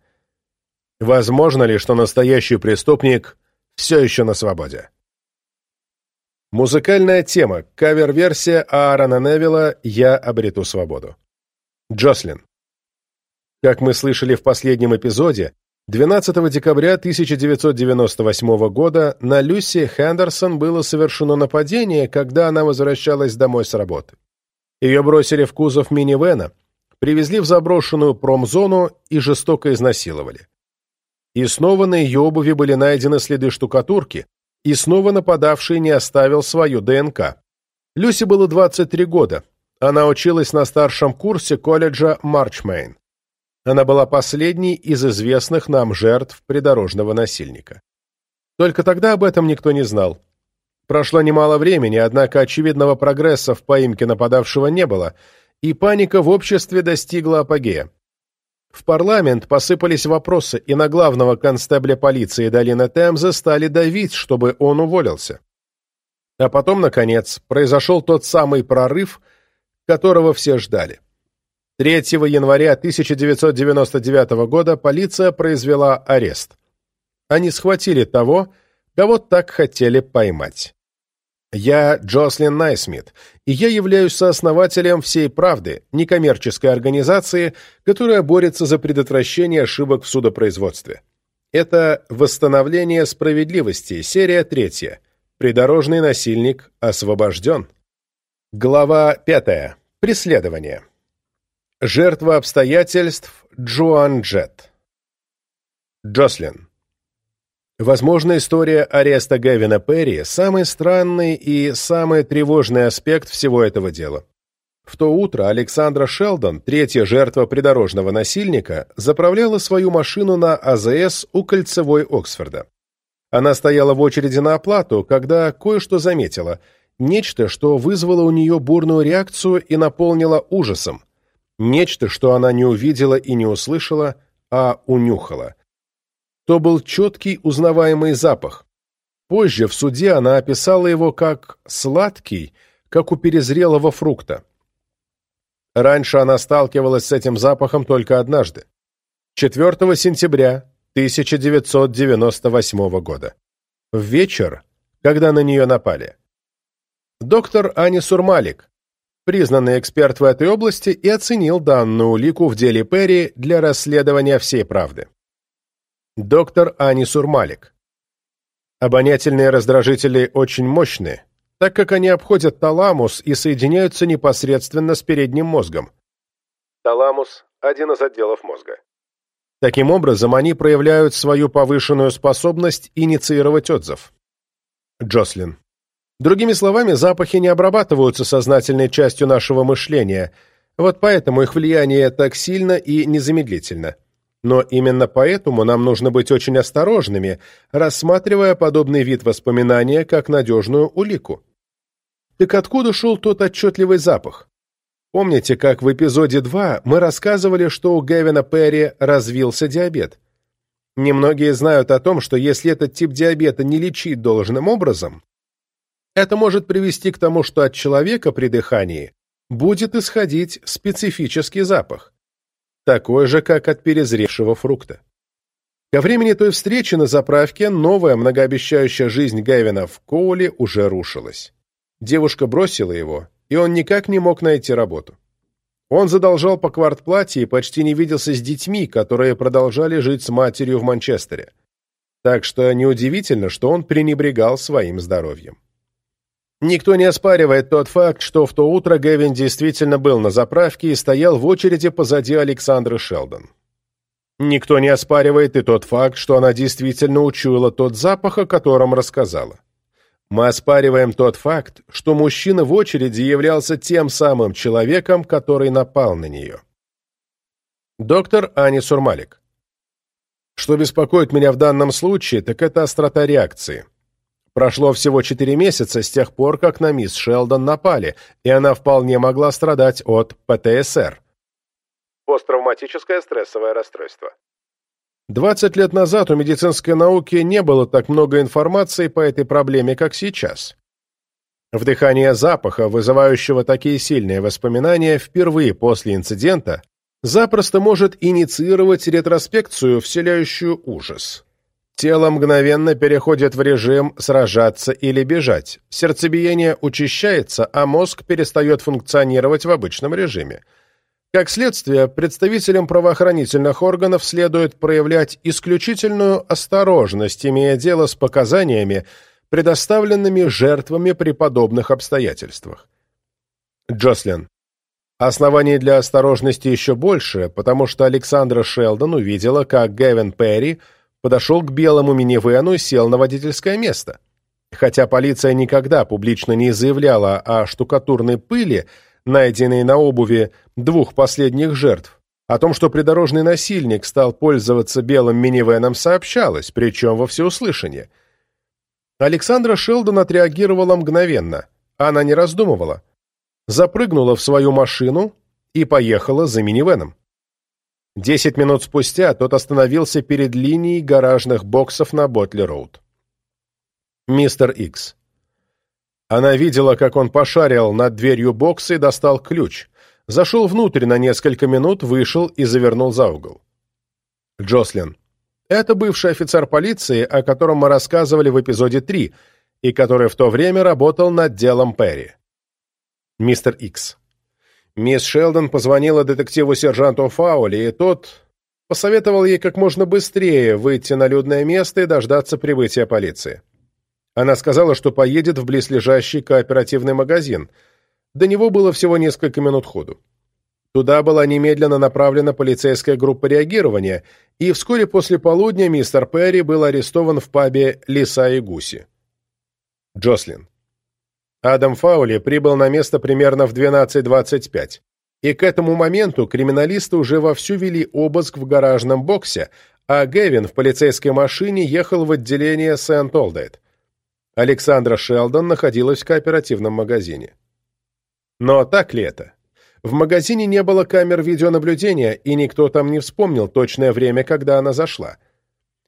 Возможно ли, что настоящий преступник все еще на свободе? Музыкальная тема, кавер-версия Аарона Невилла «Я обрету свободу». Джослин. Как мы слышали в последнем эпизоде, 12 декабря 1998 года на Люси Хендерсон было совершено нападение, когда она возвращалась домой с работы. Ее бросили в кузов минивэна, привезли в заброшенную промзону и жестоко изнасиловали. И снова на ее обуви были найдены следы штукатурки, и снова нападавший не оставил свою ДНК. Люси было 23 года. Она училась на старшем курсе колледжа Марчмейн. Она была последней из известных нам жертв придорожного насильника. Только тогда об этом никто не знал. Прошло немало времени, однако очевидного прогресса в поимке нападавшего не было, и паника в обществе достигла апогея. В парламент посыпались вопросы, и на главного констебля полиции долины Темзы стали давить, чтобы он уволился. А потом, наконец, произошел тот самый прорыв, которого все ждали. 3 января 1999 года полиция произвела арест. Они схватили того, кого так хотели поймать. Я Джослин Найсмит, и я являюсь сооснователем «Всей правды», некоммерческой организации, которая борется за предотвращение ошибок в судопроизводстве. Это «Восстановление справедливости», серия третья. Придорожный насильник освобожден. Глава пятая. Преследование. Жертва обстоятельств Джоан Джет. Джослин. Возможно, история ареста Гевина Перри – самый странный и самый тревожный аспект всего этого дела. В то утро Александра Шелдон, третья жертва придорожного насильника, заправляла свою машину на АЗС у Кольцевой Оксфорда. Она стояла в очереди на оплату, когда кое-что заметила – нечто, что вызвало у нее бурную реакцию и наполнило ужасом – Нечто, что она не увидела и не услышала, а унюхала. То был четкий узнаваемый запах. Позже в суде она описала его как «сладкий», как у перезрелого фрукта. Раньше она сталкивалась с этим запахом только однажды. 4 сентября 1998 года. В вечер, когда на нее напали. Доктор Ани Сурмалик, признанный эксперт в этой области, и оценил данную улику в деле Перри для расследования всей правды. Доктор Ани Сурмалик. Обонятельные раздражители очень мощные, так как они обходят таламус и соединяются непосредственно с передним мозгом. Таламус – один из отделов мозга. Таким образом, они проявляют свою повышенную способность инициировать отзыв. Джослин. Другими словами, запахи не обрабатываются сознательной частью нашего мышления, вот поэтому их влияние так сильно и незамедлительно. Но именно поэтому нам нужно быть очень осторожными, рассматривая подобный вид воспоминания как надежную улику. Так откуда шел тот отчетливый запах? Помните, как в эпизоде 2 мы рассказывали, что у Гевина Перри развился диабет? Немногие знают о том, что если этот тип диабета не лечить должным образом, это может привести к тому, что от человека при дыхании будет исходить специфический запах, такой же, как от перезревшего фрукта. Ко времени той встречи на заправке новая многообещающая жизнь Гевина в Коуле уже рушилась. Девушка бросила его, и он никак не мог найти работу. Он задолжал по квартплате и почти не виделся с детьми, которые продолжали жить с матерью в Манчестере. Так что неудивительно, что он пренебрегал своим здоровьем. Никто не оспаривает тот факт, что в то утро Гевин действительно был на заправке и стоял в очереди позади Александры Шелдон. Никто не оспаривает и тот факт, что она действительно учуяла тот запах, о котором рассказала. Мы оспариваем тот факт, что мужчина в очереди являлся тем самым человеком, который напал на нее. Доктор Ани Сурмалик. Что беспокоит меня в данном случае, так это острота реакции. Прошло всего четыре месяца с тех пор, как на мисс Шелдон напали, и она вполне могла страдать от ПТСР. Посттравматическое стрессовое расстройство. 20 лет назад у медицинской науки не было так много информации по этой проблеме, как сейчас. Вдыхание запаха, вызывающего такие сильные воспоминания впервые после инцидента, запросто может инициировать ретроспекцию, вселяющую ужас. Тело мгновенно переходит в режим «сражаться или бежать», сердцебиение учащается, а мозг перестает функционировать в обычном режиме – как следствие, представителям правоохранительных органов следует проявлять исключительную осторожность, имея дело с показаниями, предоставленными жертвами при подобных обстоятельствах. Джослин. Оснований для осторожности еще больше, потому что Александра Шелдон увидела, как Гэвин Перри подошел к белому минивену и сел на водительское место. Хотя полиция никогда публично не заявляла о штукатурной пыли, найденной на обуви двух последних жертв. О том, что придорожный насильник стал пользоваться белым минивеном, сообщалось, причем во всеуслышание. Александра Шелдон отреагировала мгновенно. Она не раздумывала. Запрыгнула в свою машину и поехала за минивеном. Десять минут спустя тот остановился перед линией гаражных боксов на Ботли-Роуд. Мистер Икс. Она видела, как он пошарил над дверью бокса и достал ключ. Зашел внутрь на несколько минут, вышел и завернул за угол. Джослин. Это бывший офицер полиции, о котором мы рассказывали в эпизоде 3, и который в то время работал над делом Перри. Мистер Икс. Мисс Шелдон позвонила детективу-сержанту Фаули, и тот посоветовал ей как можно быстрее выйти на людное место и дождаться прибытия полиции. Она сказала, что поедет в близлежащий кооперативный магазин. До него было всего несколько минут ходу. Туда была немедленно направлена полицейская группа реагирования, и вскоре после полудня мистер Перри был арестован в пабе «Лиса и гуси». Джослин. Адам Фаули прибыл на место примерно в 12.25, и к этому моменту криминалисты уже вовсю вели обыск в гаражном боксе, а Гевин в полицейской машине ехал в отделение Сент-Олдейт. Александра Шелдон находилась в кооперативном магазине. Но так ли это? В магазине не было камер видеонаблюдения, и никто там не вспомнил точное время, когда она зашла.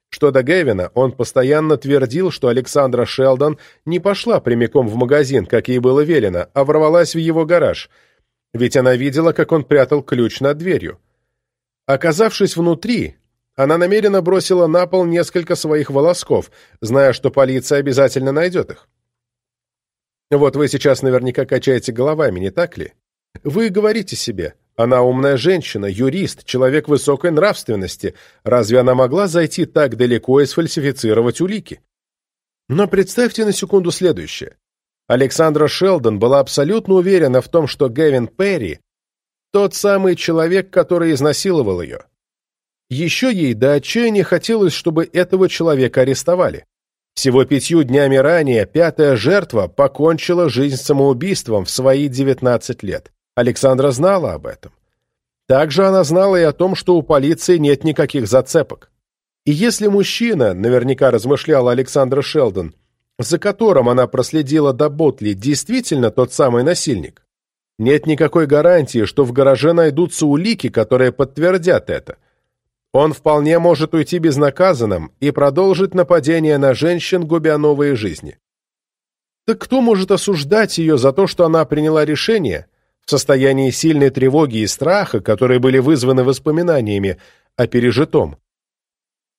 Что до Гевина, он постоянно твердил, что Александра Шелдон не пошла прямиком в магазин, как ей было велено, а ворвалась в его гараж, ведь она видела, как он прятал ключ над дверью. Оказавшись внутри, она намеренно бросила на пол несколько своих волосков, зная, что полиция обязательно найдет их. Вот вы сейчас наверняка качаете головами, не так ли? Вы говорите себе, она умная женщина, юрист, человек высокой нравственности. Разве она могла зайти так далеко и сфальсифицировать улики? Но представьте на секунду следующее. Александра Шелдон была абсолютно уверена в том, что Гевин Перри – тот самый человек, который изнасиловал ее. Еще ей до отчаяния хотелось, чтобы этого человека арестовали. Всего пятью днями ранее пятая жертва покончила жизнь самоубийством в свои 19 лет. Александра знала об этом. Также она знала и о том, что у полиции нет никаких зацепок. И если мужчина, наверняка размышляла Александра Шелдон, за которым она проследила до Ботли, действительно тот самый насильник, Нет никакой гарантии, что в гараже найдутся улики, которые подтвердят это. Он вполне может уйти безнаказанным и продолжить нападение на женщин, губя новые жизни. Так кто может осуждать ее за то, что она приняла решение в состоянии сильной тревоги и страха, которые были вызваны воспоминаниями о пережитом?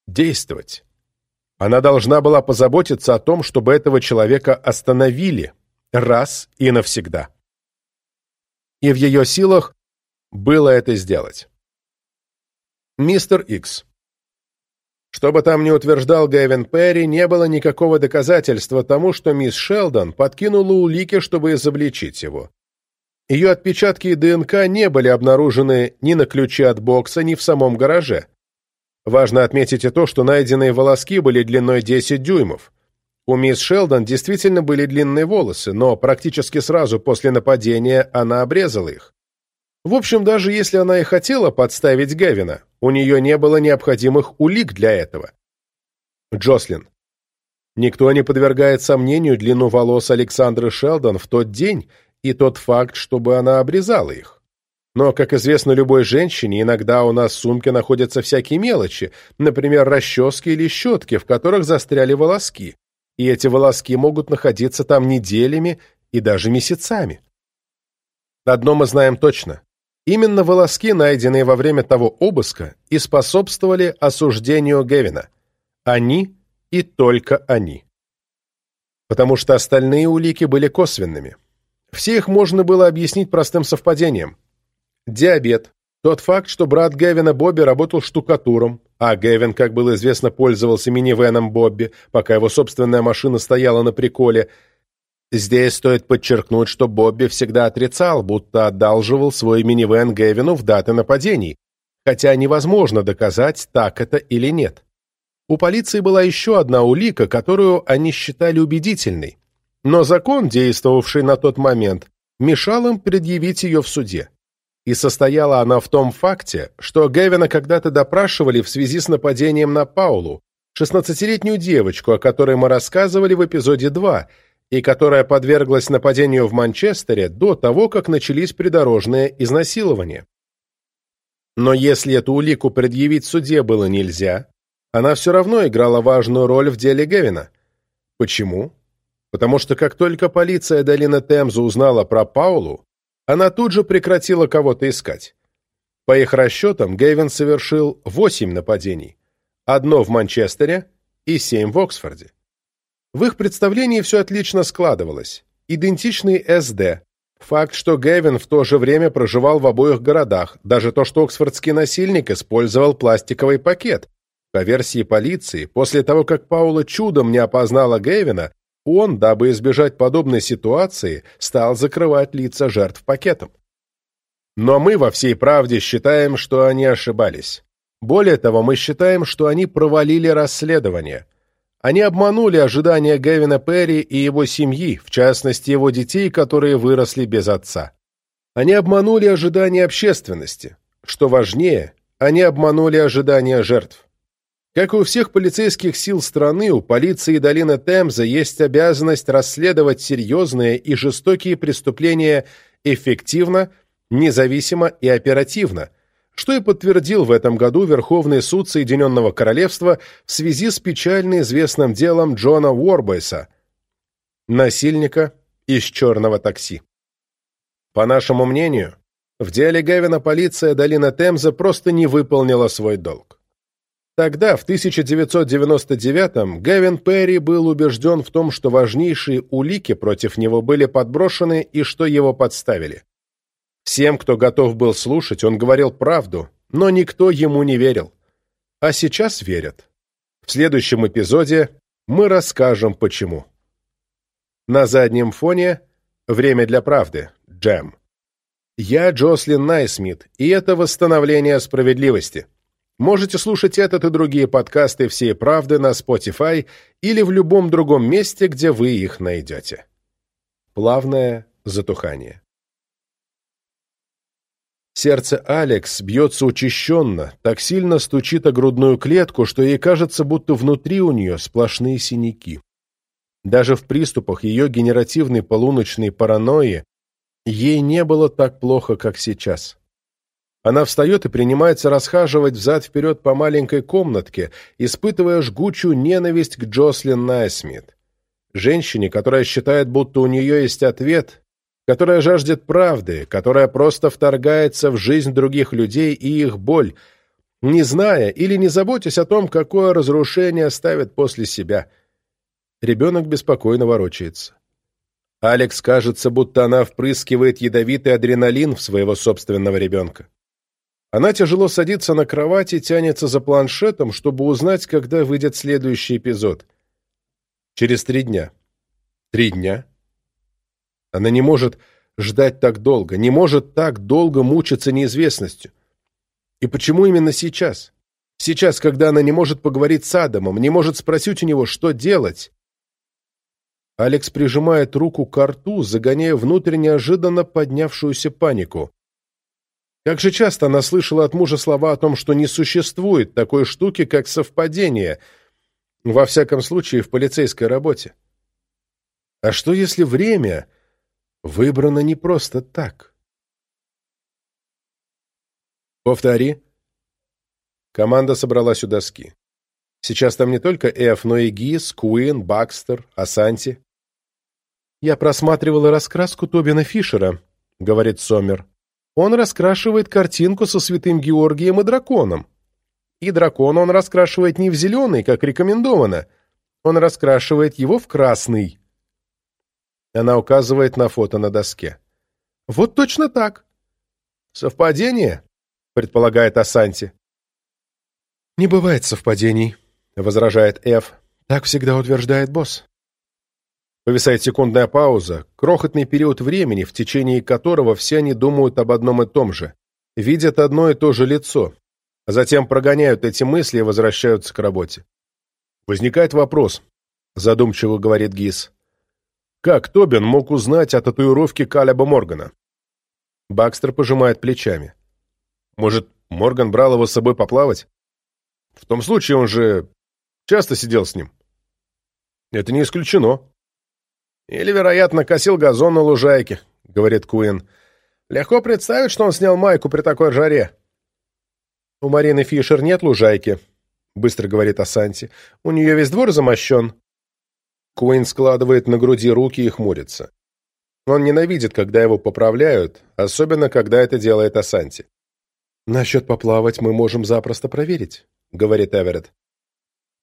Действовать. Она должна была позаботиться о том, чтобы этого человека остановили раз и навсегда. И в ее силах было это сделать. Мистер Икс. Что бы там ни утверждал Гэвин Перри, не было никакого доказательства тому, что мисс Шелдон подкинула улики, чтобы изобличить его. Ее отпечатки и ДНК не были обнаружены ни на ключе от бокса, ни в самом гараже. Важно отметить и то, что найденные волоски были длиной 10 дюймов. У мисс Шелдон действительно были длинные волосы, но практически сразу после нападения она обрезала их. В общем, даже если она и хотела подставить Гевина, у нее не было необходимых улик для этого. Джослин. Никто не подвергает сомнению длину волос Александры Шелдон в тот день и тот факт, чтобы она обрезала их. Но, как известно любой женщине, иногда у нас в сумке находятся всякие мелочи, например, расчески или щетки, в которых застряли волоски. И эти волоски могут находиться там неделями и даже месяцами. Одно мы знаем точно. Именно волоски, найденные во время того обыска, и способствовали осуждению Гевина. Они и только они. Потому что остальные улики были косвенными. Все их можно было объяснить простым совпадением – Диабет. Тот факт, что брат Гевина Бобби работал штукатуром, а Гевин, как было известно, пользовался минивеном Бобби, пока его собственная машина стояла на приколе. Здесь стоит подчеркнуть, что Бобби всегда отрицал, будто одалживал свой минивэн Гевину в даты нападений, хотя невозможно доказать, так это или нет. У полиции была еще одна улика, которую они считали убедительной, но закон, действовавший на тот момент, мешал им предъявить ее в суде. И состояла она в том факте, что Гевина когда-то допрашивали в связи с нападением на Паулу, 16-летнюю девочку, о которой мы рассказывали в эпизоде 2, и которая подверглась нападению в Манчестере до того, как начались придорожные изнасилования. Но если эту улику предъявить суде было нельзя, она все равно играла важную роль в деле Гевина. Почему? Потому что как только полиция долины Темза узнала про Паулу, она тут же прекратила кого-то искать. По их расчетам, Гейвен совершил восемь нападений. Одно в Манчестере и семь в Оксфорде. В их представлении все отлично складывалось. Идентичный СД. Факт, что Гевин в то же время проживал в обоих городах, даже то, что оксфордский насильник использовал пластиковый пакет. По версии полиции, после того, как Паула чудом не опознала Гевина, он, дабы избежать подобной ситуации, стал закрывать лица жертв пакетом. Но мы во всей правде считаем, что они ошибались. Более того, мы считаем, что они провалили расследование. Они обманули ожидания Гевина Перри и его семьи, в частности, его детей, которые выросли без отца. Они обманули ожидания общественности. Что важнее, они обманули ожидания жертв. Как и у всех полицейских сил страны, у полиции долины Темза есть обязанность расследовать серьезные и жестокие преступления эффективно, независимо и оперативно, что и подтвердил в этом году Верховный суд Соединенного Королевства в связи с печально известным делом Джона Уорбойса, насильника из черного такси. По нашему мнению, в деле Гевина полиция долины Темза просто не выполнила свой долг. Тогда, в 1999-м, Гевин Перри был убежден в том, что важнейшие улики против него были подброшены и что его подставили. Всем, кто готов был слушать, он говорил правду, но никто ему не верил. А сейчас верят. В следующем эпизоде мы расскажем, почему. На заднем фоне «Время для правды» Джем. Я Джослин Найсмит, и это восстановление справедливости. Можете слушать этот и другие подкасты «Всей правды» на Spotify или в любом другом месте, где вы их найдете. Плавное затухание. Сердце Алекс бьется учащенно, так сильно стучит о грудную клетку, что ей кажется, будто внутри у нее сплошные синяки. Даже в приступах ее генеративной полуночной паранойи Ей не было так плохо, как сейчас. Она встает и принимается расхаживать взад-вперед по маленькой комнатке, испытывая жгучую ненависть к Джослин Найсмит. Женщине, которая считает, будто у нее есть ответ, которая жаждет правды, которая просто вторгается в жизнь других людей и их боль, не зная или не заботясь о том, какое разрушение оставит после себя. Ребенок беспокойно ворочается. Алекс кажется, будто она впрыскивает ядовитый адреналин в своего собственного ребенка. Она тяжело садится на кровать и тянется за планшетом, чтобы узнать, когда выйдет следующий эпизод. Через три дня. Три дня? Она не может ждать так долго, не может так долго мучиться неизвестностью. И почему именно сейчас? Сейчас, когда она не может поговорить с Адамом, не может спросить у него, что делать? Алекс прижимает руку к рту, загоняя внутрь неожиданно поднявшуюся панику. Как же часто она слышала от мужа слова о том, что не существует такой штуки, как совпадение, во всяком случае в полицейской работе. А что если время выбрано не просто так? Повтори. Команда собралась у доски. Сейчас там не только Эф, но и Гис, Куин, Бакстер, Асанти. «Я просматривала раскраску Тобина Фишера», — говорит Сомер. Он раскрашивает картинку со святым Георгием и драконом. И дракона он раскрашивает не в зеленый, как рекомендовано. Он раскрашивает его в красный. Она указывает на фото на доске. Вот точно так. Совпадение, предполагает Асанти. Не бывает совпадений, возражает Эф. Так всегда утверждает босс. Повисает секундная пауза, крохотный период времени, в течение которого все они думают об одном и том же, видят одно и то же лицо, а затем прогоняют эти мысли и возвращаются к работе. Возникает вопрос, задумчиво говорит Гис. Как Тобин мог узнать о татуировке Калеба Моргана? Бакстер пожимает плечами. Может, Морган брал его с собой поплавать? В том случае он же часто сидел с ним. Это не исключено. «Или, вероятно, косил газон на лужайке», — говорит Куин. «Легко представить, что он снял майку при такой жаре». «У Марины Фишер нет лужайки», — быстро говорит Асанти. «У нее весь двор замощен». Куин складывает на груди руки и хмурится. Он ненавидит, когда его поправляют, особенно, когда это делает Асанти. «Насчет поплавать мы можем запросто проверить», — говорит Эверетт.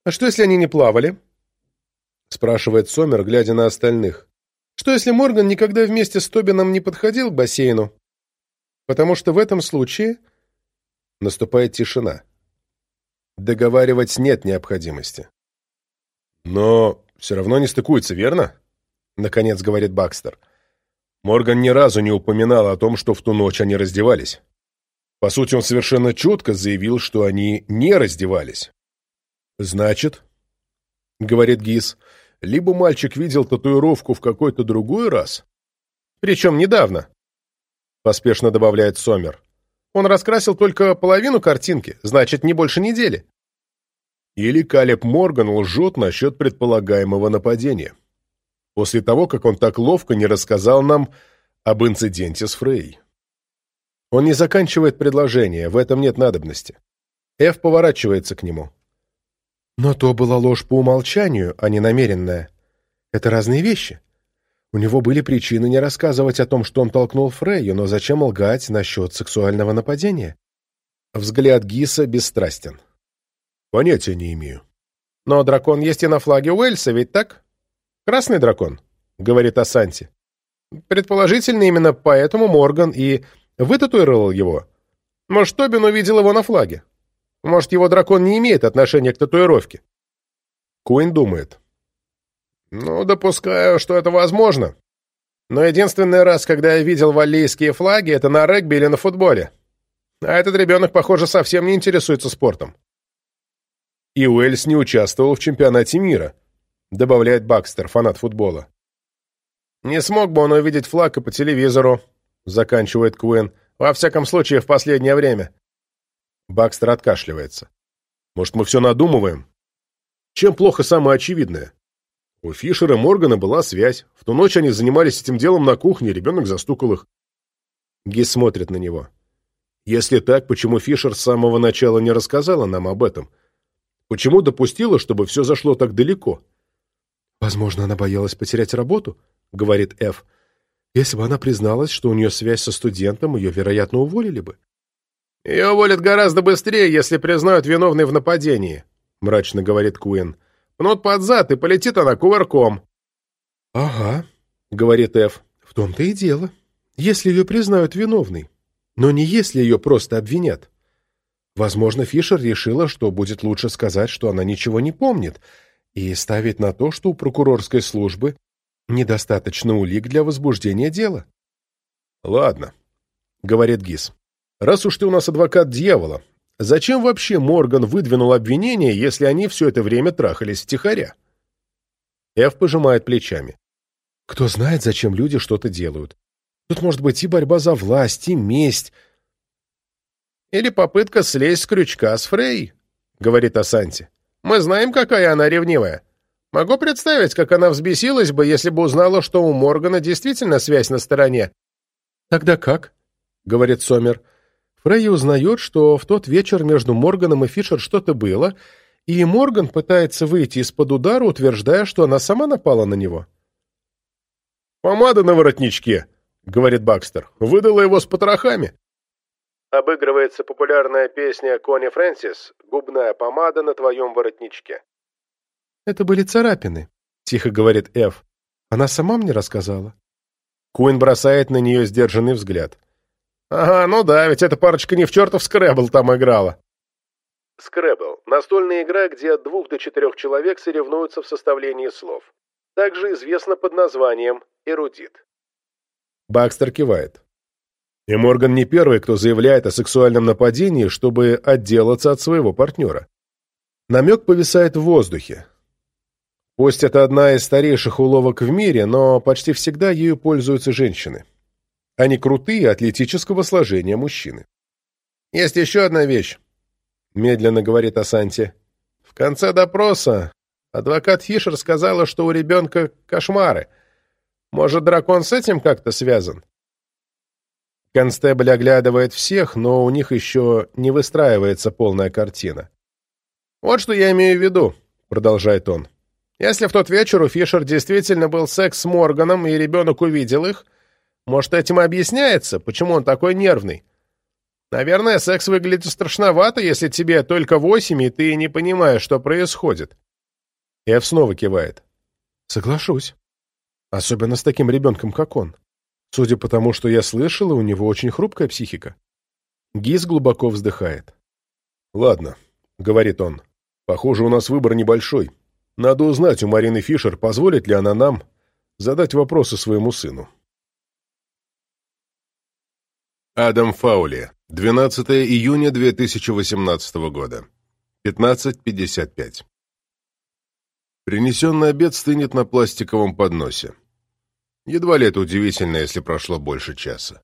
«А что, если они не плавали?» — спрашивает Сомер, глядя на остальных. «Что, если Морган никогда вместе с Тобином не подходил к бассейну? Потому что в этом случае...» Наступает тишина. Договаривать нет необходимости. «Но все равно не стыкуется, верно?» — наконец говорит Бакстер. Морган ни разу не упоминал о том, что в ту ночь они раздевались. По сути, он совершенно четко заявил, что они не раздевались. «Значит, — говорит Гис, — либо мальчик видел татуировку в какой-то другой раз, причем недавно, — поспешно добавляет Сомер. Он раскрасил только половину картинки, значит, не больше недели. Или Калеб Морган лжет насчет предполагаемого нападения. После того, как он так ловко не рассказал нам об инциденте с Фрей. Он не заканчивает предложение, в этом нет надобности. Эф поворачивается к нему. Но то была ложь по умолчанию, а не намеренная. Это разные вещи. У него были причины не рассказывать о том, что он толкнул Фрейю, но зачем лгать насчет сексуального нападения? Взгляд Гиса бесстрастен. Понятия не имею. Но дракон есть и на флаге Уэльса, ведь так? Красный дракон, говорит Асанти. Предположительно, именно поэтому Морган и вытатуировал его. Может, Тобин увидел его на флаге. Может, его дракон не имеет отношения к татуировке? Куин думает. Ну, допускаю, что это возможно. Но единственный раз, когда я видел валлийские флаги, это на регби или на футболе. А этот ребенок, похоже, совсем не интересуется спортом. И Уэльс не участвовал в чемпионате мира, добавляет Бакстер, фанат футбола. Не смог бы он увидеть флаг и по телевизору, заканчивает Куин. Во всяком случае, в последнее время. Бакстер откашливается. Может, мы все надумываем? Чем плохо самое очевидное? У Фишера Моргана была связь. В ту ночь они занимались этим делом на кухне, ребенок застукал их. Гис смотрит на него. Если так, почему Фишер с самого начала не рассказала нам об этом? Почему допустила, чтобы все зашло так далеко? Возможно, она боялась потерять работу, говорит Эф. Если бы она призналась, что у нее связь со студентом, ее, вероятно, уволили бы. Ее уволят гораздо быстрее, если признают виновной в нападении, мрачно говорит Куин. Пнут под зад, и полетит она кувырком. «Ага», — говорит Эф, — «в том-то и дело. Если ее признают виновной. Но не если ее просто обвинят. Возможно, Фишер решила, что будет лучше сказать, что она ничего не помнит, и ставить на то, что у прокурорской службы недостаточно улик для возбуждения дела». «Ладно», — говорит Гис. «Раз уж ты у нас адвокат дьявола, Зачем вообще Морган выдвинул обвинение, если они все это время трахались втихаря? Эв пожимает плечами. Кто знает, зачем люди что-то делают. Тут может быть и борьба за власть, и месть. Или попытка слезть с крючка с Фрей, говорит Асанти. Мы знаем, какая она ревнивая. Могу представить, как она взбесилась бы, если бы узнала, что у Моргана действительно связь на стороне. Тогда как? говорит Сомер. Фрей узнает, что в тот вечер между Морганом и Фишер что-то было, и Морган пытается выйти из-под удара, утверждая, что она сама напала на него. «Помада на воротничке», — говорит Бакстер, — «выдала его с потрохами». Обыгрывается популярная песня Кони Фрэнсис «Губная помада на твоем воротничке». «Это были царапины», — тихо говорит Эф. «Она сама мне рассказала». Куин бросает на нее сдержанный взгляд. Ага, ну да, ведь эта парочка не в чертов скребл там играла. Скребл – настольная игра, где от двух до четырех человек соревнуются в составлении слов. Также известна под названием «эрудит». Бакстер кивает. И Морган не первый, кто заявляет о сексуальном нападении, чтобы отделаться от своего партнера. Намек повисает в воздухе. Пусть это одна из старейших уловок в мире, но почти всегда ею пользуются женщины. Они крутые, атлетического сложения мужчины. «Есть еще одна вещь», — медленно говорит Асанти. «В конце допроса адвокат Фишер сказала, что у ребенка кошмары. Может, дракон с этим как-то связан?» Констебль оглядывает всех, но у них еще не выстраивается полная картина. «Вот что я имею в виду», — продолжает он. «Если в тот вечер у Фишер действительно был секс с Морганом, и ребенок увидел их, может, этим и объясняется, почему он такой нервный? Наверное, секс выглядит страшновато, если тебе только восемь, и ты не понимаешь, что происходит. Эв снова кивает. Соглашусь. Особенно с таким ребенком, как он. Судя по тому, что я слышала, у него очень хрупкая психика. Гиз глубоко вздыхает. «Ладно», — говорит он, — «похоже, у нас выбор небольшой. Надо узнать у Марины Фишер, позволит ли она нам задать вопросы своему сыну». Адам Фаули. 12 июня 2018 года. 15.55. Принесенный обед стынет на пластиковом подносе. Едва ли это удивительно, если прошло больше часа.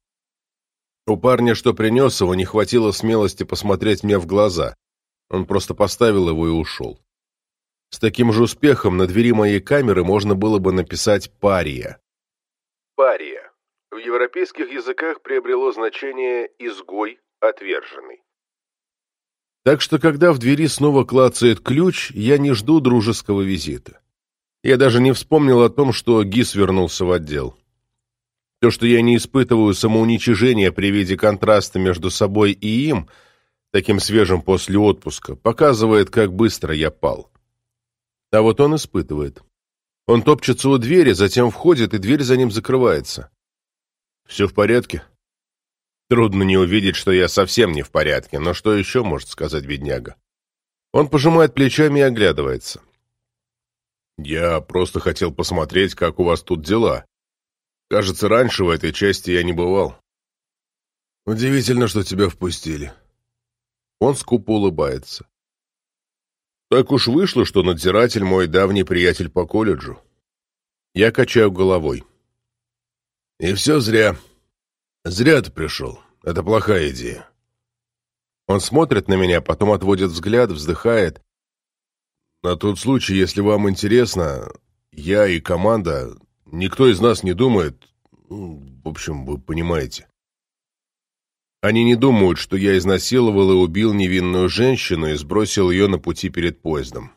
У парня, что принес его, не хватило смелости посмотреть мне в глаза. Он просто поставил его и ушел. С таким же успехом на двери моей камеры можно было бы написать «пария». Пария в европейских языках приобрело значение «изгой», «отверженный». Так что, когда в двери снова клацает ключ, я не жду дружеского визита. Я даже не вспомнил о том, что ГИС вернулся в отдел. То, что я не испытываю самоуничижения при виде контраста между собой и им, таким свежим после отпуска, показывает, как быстро я пал. А вот он испытывает. Он топчется у двери, затем входит, и дверь за ним закрывается. «Все в порядке?» Трудно не увидеть, что я совсем не в порядке, но что еще может сказать бедняга? Он пожимает плечами и оглядывается. «Я просто хотел посмотреть, как у вас тут дела. Кажется, раньше в этой части я не бывал. Удивительно, что тебя впустили». Он скупо улыбается. «Так уж вышло, что надзиратель мой давний приятель по колледжу». Я качаю головой. И все зря. Зря ты пришел. Это плохая идея. Он смотрит на меня, потом отводит взгляд, вздыхает. На тот случай, если вам интересно, я и команда, никто из нас не думает... Ну, в общем, вы понимаете. Они не думают, что я изнасиловал и убил невинную женщину и сбросил ее на пути перед поездом.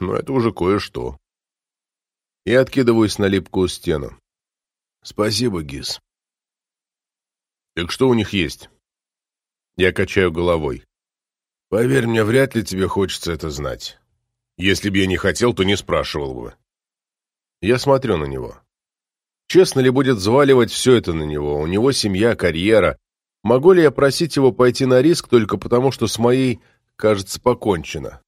Но это уже кое-что. Я откидываюсь на липкую стену. Спасибо, Гиз. Так что у них есть? Я качаю головой. Поверь мне, вряд ли тебе хочется это знать. Если бы я не хотел, то не спрашивал бы. Я смотрю на него. Честно ли будет взваливать все это на него? У него семья, карьера. Могу ли я просить его пойти на риск только потому, что с моей, кажется, покончено?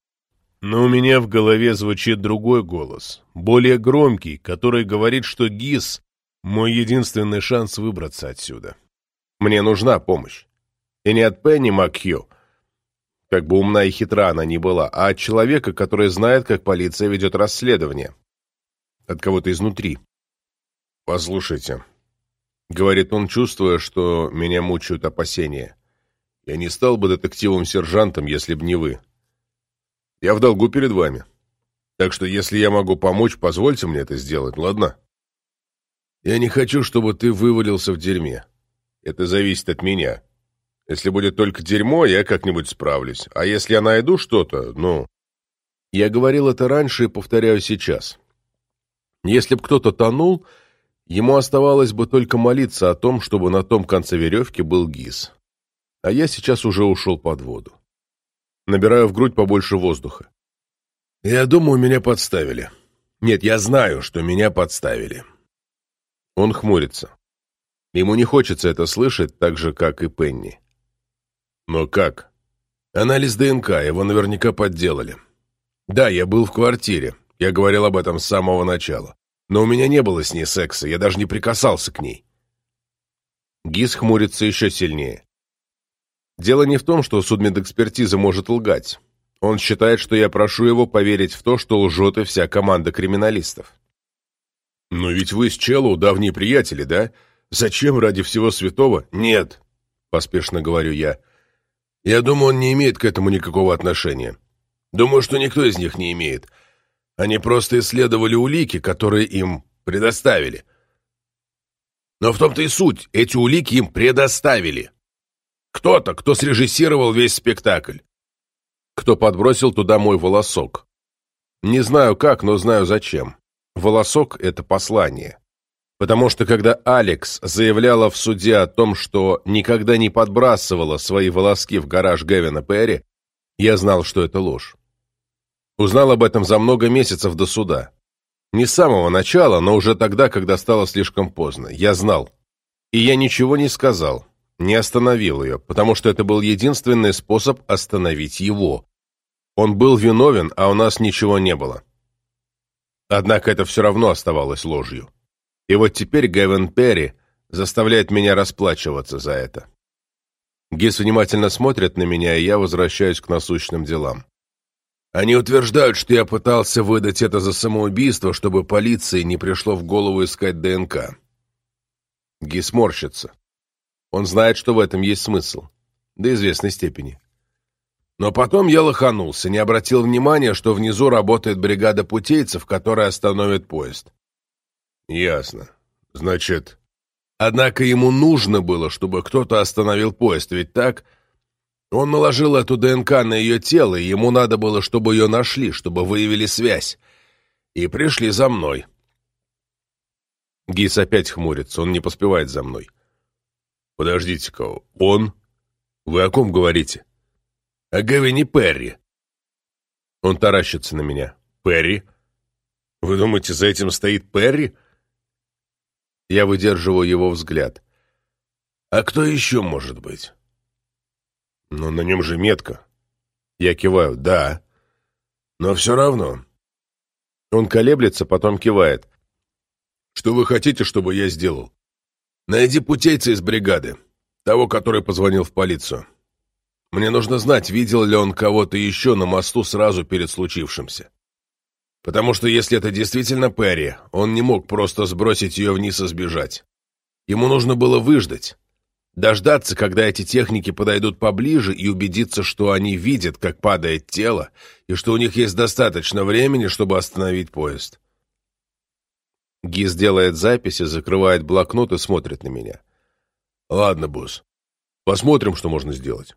Но у меня в голове звучит другой голос, более громкий, который говорит, что ГИС — мой единственный шанс выбраться отсюда. Мне нужна помощь. И не от Пенни Макхью, как бы умна и хитра она ни была, а от человека, который знает, как полиция ведет расследование. От кого-то изнутри. «Послушайте», — говорит он, чувствуя, что меня мучают опасения. «Я не стал бы детективом-сержантом, если б не вы. Я в долгу перед вами. Так что, если я могу помочь, позвольте мне это сделать, ладно? Я не хочу, чтобы ты вывалился в дерьме. Это зависит от меня. Если будет только дерьмо, я как-нибудь справлюсь. А если я найду что-то, ну... Я говорил это раньше и повторяю сейчас. Если б кто-то тонул, ему оставалось бы только молиться о том, чтобы на том конце веревки был гиз. А я сейчас уже ушел под воду. Набираю в грудь побольше воздуха. Я думаю, меня подставили. Нет, я знаю, что меня подставили. Он хмурится. Ему не хочется это слышать, так же, как и Пенни. Но как? Анализ ДНК, его наверняка подделали. Да, я был в квартире, я говорил об этом с самого начала. Но у меня не было с ней секса, я даже не прикасался к ней. Гиз хмурится еще сильнее. Дело не в том, что судмедэкспертиза может лгать. Он считает, что я прошу его поверить в то, что лжет и вся команда криминалистов. «Но ведь вы с Челлоу давние приятели, да? Зачем ради всего святого?» «Нет», — поспешно говорю я. «Я думаю, он не имеет к этому никакого отношения. Думаю, что никто из них не имеет. Они просто исследовали улики, которые им предоставили. Но в том-то и суть. Эти улики им предоставили». Кто-то, кто срежиссировал весь спектакль. Кто подбросил туда мой волосок. Не знаю как, но знаю зачем. Волосок — это послание. Потому что когда Алекс заявляла в суде о том, что никогда не подбрасывала свои волоски в гараж Гевина Перри, я знал, что это ложь. Узнал об этом за много месяцев до суда. Не с самого начала, но уже тогда, когда стало слишком поздно. Я знал. И я ничего не сказал не остановил ее, потому что это был единственный способ остановить его. Он был виновен, а у нас ничего не было. Однако это все равно оставалось ложью. И вот теперь Гэвин Перри заставляет меня расплачиваться за это. Гис внимательно смотрит на меня, и я возвращаюсь к насущным делам. Они утверждают, что я пытался выдать это за самоубийство, чтобы полиции не пришло в голову искать ДНК. Гис морщится. Он знает, что в этом есть смысл. До известной степени. Но потом я лоханулся, не обратил внимания, что внизу работает бригада путейцев, которая остановит поезд. Ясно. Значит... Однако ему нужно было, чтобы кто-то остановил поезд, ведь так? Он наложил эту ДНК на ее тело, и ему надо было, чтобы ее нашли, чтобы выявили связь. И пришли за мной. Гис опять хмурится, он не поспевает за мной. «Подождите-ка, он? Вы о ком говорите?» «О Гевине Перри». Он таращится на меня. «Перри? Вы думаете, за этим стоит Перри?» Я выдерживаю его взгляд. «А кто еще может быть?» «Но на нем же метка». Я киваю. «Да». «Но все равно». Он колеблется, потом кивает. «Что вы хотите, чтобы я сделал?» Найди путейца из бригады, того, который позвонил в полицию. Мне нужно знать, видел ли он кого-то еще на мосту сразу перед случившимся. Потому что если это действительно Перри, он не мог просто сбросить ее вниз и сбежать. Ему нужно было выждать, дождаться, когда эти техники подойдут поближе и убедиться, что они видят, как падает тело, и что у них есть достаточно времени, чтобы остановить поезд. Гиз делает записи, закрывает блокнот и смотрит на меня. Ладно, босс. Посмотрим, что можно сделать.